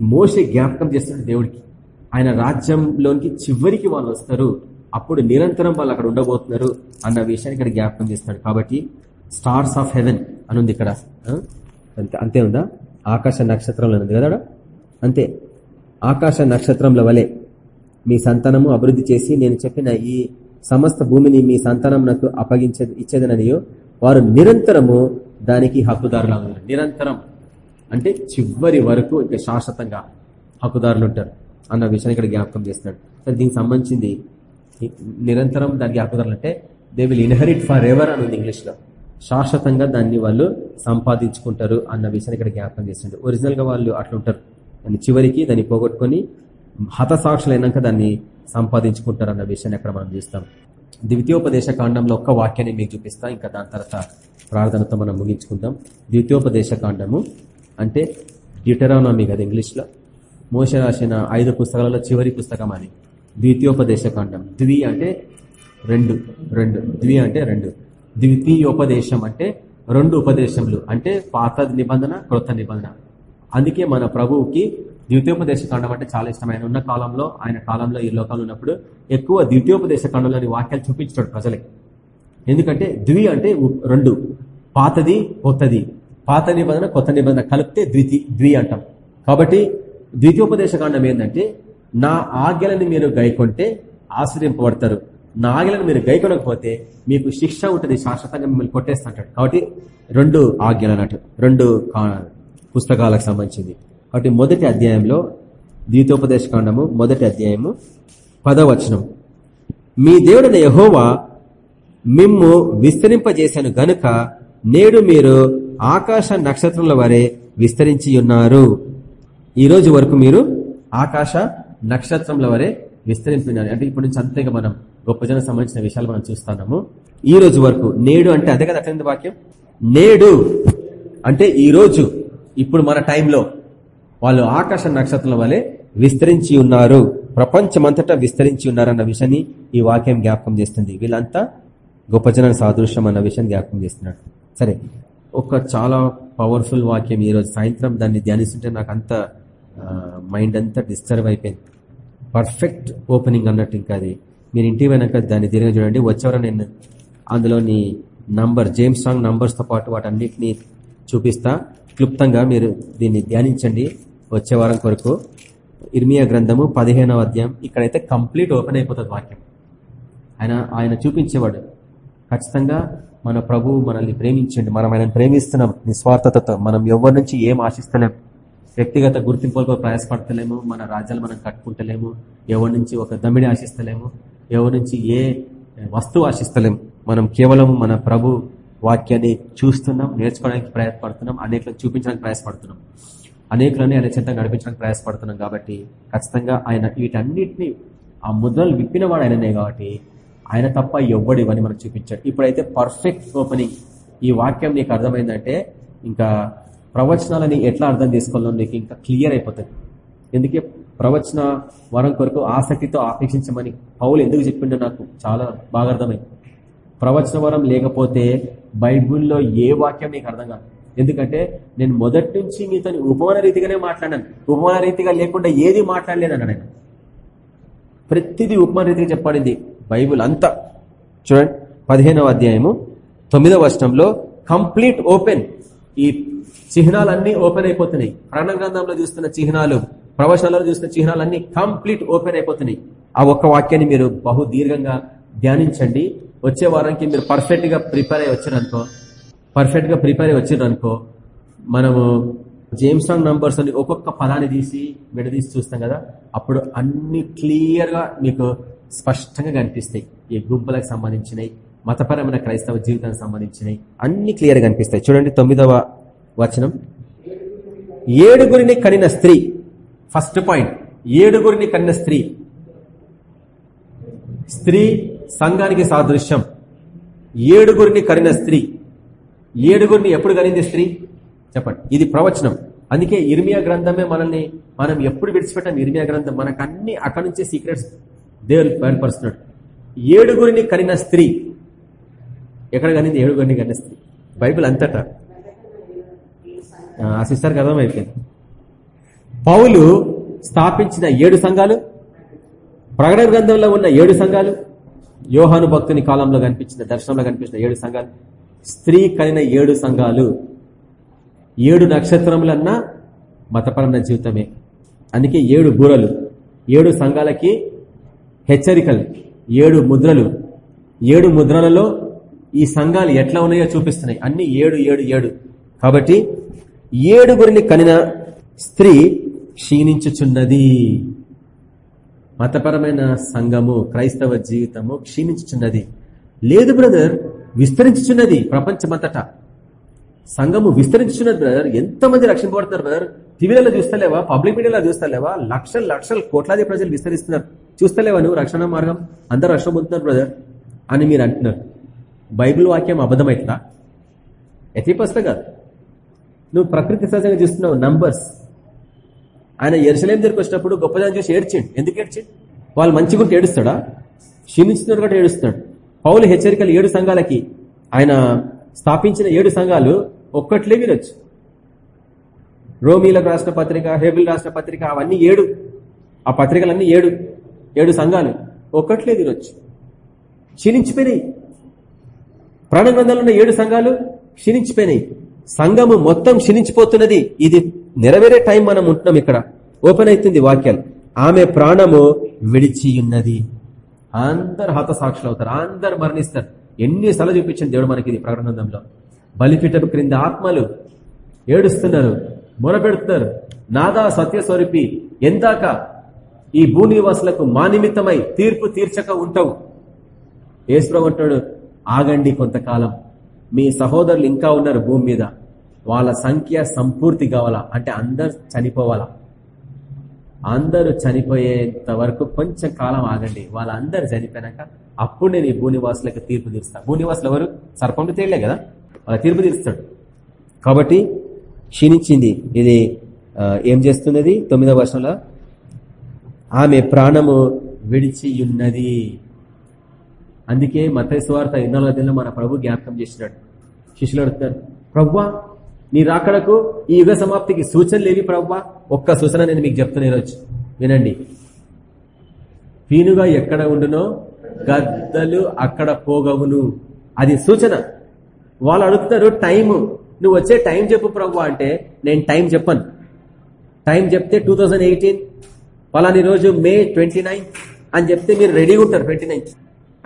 మోసే జ్ఞాపకం చేస్తున్నాడు దేవుడికి. ఆయన రాజ్యంలోనికి చివరికి వాళ్ళు వస్తారు. అప్పుడు నిరంతరం వాళ్ళు అక్కడ ఉండబోతున్నారు అన్న విషయాన్ని ఇక్కడ జ్ఞాపకం చేస్తున్నాడు కాబట్టి స్టార్స్ ఆఫ్ హెవెన్ అని ఉంది ఇక్కడ. అంతే ఉందా? ఆకాశ నక్షత్రంలో ఉంది కదా అంతే. ఆకాశ నక్షత్రంల వలె మీ సంతానము అభివృద్ధి చేసి నేను చెప్పిన ఈ సమస్త భూమిని మీ సంతానం నాకు అప్పగించే ఇచ్చేదననియో. వారు నిరంతరము దానికి హక్కుదారులు నిరంతరం. అంటే చివరి వరకు ఇక శాశ్వతంగా హక్కుదారులు ఉంటారు అన్న విషయాన్ని ఇక్కడ జ్ఞాపకం చేస్తున్నాడు సరే దీనికి సంబంధించింది నిరంతరం దానికి హక్కుదారులు అంటే they will inherit for ever అని ఉంది ఇంగ్లీష్లో. శాశ్వతంగా దాన్ని వాళ్ళు సంపాదించుకుంటారు అన్న విషయాన్ని ఇక్కడ జ్ఞాపకం చేసిండు. ఒరిజినల్గా వాళ్ళు వాళ్ళు అట్లుంటారు దాన్ని చివరికి దాన్ని పోగొట్టుకొని హతసాక్షులైనాక దాన్ని సంపాదించుకుంటారు అన్న విషయాన్ని అక్కడ మనం చూస్తాం. ద్వితీయోపదేశ కాండంలో ఒక్క వాక్యాన్ని మీకు చూపిస్తా. ఇంకా దాని తర్వాత ప్రార్థనతో మనం ముగించుకుందాం. ద్వితీయోపదేశ కాండము అంటే డ్యూటరానమీ కదా ఇంగ్లీష్లో. మోస రాసిన ఐదు పుస్తకాలలో చివరి పుస్తకం అని ద్వితీయోపదేశకాండం. ద్వి అంటే రెండు రెండు. ద్వి అంటే రెండు. ద్వితీయోపదేశం అంటే రెండు ఉపదేశములు. అంటే పాత నిబంధన క్రొత్త నిబంధన. అందుకే మన ప్రభువుకి ద్వితీయోపదేశ కాండం అంటే చాలా ఇష్టం ఆయన ఉన్న కాలంలో ఆయన కాలంలో ఈ లోకంలో ఉన్నప్పుడు ఎక్కువ ద్వితీయోపదేశ కాండంలోని వాక్యాలు చూపించాడు ప్రజలకి. ఎందుకంటే ద్వి అంటే రెండు. పాతది కొత్తది. పాత నిబంధన కొత్త నిబంధన కలిపితే ద్వితి ద్వి అంటాం. కాబట్టి ద్వితీయోపదేశ కాండం ఏంటంటే నా ఆజ్ఞలను మీరు గైకొంటే ఆశ్రయింపబడతారు. నా ఆజ్ఞలను మీరు గైకొనకపోతే మీకు శిక్ష ఉంటుంది శాశ్వతంగా మిమ్మల్ని కొట్టేస్తుంటాడు. కాబట్టి రెండు ఆజ్ఞలు అన్నట్టు రెండు పుస్తకాలకు సంబంధించింది. కాబట్టి మొదటి అధ్యాయంలో ద్వితోపదేశ కాండము మొదటి అధ్యాయము పదవచనం. మీ దేవుడైన యహోవా మిమ్ము విస్తరింపజేశాను గనుక నేడు మీరు ఆకాశ నక్షత్రముల వరే విస్తరించి ఉన్నారు. ఈ రోజు వరకు మీరు ఆకాశ నక్షత్రంలో వరే విస్తరింపినారు అంటే ఇప్పటి నుంచి అంతేగా మనం గొప్ప జనం సంబంధించిన విషయాలు మనం చూస్తున్నాము. ఈ రోజు వరకు నేడు అంటే అదే కదా అట్లయింది వాక్యం? నేడు అంటే ఈ రోజు. ఇప్పుడు మన టైంలో వాళ్ళు ఆకాశ నక్షత్రం వలె విస్తరించి ఉన్నారు. ప్రపంచమంతటా విస్తరించి ఉన్నారన్న విషయాన్ని ఈ వాక్యం జ్ఞాపకం చేస్తుంది. వీళ్ళంతా గొప్ప జన సాదృశ్యం అన్న విషయం జ్ఞాపకం చేస్తున్నాడు సరే ఒక చాలా పవర్ఫుల్ వాక్యం ఈరోజు. సాయంత్రం దాన్ని ధ్యానిస్తుంటే నాకు అంత మైండ్ అంతా డిస్టర్బ్ అయిపోయింది. పర్ఫెక్ట్ ఓపెనింగ్ అన్నట్టు ఇంకా అది. మీరు ఇంటికి వెనక దాన్ని తిరిగి చూడండి. వచ్చేవారు నేను అందులోని నంబర్ జేమ్స్ సాంగ్ నంబర్స్తో పాటు వాటన్నిటిని చూపిస్తా. క్లుప్తంగా మీరు దీన్ని ధ్యానించండి వచ్చే వారం కొరకు. ఇర్మియా గ్రంథము పదిహేనవ అధ్యాయం. ఇక్కడైతే కంప్లీట్ ఓపెన్ అయిపోతుంది వాక్యం. ఆయన ఆయన చూపించేవాడు. ఖచ్చితంగా మన ప్రభు మనల్ని ప్రేమించండి. మనం ఆయన ప్రేమిస్తున్నాం. నిస్వార్థతతో. మనం ఎవరి నుంచి ఏం ఆశిస్తలేం. వ్యక్తిగత గుర్తింపులకు ప్రయాసపడతలేము మన రాజ్యాలు మనం కట్టుకుంటలేము ఎవరి నుంచి ఒక దమిడి ఆశిస్తలేము ఎవరి నుంచి ఏ వస్తువు ఆశిస్తలేము. మనం కేవలం మన ప్రభు వాక్యాన్ని చూస్తున్నాం నేర్చుకోవడానికి ప్రయాసపడుతున్నాం అనేకలను చూపించడానికి ప్రయాసపడుతున్నాం. అనేకులని ఆయన చెంత నడిపించడానికి ప్రయాసపడుతున్నాం కాబట్టి ఖచ్చితంగా ఆయన వీటన్నిటిని ఆ ముద్రలు విప్పినవాడు ఆయననే కాబట్టి ఆయన తప్ప ఎవ్వడు ఇవన్నీ మనకు చూపించాడు. ఇప్పుడైతే పర్ఫెక్ట్ ఓపెనింగ్ ఈ వాక్యం నీకు అర్థమైందంటే ఇంకా ప్రవచనాలని ఎట్లా అర్థం చేసుకోవాలో నీకు ఇంకా క్లియర్ అయిపోతుంది. ఎందుకే ప్రవచన వరం కొరకు ఆసక్తితో ఆపేక్షించమని పౌలు ఎందుకు చెప్పిండో నాకు చాలా బాగా అర్థమైంది. ప్రవచన వరం లేకపోతే బైబుల్లో ఏ వాక్యం నీకు అర్థం కాదు. ఎందుకంటే నేను మొదటి నుంచి మీతో ఉపమాన రీతిగానే మాట్లాడాను. ఉపమాన రీతిగా లేకుండా ఏది మాట్లాడలేనన్నాడు ఆయన. ప్రతిదీ ఉపమాన రీతిగా చెప్పబడింది బైబుల్ అంతా. చూడండి పదిహేనవ అధ్యాయము తొమ్మిదవ వర్షంలో కంప్లీట్ ఓపెన్. ఈ చిహ్నాలన్నీ ఓపెన్ అయిపోతున్నాయి. ప్రాణ గ్రంథంలో చూస్తున్న చిహ్నాలు ప్రవచనాలలో చూస్తున్న చిహ్నాలన్నీ కంప్లీట్ ఓపెన్ అయిపోతున్నాయి. ఆ ఒక్క వాక్యాన్ని మీరు బహు దీర్ఘంగా ధ్యానించండి. వచ్చే వారానికి మీరు పర్ఫెక్ట్గా ప్రిపేర్ అయ్యి వచ్చారనుకో పర్ఫెక్ట్గా ప్రిపేర్ అయ్యి వచ్చారనుకో మనము జేమ్స్టాంగ్ నంబర్స్ అని ఒక్కొక్క పదాన్ని తీసి విడదీసి చూస్తాం కదా అప్పుడు అన్ని క్లియర్గా మీకు స్పష్టంగా కనిపిస్తాయి. ఈ గుంపులకు సంబంధించినవి. మతపరమైన క్రైస్తవ జీవితానికి సంబంధించినవి అన్ని క్లియర్గా అనిపిస్తాయి చూడండి తొమ్మిదవ వచనం. ఏడుగురిని కనిన స్త్రీ ఫస్ట్ పాయింట్. ఏడుగురిని కనిన స్త్రీ. స్త్రీ సంఘానికి సాదృశ్యం. ఏడుగురిని కనిన స్త్రీ. ఏడుగురిని ఎప్పుడు కనింది స్త్రీ? చెప్పండి. ఇది ప్రవచనం. అందుకే ఇర్మియా గ్రంథమే మనల్ని మనం ఎప్పుడు విడిచిపెట్టాం? ఇర్మియా గ్రంథం మనకు అన్ని అక్కడి నుంచే సీక్రెట్స్ దేవుడు బయలుపరుస్తున్నాడు. ఏడుగురిని కనిన స్త్రీ. ఎక్కడ కనింది ఏడు కనిన కనిస్తుంది బైబిల్ అంతటా. ఆ సిస్టర్కి అర్థమైపోయింది. పౌలు స్థాపించిన ఏడు సంఘాలు ప్రకటన గ్రంథంలో ఉన్న ఏడు సంఘాలు యోహాను భక్తుని కాలంలో కనిపించిన దర్శనంలో కనిపించిన ఏడు సంఘాలు స్త్రీ కలిగిన ఏడు సంఘాలు. ఏడు నక్షత్రములన్నా మతపరమైన జీవితమే. అందుకే ఏడు బూరలు ఏడు సంఘాలకి హెచ్చరికలు ఏడు ముద్రలు ఏడు ముద్రలలో ఈ సంఘాలు ఎట్లా ఉన్నాయో చూపిస్తున్నాయి. అన్ని ఏడు ఏడు ఏడు. కాబట్టి ఏడుగురిని కనిన స్త్రీ క్షీణించుచున్నది. మతపరమైన సంఘము క్రైస్తవ జీవితము క్షీణించుచున్నది. లేదు బ్రదర్ విస్తరించుచున్నది ప్రపంచమంతటా. సంఘము విస్తరించుచున్నది బ్రదర్ ఎంతమంది రక్షింపబడుతున్నారు బ్రదర్? టీవీలలో చూస్తలేవా? పబ్లిక్ మీడియాలో చూస్తలేవా? లక్షలు లక్షలు కోట్లాది ప్రజలు విస్తరిస్తున్నారు. చూస్తలేవా నువ్వు రక్షణ మార్గం? అందరు రక్షణ పొందుతున్నారు బ్రదర్ అని మీరు అంటున్నారు. బైబిల్ వాక్యం అబద్ధమవుతుందా ఎతిపస్త కాదు. నువ్వు ప్రకృతి సహజంగా చూస్తున్నావు నంబర్స్ ఆయన ఎరుసలేం దగ్గరికి వచ్చినప్పుడు గొప్పదాన్ని చూసి ఏడ్చిండు. ఎందుకు ఏడ్చిండు? వాళ్ళు మంచిగా ఉంటే ఏడుస్తాడా? క్షీణించినట్టు కూడా ఏడుస్తాడు. పౌలు హెచ్చరికలు ఏడు సంఘాలకి ఆయన స్థాపించిన ఏడు సంఘాలు ఒక్కట్లే వినొచ్చు. రోమీలకు రాష్ట్ర పత్రిక హేబిల్ రాష్ట్ర పత్రిక అవన్నీ ఏడు. ఆ పత్రికలన్నీ ఏడు. ఏడు సంఘాలు ఒక్కట్లే వినొచ్చు. క్షీణించిపోయినాయి. ప్రాణ గ్రంథంలో ఉన్న ఏడు సంఘాలు క్షీణించిపోయినాయి. సంఘము మొత్తం క్షీణించిపోతున్నది. ఇది నెరవేరే టైం మనం ఉంటున్నాం ఇక్కడ. ఓపెన్ అవుతుంది వాక్యాలు ఆమె ప్రాణము విడిచి ఉన్నది అందరు హతసాక్షులు అవుతారు అందరు మరణిస్తారు. ఎన్నిసార్లు చూపించింది దేవుడు మనకి ఇది ప్రకటనంలో బలిపీఠపు క్రింద ఆత్మలు ఏడుస్తున్నారు. మొరపెడుతున్నారు. నాదా సత్యస్వరూపి ఎందాక ఈ భూనివాసులకు మా నిమిత్తమై తీర్పు తీర్చక ఉంటావు. ఏసుప్రభు అంటాడు ఆగండి కొంతకాలం. మీ సహోదరులు ఇంకా ఉన్నారు భూమి మీద. వాళ్ళ సంఖ్య సంపూర్తి కావాలా? అంటే అందరు చనిపోవాలా? అందరూ చనిపోయేంత వరకు కొంచెం కాలం ఆగండి. వాళ్ళందరూ చనిపోయినాక అప్పుడు నేను ఈ భూనివాసులకు తీర్పు తీరుస్తా. భూనివాసులు ఎవరు? సర్పంలో తేలే కదా? వాళ్ళ తీర్పు తీరుస్తాడు. కాబట్టి క్షీణించింది. ఇది ఏం చేస్తున్నది? తొమ్మిదవ వర్షంలో ఆమె ప్రాణము విడిచి ఉన్నది అందుకే మతేశ్వార్త ఎన్నో దిన మన ప్రభు జ్ఞాపకం చేసినాడు. శిష్యులు అడుగుతారు ప్రవ్వా నీ రాకడకు ఈ యుగ సమాప్తికి సూచనలు ఏవి ప్రవ్వా ఒక్క సూచన నేను మీకు చెప్తాను ఈరోజు. వినండి. పీనుగా ఎక్కడ ఉండునో గద్దలు అక్కడ పోగవును. అది సూచన. వాళ్ళు అడుగుతారు టైము. నువ్వు వచ్చే టైం చెప్పు ప్రవ్వా అంటే నేను టైం చెప్పను. టైం చెప్తే టూ థౌజండ్ ఎయిటీన్ పలాని రోజు మే ట్వంటీ అని చెప్తే మీరు రెడీగా ఉంటారు ట్వంటీ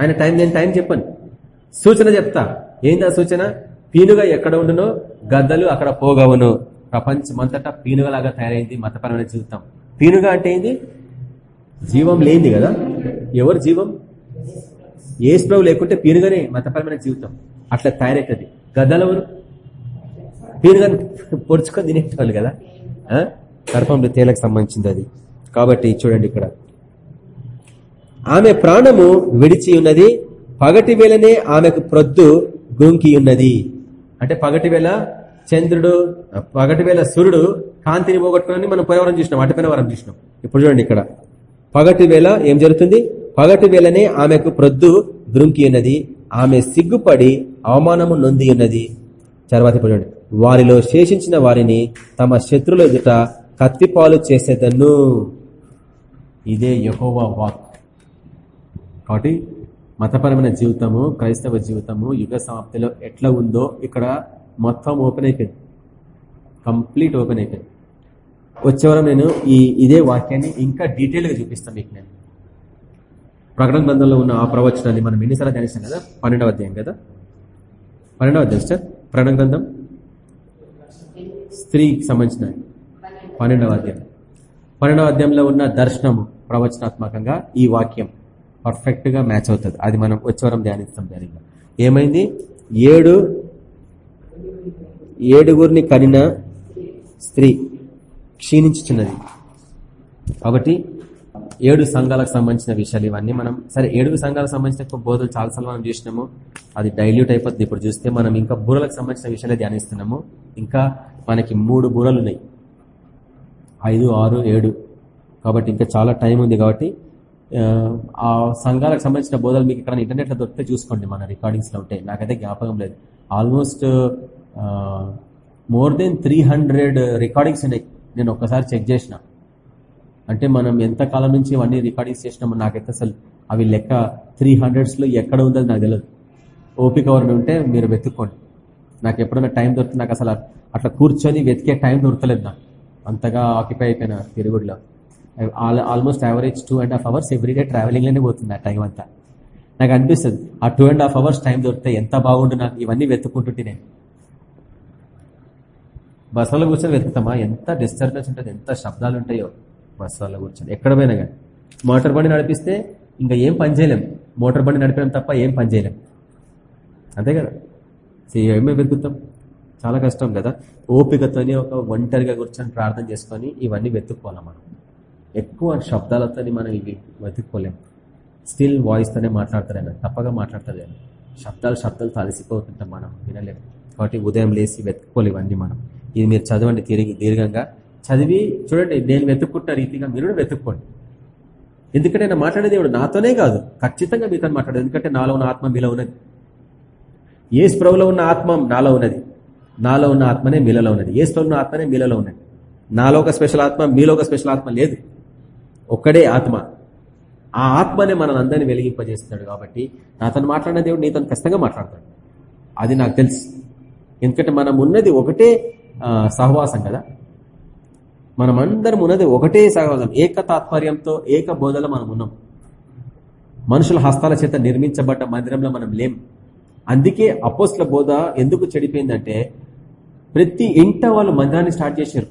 ఆయన టైం నేను టైం చెప్పాను. సూచన చెప్తా. ఏందా సూచన? పీనుగా ఎక్కడ ఉండునో గద్దలు అక్కడ పోగవును. ప్రపంచమంతటా పీనుగలాగా తయారైంది మతపరమైన జీవితం. పీనుగా అంటే ఏంది? జీవం లేనిది కదా? ఎవరు జీవం? ఏసుప్రభు లేకుంటే పీనుగానే మతపరమైన జీవితం. అట్లా తయారవుతుంది గద్దలెవరు పీనుగాని పొడుచుకొని తినేటోళ్ళు కదా? సర్పంలో తేలకు సంబంధించింది అది. కాబట్టి చూడండి ఇక్కడ. ఆమె ప్రాణము విడిచి ఉన్నది పగటి వేళనే ఆమెకు ప్రొద్దు గుంకి ఉన్నది. అంటే పగటి వేళ చంద్రుడు పగటి వేళ సూర్యుడు కాంతిని పోగొట్టుకుని మనం పోయవరం చూసినాం అటుపైన వరం చూసినాం. ఇప్పుడు చూడండి ఇక్కడ. పగటి వేళ ఏం జరుగుతుంది? పగటి వేళనే ఆమెకు ప్రొద్దు దృంకి ఉన్నది. ఆమె సిగ్గుపడి అవమానము నొంది ఉన్నది. తర్వాత చూడండి. వారిలో శేషించిన వారిని తమ శత్రుల ఎదుట కత్తిపాలు చేసేదన్ను. ఇదే యహోవా వాక్ కాబట్టి మతపరమైన జీవితము క్రైస్తవ జీవితము యుగ సమాప్తిలో ఎట్లా ఉందో ఇక్కడ మొత్తం ఓపెన్ అయిపోయింది. కంప్లీట్ ఓపెన్ అయిపోయింది. వచ్చేవారం నేను ఈ ఇదే వాక్యాన్ని ఇంకా డీటెయిల్గా చూపిస్తాను మీకు నేను. ప్రకటన గ్రంథంలో ఉన్న ఆ ప్రవచనాన్ని మనం ఎన్నిసార్లు ధ్యానిస్తాం కదా? పన్నెండవ అధ్యాయం కదా? పన్నెండవ అధ్యాయం సార్? ప్రకటన గ్రంథం? స్త్రీకి సంబంధించిన పన్నెండవ అధ్యాయం. పన్నెండవ అధ్యాయంలో ఉన్న దర్శనము ప్రవచనాత్మకంగా ఈ వాక్యం. పర్ఫెక్ట్గా మ్యాచ్ అవుతుంది. అది మనం వచ్చేవరం ధ్యానిస్తాం ధ్యానంగా ఏమైంది? ఏడు ఏడుగురిని కనిన స్త్రీ క్షీణించుచున్నది. కాబట్టి ఏడు సంఘాలకు సంబంధించిన విషయాలు ఇవన్నీ మనం సరే ఏడుగు సంఘాలకు సంబంధించిన బోధలు చాలాసార్లు మనం చూసినాము. అది డైల్యూట్ అయిపోతుంది. ఇప్పుడు చూస్తే మనం ఇంకా బూరలకు సంబంధించిన విషయాలే ధ్యానిస్తున్నాము. ఇంకా మనకి మూడు బూరలు ఉన్నాయి ఐదు ఆరు ఏడు. కాబట్టి ఇంకా చాలా టైం ఉంది కాబట్టి ఆ సంఘాలకు సంబంధించిన బోధలు మీకు ఇక్కడ ఇంటర్నెట్లో దొరికితే చూసుకోండి మన రికార్డింగ్స్లో ఉంటాయి నాకైతే జ్ఞాపకం లేదు. Almost more than three hundred recordings ఉన్నాయి. నేను ఒక్కసారి చెక్ చేసిన. అంటే మనం ఎంత కాలం నుంచి ఇవన్నీ రికార్డింగ్స్ చేసినామో నాకైతే అసలు అవి లెక్క త్రీ హండ్రెడ్స్లో ఎక్కడ ఉందో నాకు తెలియదు ఓపిక ఎవరిని ఉంటే మీరు వెతుక్కోండి. నాకు ఎప్పుడైనా టైం దొరుకుతుంది నాకు అసలు అట్లా కూర్చొని వెతికే టైం దొరకలేదు నాకు. అంతగా ఆక్యుపై అయిపోయిన తిరుగుడిలో. Almost average two and half hours everyday ట్రావెలింగ్లోనే పోతుంది ఆ టైం అంతా. నాకు అనిపిస్తుంది ఆ two and half hours time దొరికితే ఎంత బాగుండు నాకు ఇవన్నీ వెతుక్కుంటుంటే నేను. బస్సులో కూర్చొని వెతుకుతామా? ఎంత డిస్టర్బెన్స్ ఉంటుంది ఎంత శబ్దాలు ఉంటాయో బస్సులో కూర్చొని. ఎక్కడ పోయినా కానీ. మోటార్ బండి నడిపిస్తే ఇంకా ఏం పని చేయలేం. మోటార్ బండి నడిపడం తప్ప ఏం పని చేయలేం. అంతే కదా? ఏమే వెతుకుతాం? చాలా కష్టం కదా? ఓపికతోని ఒక ఒంటరిగా కూర్చొని ప్రార్థన చేసుకొని ఇవన్నీ వెతుక్కోవాలి మనం? ఎక్కువ శబ్దాలతో మనం ఇవి వెతుక్కోలేం. స్టిల్ వాయిస్తోనే మాట్లాడతారు తప్పగా మాట్లాడతారు శబ్దాలు శబ్దాలు తలసిపోతుంటాం మనం వినలేము కాబట్టి ఉదయం లేచి వెతుక్కోలేవు ఇవన్నీ మనం. ఇది మీరు చదవండి తిరిగి దీర్ఘంగా. చదివి చూడండి నేను వెతుక్కుంటున్న రీతిగా మీరు కూడా వెతుక్కోండి. ఎందుకంటే నేను మాట్లాడేది దేవుడు నాతోనే కాదు. ఖచ్చితంగా మీతో మాట్లాడేది. ఎందుకంటే నాలో ఉన్న ఆత్మ మీలో ఉన్నది. ఏ స్ప్రవ్లో ఉన్న ఆత్మ నాలో ఉన్నది. నాలో ఉన్న ఆత్మనే మీలలో ఉన్నది. ఏ స్ప్రవ్లో ఉన్న ఆత్మనే మీలలో ఉన్నది. నాలో ఒక స్పెషల్ ఆత్మ మీలో ఒక స్పెషల్ ఆత్మ లేదు. ఒక్కడే ఆత్మ. ఆ ఆత్మనే మనల్ని అందరినీ వెలిగింపజేస్తున్నాడు కాబట్టి నాతను మాట్లాడిన దేవుడు నీతో ఖచ్చితంగా మాట్లాడతాడు. అది నాకు తెలుసు. ఎందుకంటే మనం ఉన్నది ఒకటే సహవాసం కదా. మనం అందరం ఉన్నది ఒకటే సహవాసం. ఏక తాత్పర్యంతో ఏక బోధలో మనం ఉన్నాం మనుషుల హస్తాల చేత నిర్మించబడ్డ మందిరంలో మనం లేం. అందుకే అపోస్ల బోధ ఎందుకు చెడిపోయిందంటే ప్రతి ఇంట వాళ్ళు మందిరాన్ని స్టార్ట్ చేశారు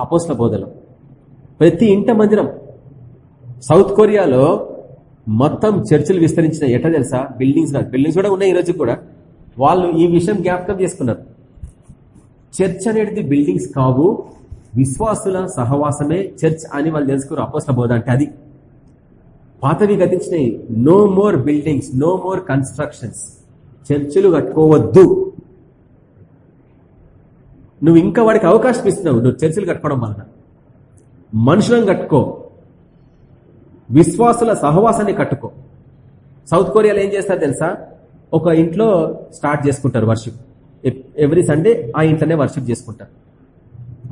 అపోస్ల బోధలో. ప్రతి ఇంట మందిరం సౌత్ కొరియాలో మొత్తం చర్చిలు విస్తరించిన ఎట్లా తెలుసా? బిల్డింగ్స్ బిల్డింగ్స్ కూడా ఉన్నాయి ఈరోజు కూడా. వాళ్ళు ఈ విషయం జ్ఞాపకం చేసుకున్నారు. చర్చ్ అనేది బిల్డింగ్స్ కావు. విశ్వాసుల సహవాసమే చర్చ్ అని వాళ్ళు తెలుసుకున్నారు. అపోస్ట బోధ అంటే అది. పాతవి గతించినాయి no more buildings no more constructions చర్చిలు కట్టుకోవద్దు. నువ్వు ఇంకా వాడికి అవకాశం ఇస్తున్నావు. నువ్వు చర్చిలు కట్టుకోవడం వలన. మనుషులను కట్టుకో. విశ్వాసుల సహవాసాన్ని కట్టుకో. సౌత్ కొరియాలో ఏం చేస్తారు తెలుసా? ఒక ఇంట్లో స్టార్ట్ చేసుకుంటారు వర్షిప్. ఎవ్రీ సండే ఆ ఇంట్లోనే వర్షిప్ చేసుకుంటారు.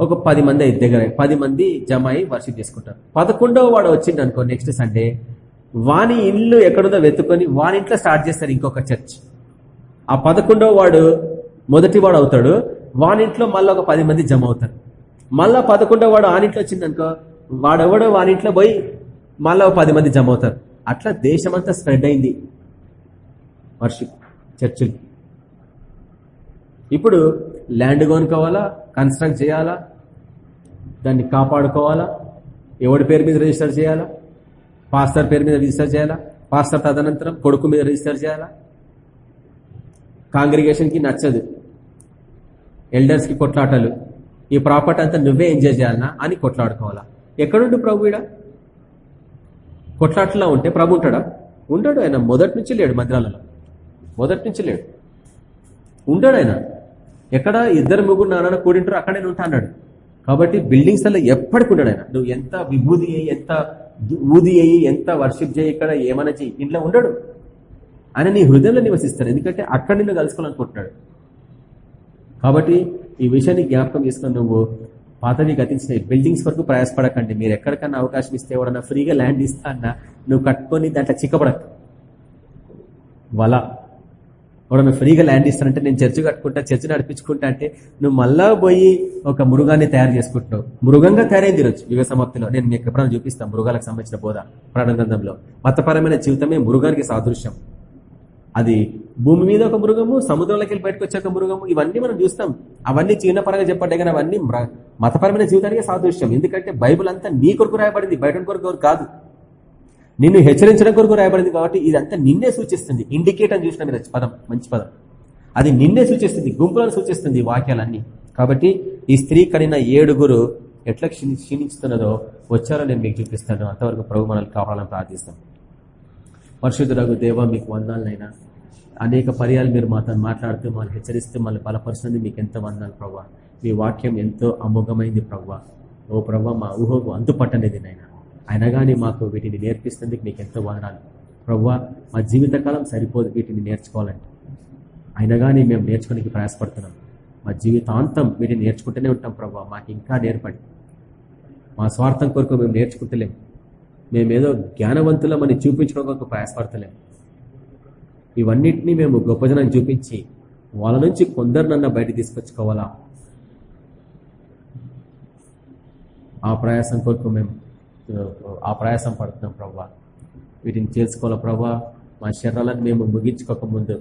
ఒక పది మంది అయితే దగ్గర పది మంది జమ అయి వర్షిప్ చేసుకుంటారు. పదకొండవ వాడు వచ్చింది అనుకో నెక్స్ట్ సండే వాని ఇల్లు ఎక్కడుందో వెతుకొని వాని ఇంట్లో స్టార్ట్ చేస్తారు ఇంకొక చర్చ్. ఆ పదకొండవ వాడు మొదటి వాడు అవుతాడు వానింట్లో మళ్ళీ ఒక పది మంది జమ అవుతారు. మళ్ళా పదకొండవ వాడు ఆనింట్లో వచ్చిందనుకో వాడెవడో వానింట్లో పోయి మళ్ళా పది మంది జమ అవుతారు. అట్లా దేశమంతా స్ప్రెడ్ అయింది. వర్షిప్ చర్చిలు. ఇప్పుడు ల్యాండ్ కొనుక్కోవాలా? కన్స్ట్రక్ట్ చేయాలా? దాన్ని కాపాడుకోవాలా? ఎవడి పేరు మీద రిజిస్టర్ చేయాలా? పాస్టర్ పేరు మీద రిజిస్టర్ చేయాలా? పాస్టర్ తదనంతరం కొడుకు మీద రిజిస్టర్ చేయాలా? కాంగ్రిగేషన్కి నచ్చదు. ఎల్డర్స్కి కొట్లాటలు. ఈ ప్రాపర్టీ అంతా నువ్వే ఎంజాయ్ చేయాలనా అని కొట్లాడుకోవాలా? ఎక్కడుండు ప్రభు కొట్లాటలా ఉంటే ప్రభు ఉంటాడా? ఉంటాడు ఆయన. మొదటి నుంచి లేడు మందిరాలలో మొదటి నుంచి లేడు. ఉంటాడు ఆయన. ఎక్కడ? ఇద్దరు ముగ్గురు నాన్న కూడింటారు అక్కడే ఉంటా అన్నాడు. కాబట్టి బిల్డింగ్స్ అలా ఎప్పటికి ఉంటాడు ఆయన. నువ్వు ఎంత విభూది అయ్యి ఎంత ఊది అయ్యి ఎంత వర్షిప్ చేయి ఇక్కడ ఏమైనా చేయి ఇంట్లో ఉండడు. ఆయన నీ హృదయంలో నివసిస్తాడు. ఎందుకంటే అక్కడ నిన్ను కలుసుకోవాలనుకుంటున్నాడు కాబట్టి ఈ విషయాన్ని జ్ఞాపకం చేసుకుని నువ్వు పాతవి గతించినాయి బిల్డింగ్స్ వరకు ప్రయాసపడకండి. మీరు ఎక్కడికన్నా అవకాశం ఇస్తే ఎవడన్నా ఫ్రీగా ల్యాండ్ ఇస్తా అన్నా నువ్వు కట్టుకొని దాంట్లో చిక్కబడక. వల. ఎవడన్నా ఫ్రీగా ల్యాండ్ ఇస్తానంటే నేను చర్చ్ కట్టుకుంటా చర్చి నడిపించుకుంటా అంటే నువ్వు మళ్ళా పోయి ఒక మృగాన్ని తయారు చేసుకుంటున్నావు. మృగంగా తయారైంది ఈరోజు యుగ సమాప్తిలో. నేను మీకు ఎప్పుడైనా చూపిస్తాను మృగాలకు సంబంధించిన బోధ. ప్రాణగ్రంథంలో మతపరమైన జీవితమే మృగానికి సాదృశ్యం. అది భూమి మీద ఒక మృగము సముద్రంలోకి వెళ్ళి బయటకు వచ్చే ఒక మృగము ఇవన్నీ మనం చూస్తాం. అవన్నీ చిన్నపరంగా చెప్పండి కానీ అవన్నీ మతపరమైన జీవితానికి సాదృశ్యం. ఎందుకంటే బైబుల్ అంతా నీ కొరకు రాయబడింది బయట కొరకు కాదు. నిన్ను హెచ్చరించడం కొరకు రాయబడింది కాబట్టి ఇదంతా నిన్నే సూచిస్తుంది. ఇండికేట్ అని చూసిన మీరు పదం మంచి పదం. అది నిన్నే సూచిస్తుంది గుంపులను సూచిస్తుంది వాక్యాలన్నీ. కాబట్టి ఈ స్త్రీ కడిన ఏడుగురు ఎట్లా క్షీణిస్తున్నదో వచ్చారో నేను మీకు చూపిస్తాను. అంతవరకు ప్రభు మనల్ని కావాలని ప్రార్థిస్తాం. పరిశుద్ధులకు దేవ మీకు వందాలనైనా అనేక పర్యాలు మీరు మాతో మాట్లాడుతూ మమ్మల్ని హెచ్చరిస్తూ మళ్ళీ బలపరుస్తుంది మీకు ఎంతో వందాలు ప్రవ్వా. మీ వాక్యం ఎంతో అమోఘమైంది ప్రవ్వా. ఓ ప్రవ్వా మా ఊహకు అంతుపట్టనేది నాయన. అయినా కానీ మాకు వీటిని నేర్పిస్తుంది మీకు ఎంతో వందనాలు. ప్రవ్వా మా జీవితకాలం సరిపోదు వీటిని నేర్చుకోవాలంటే. అయినా కానీ మేము నేర్చుకోనికి ప్రయాసపడుతున్నాం. మా జీవితాంతం వీటిని నేర్చుకుంటూనే ఉంటాం ప్రవ్వా. మాకు ఇంకా నేర్పడి. మా స్వార్థం కొరకు మేము నేర్చుకుంటలేం. మేమేదో జ్ఞానవంతులమని చూపించడం కొరకు ప్రయాసపడతలేం. ఇవన్నింటినీ మేము గొప్పజనం చూపించి వాళ్ళ నుంచి కొందరినన్నా బయట తీసుకొచ్చుకోవాలా? ఆ ప్రయాసం కొరకు మేము ఆ ప్రయాసం పడుతున్నాం ప్రభా వీటిని చేసుకోవాలా ప్రభా మా శరీరాలను మేము ముగించుకోకముందు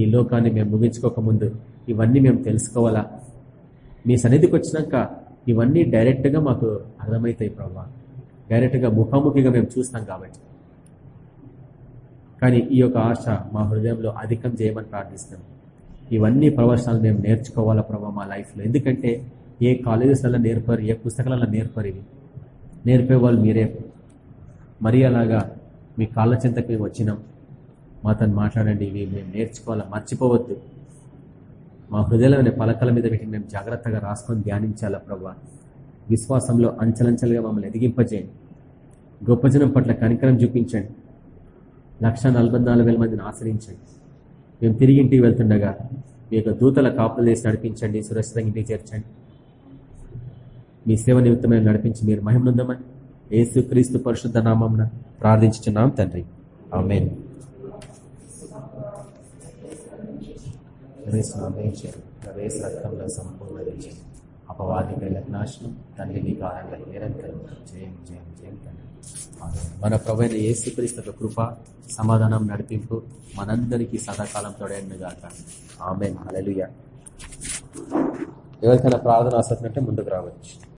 ఈ లోకాన్ని మేము ముగించుకోకముందు ఇవన్నీ మేము తెలుసుకోవాలా? మీ సన్నిధికి వచ్చినాక ఇవన్నీ డైరెక్ట్గా మాకు అర్థమవుతాయి ప్రభా డైరెక్ట్గా ముఖాముఖిగా మేము చూస్తాం కాబట్టి. కానీ ఈ యొక్క ఆశ మా హృదయంలో అధికం చేయమని ప్రార్థిస్తాం ఇవన్నీ ప్రవచనాలు మేము నేర్చుకోవాలా ప్రభావ మా లైఫ్లో? ఎందుకంటే ఏ కాలేజెస్లలో నేర్పరు ఏ పుస్తకాలలో నేర్పరు ఇవి. నేర్పే వాళ్ళు మీరే. మరీ అలాగా మీ కాళ్ళ చింతకి మేము వచ్చినాం. మాతో మాట్లాడండి ఇవి మేము నేర్చుకోవాలా? మర్చిపోవద్దు. మా హృదయంలోని పలకల మీద వీటిని మేము జాగ్రత్తగా రాసుకొని ధ్యానించాలా ప్రభా? విశ్వాసంలో అంచలంచలుగా మమ్మల్ని ఎదిగింపజేయండి. గొప్ప జనం పట్ల కనికరం చూపించండి. లక్ష మందిని ఆశ్రయించండి. మేము తిరిగి ఇంటికి వెళ్తుండగా మీ యొక్క దూతల కాపులు చేసి నడిపించండి సురక్షితంగా ఇంటికి చేర్చండి. మీ సేవ నిమిత్తమైన నడిపించి మీరు మహిమనుందమని ఏసు క్రీస్తు పరిశుద్ధ నామం ప్రార్థించుతున్నాం తండ్రి. ఆమెన్. సంపూర్ణ అపవాది నాశనం తండ్రి నీ నిరంతరం జయం జయం జయం తండ్రి. మన ప్రవైన ఏసుక్రీస్తు కృప సమాధానం నడిపింపు మనందరికీ సదాకాలం తోడైనగాక ఆమె అలలుయ ఎవరికైనా ప్రార్థన ఆసక్తి ముందుకు రావచ్చు.